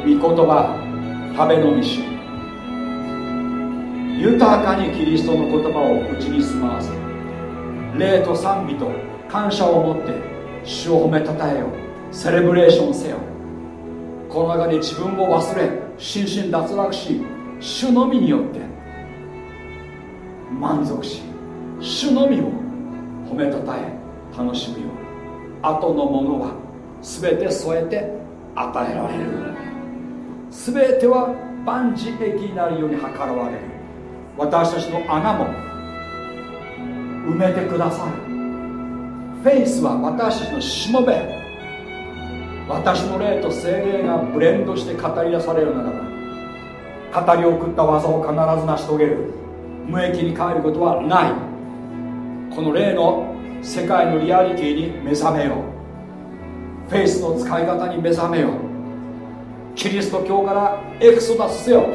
御言葉食べ飲みし豊かにキリストの言葉を口に住まわせ霊と賛美と感謝を持って主を褒めたたえよセレブレーションせよ。この中で自分を忘れ心身脱落し主のみによって満足し主のみを褒めたたえ楽しむよ後のものは全て添えて与えられる。全ては万事益になるように計らわれる。私たちの穴も埋めてくださるフェイスは私たちのしもべ。私の霊と精霊がブレンドして語り出されるなら。ば語り送った技を必ず成し遂げる。無益に帰ることはない。この霊の世界のリアリティに目覚めよう。フェイスの使い方に目覚めよう。キリスト教からエクソダスせよ。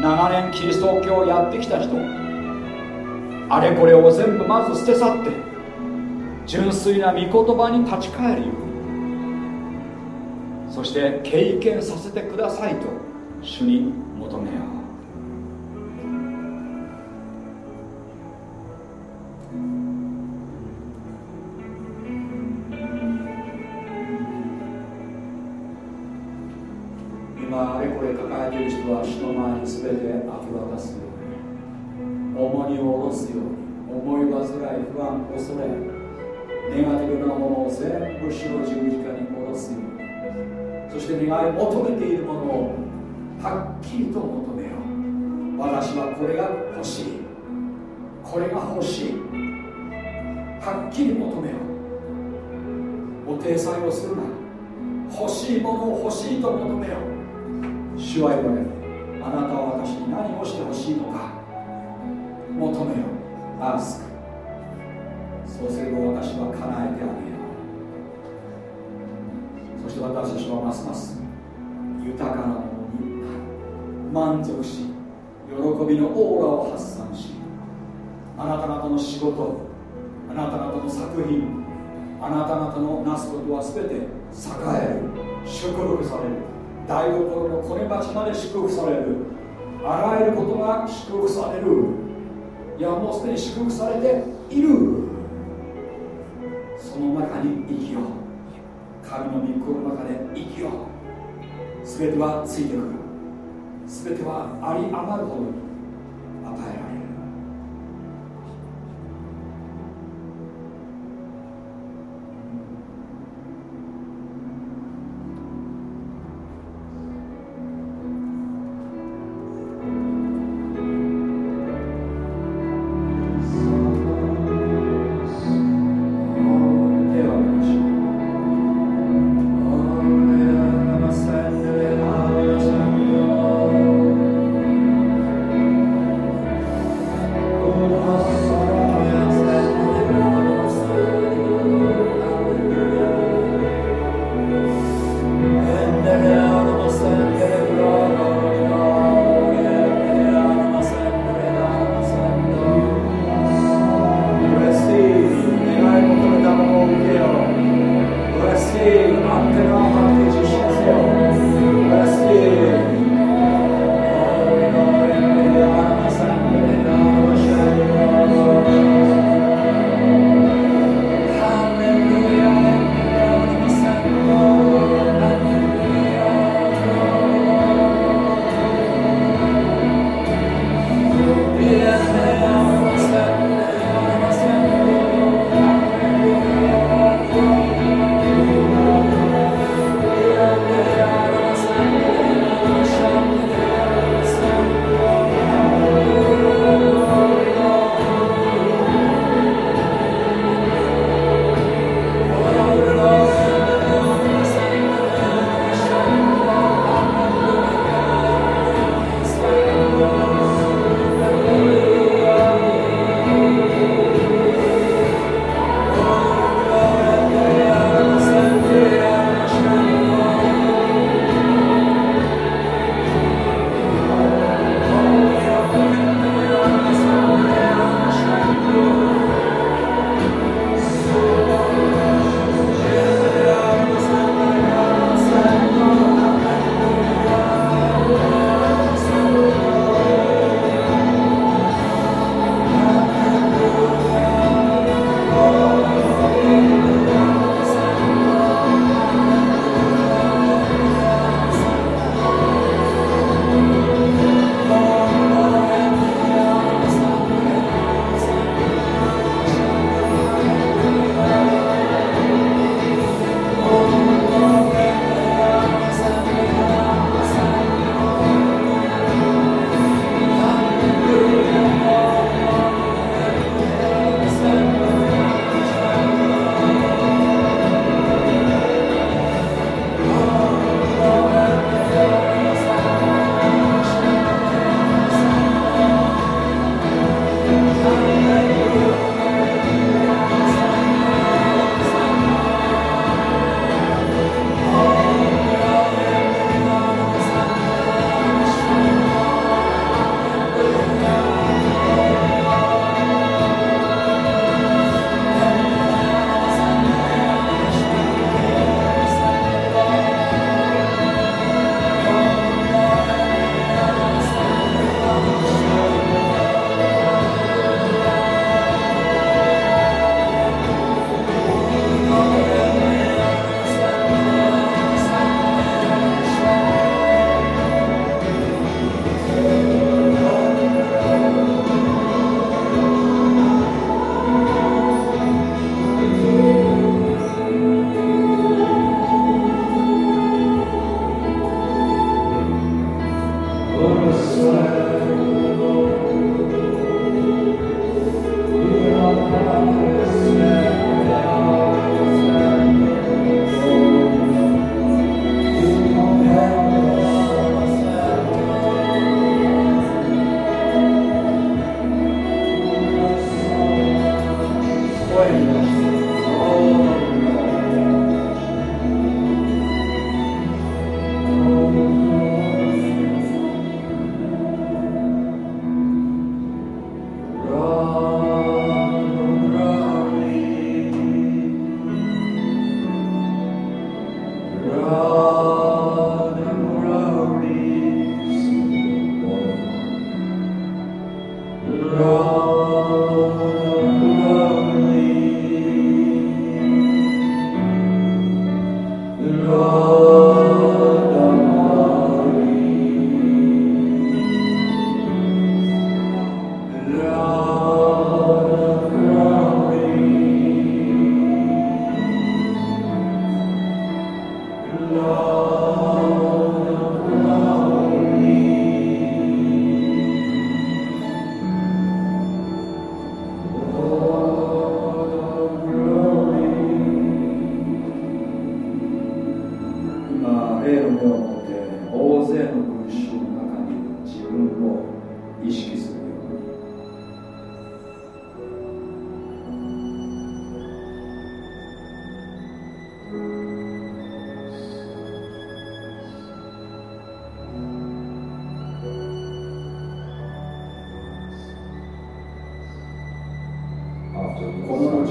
長年キリスト教をやってきた人。あれこれを全部まず捨て去って。純粋な御言葉に立ち返るように。そして経験させてくださいと主に求めよう。れ抱えている人は主の前に全て明け渡すように。重荷を下ろすように。思い煩い不安恐れ。ネガティブなものを全部主の十字架に下ろすように。そして願い求めているものをはっきりと求めよう。私はこれが欲しい。これが欲しい。はっきり求めよう。お体裁をするな。欲しいものを欲しいと求めよう。主は言われる。あなたは私に何をしてほしいのか。求めよ。アースクそうすれば私は叶えてあげよう。そして私たちはますます豊かなものに満足し喜びのオーラを発散しあなた方の仕事あなた方の作品あなた方のなすことは全て栄える祝福される。台所のこね鉢まで祝福される。あらゆることが祝福される。いやもうすでに祝福されている。その中に生きよう。神の御心の中で生きよう。全てはついてくる。全てはあり余るほどに与えられる。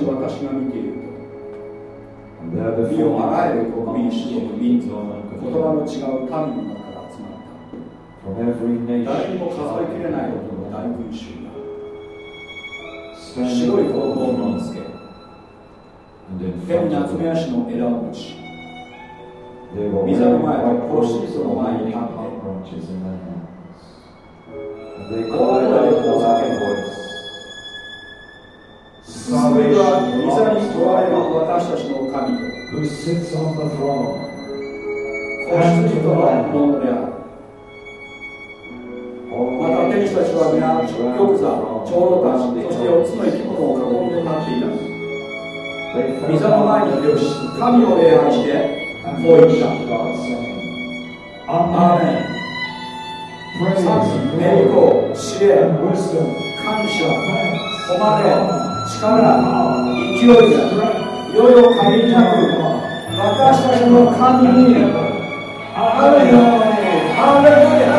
私が見ていると。身をあらゆる国民種族民族言葉の違う民の中から集まった。誰にも数えきれないほどの大群衆が。白い衣を身につけ。手に夏目足の枝を持ち。御座の前と格子室の前に立って。大声でこう叫んで救いは御座に問われる私たちの神と who sits on the throne, 子羊とのものであるまた天使たちは皆玉座長老たちそして4つの生き物を囲んで立っていた they 御座の前 down に立ち神を礼拝してこう言ったアーメン賛美栄光知恵感謝誉れ honor, 力勢いがいろいろ限りなく私たちの神にあるようにハレルヤ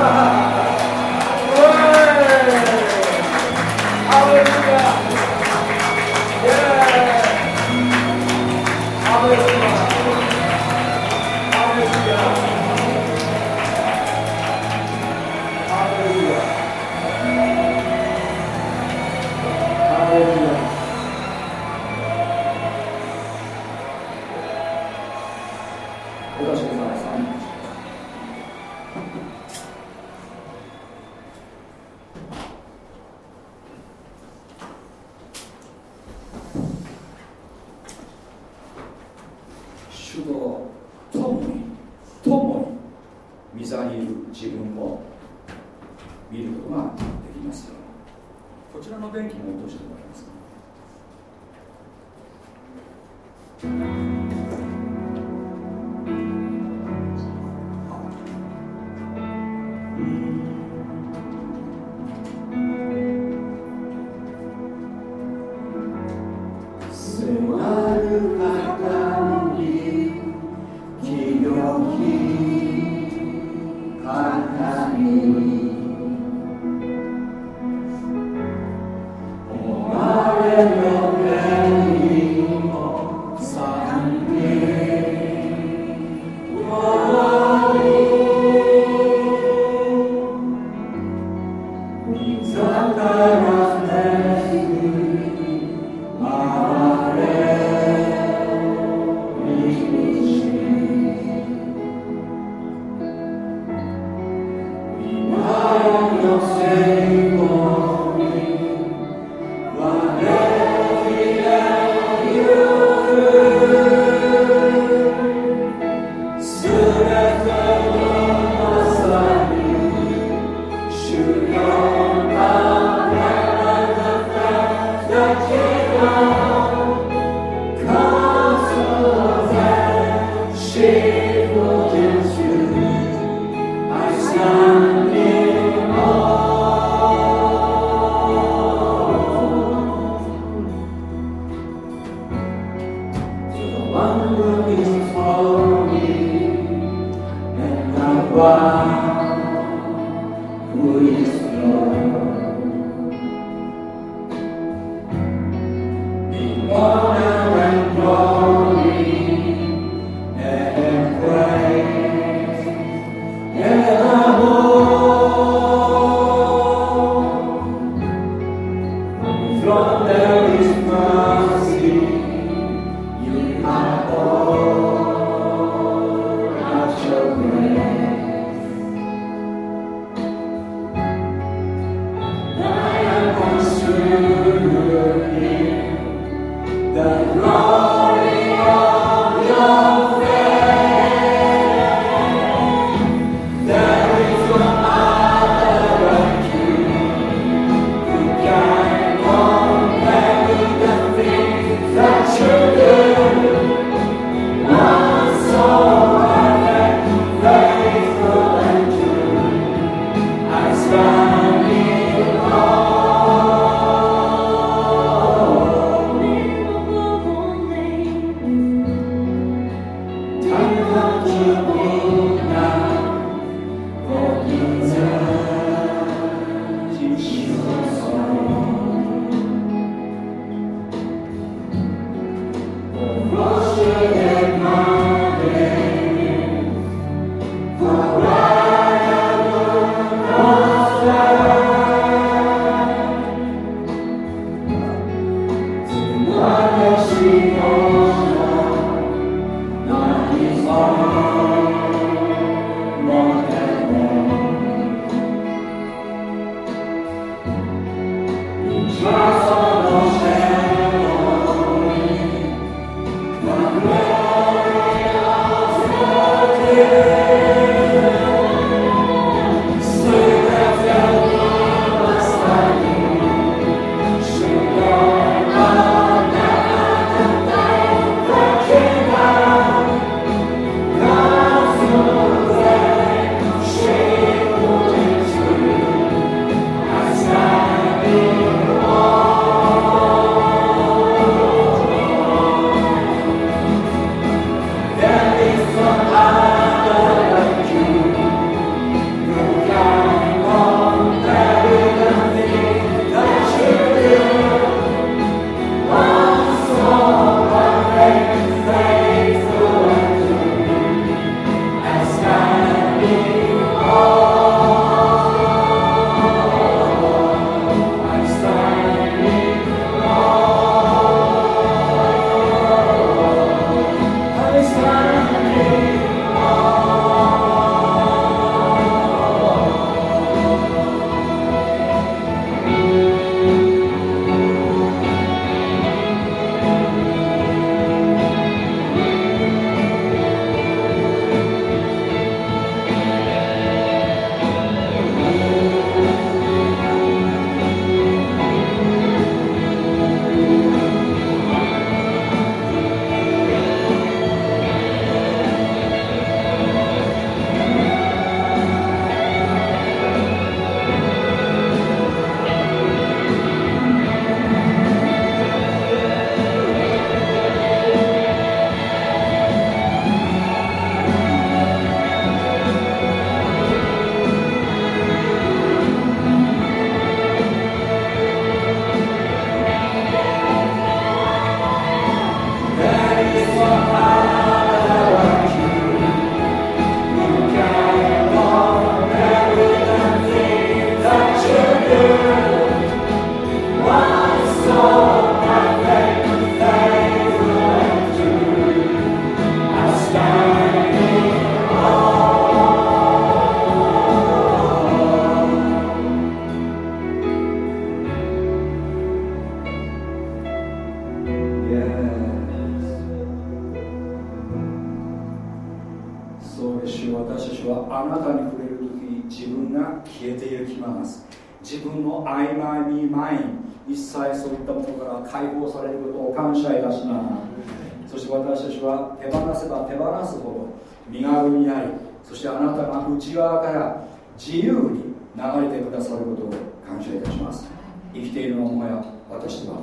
側から自由に流れてくださることを感謝いたします。生きているのはもはや私ではない。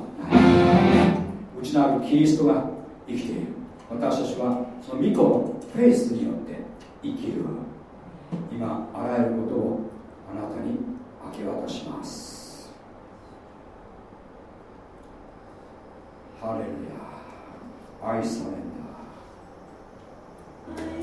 内なるキリストが生きている。私たちはその御子のフェイスによって生きる今あらゆることをあなたに明け渡します。ハレルヤ愛されんだ。明け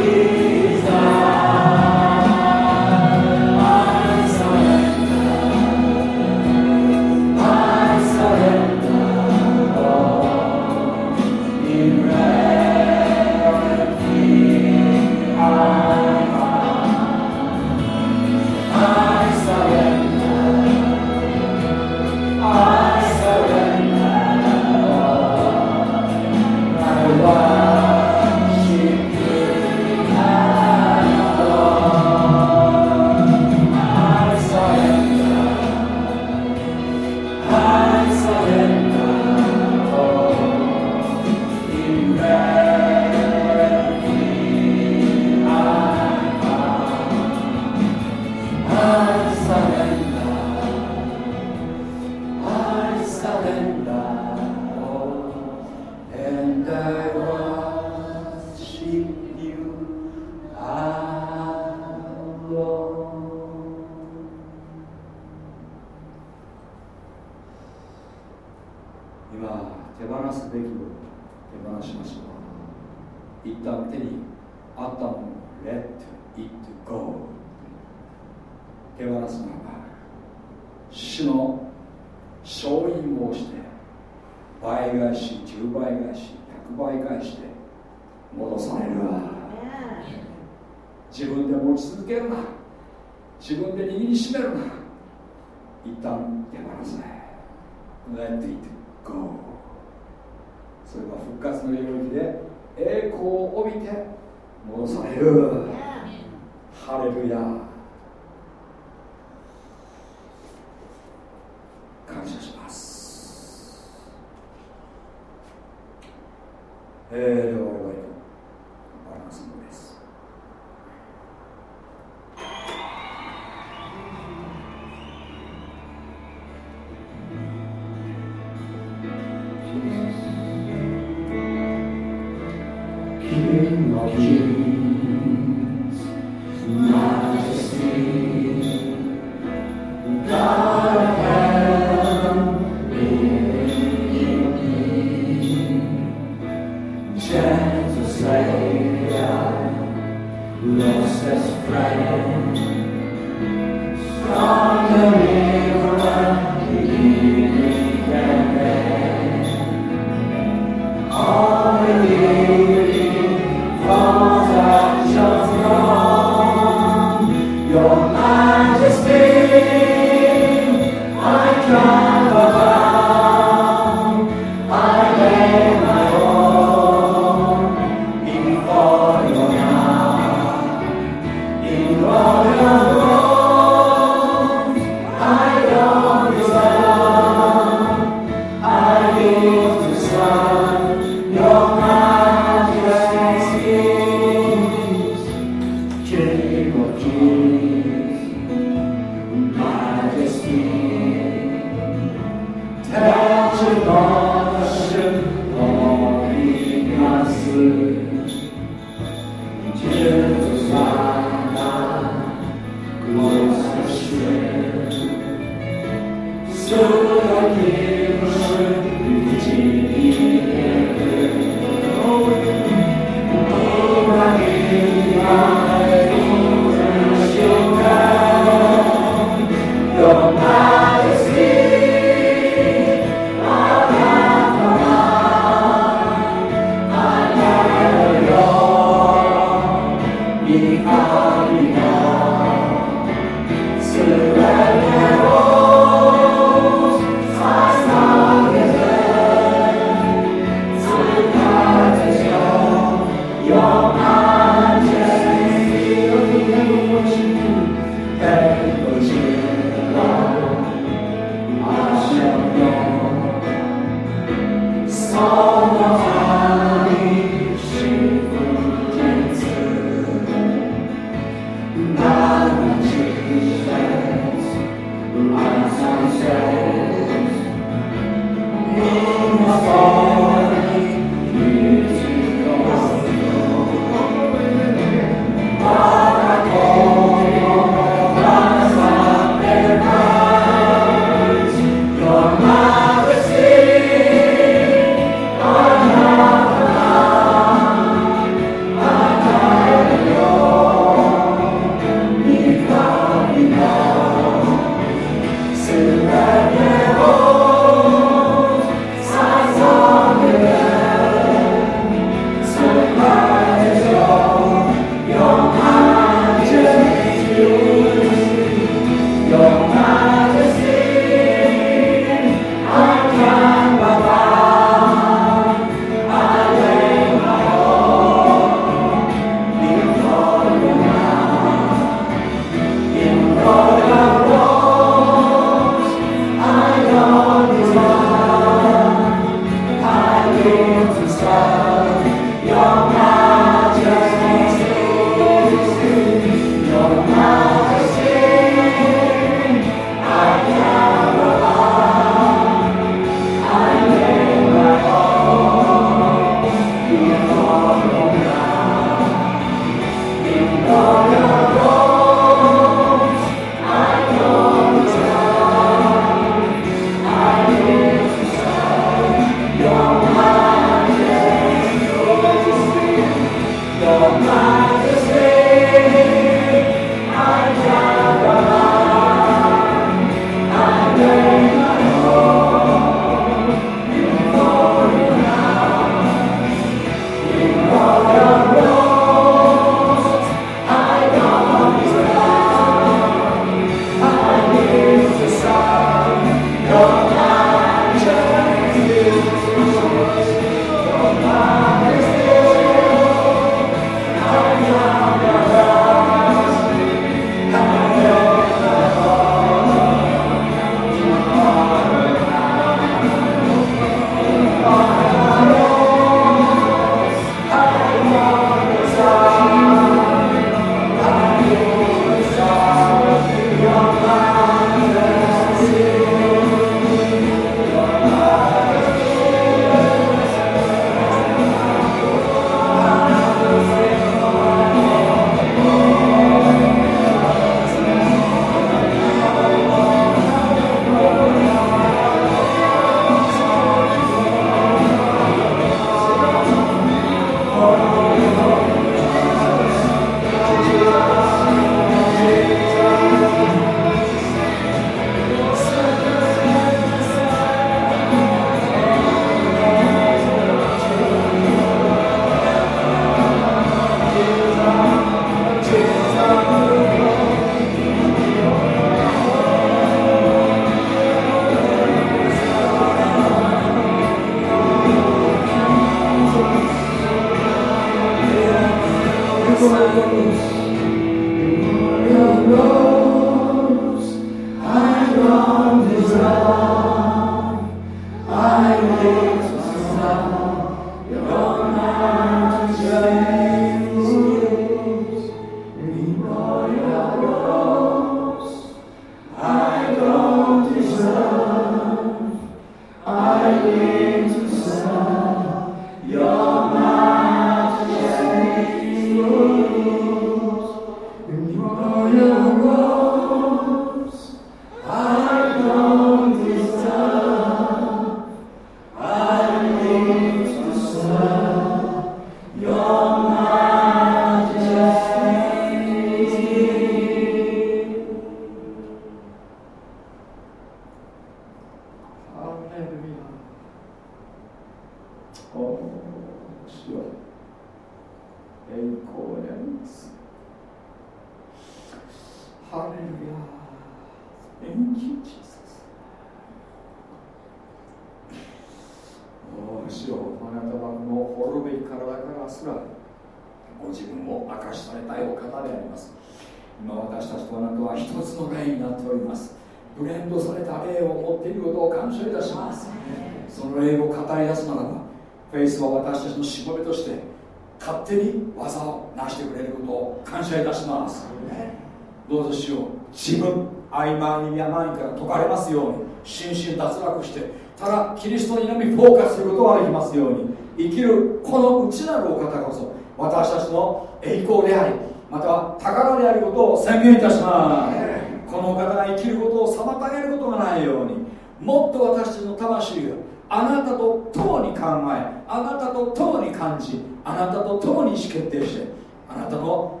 と共に意思決定してあなたの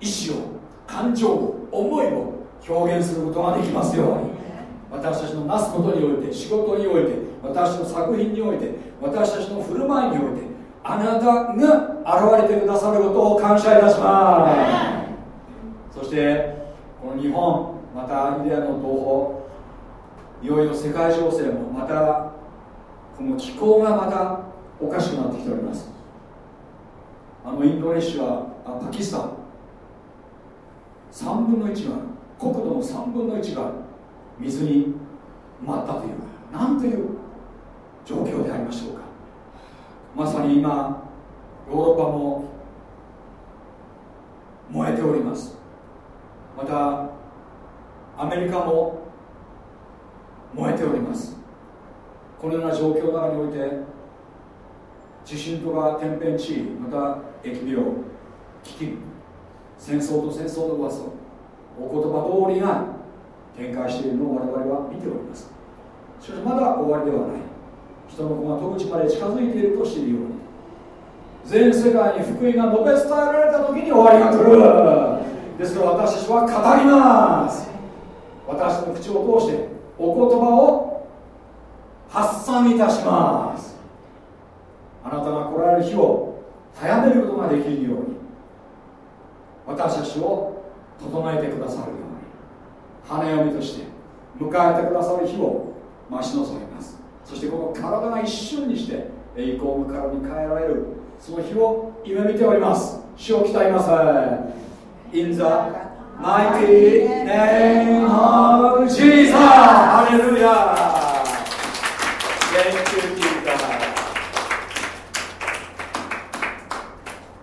意思を感情を思いを表現することができますように。私たちのなすことにおいて仕事において私の作品において私たちの振る舞いにおいてあなたが現れてくださることを感謝いたします。そしてこの日本またアイデアの東方いよいよ世界情勢もまたこの気候がまたおかしくなってきております。あのインドネシアあパキスタン。3分の1が国土の3分の1が水に埋まったというなんという状況でありましょうか。まさに今ヨーロッパも燃えております。またアメリカも燃えております。このような状況の中において地震とか天変地異また疫病飢饉戦争と戦争の噂お言葉通りが展開しているのを我々は見ております。しかしまだ終わりではない。人の子が戸口まで近づいていると知るように全世界に福音が述べ伝えられた時に終わりが来る。ですから私たちは語ります。私の口を通してお言葉を発散いたします。あなたが来られる日を早めることができるように私たちを整えてくださるように花嫁として迎えてくださる日を待ち望みます。そしてこの体が一瞬にして栄光の体に変えられるその日を夢見ております。主を鍛えます In the mighty name of Jesus! ハレルヤ!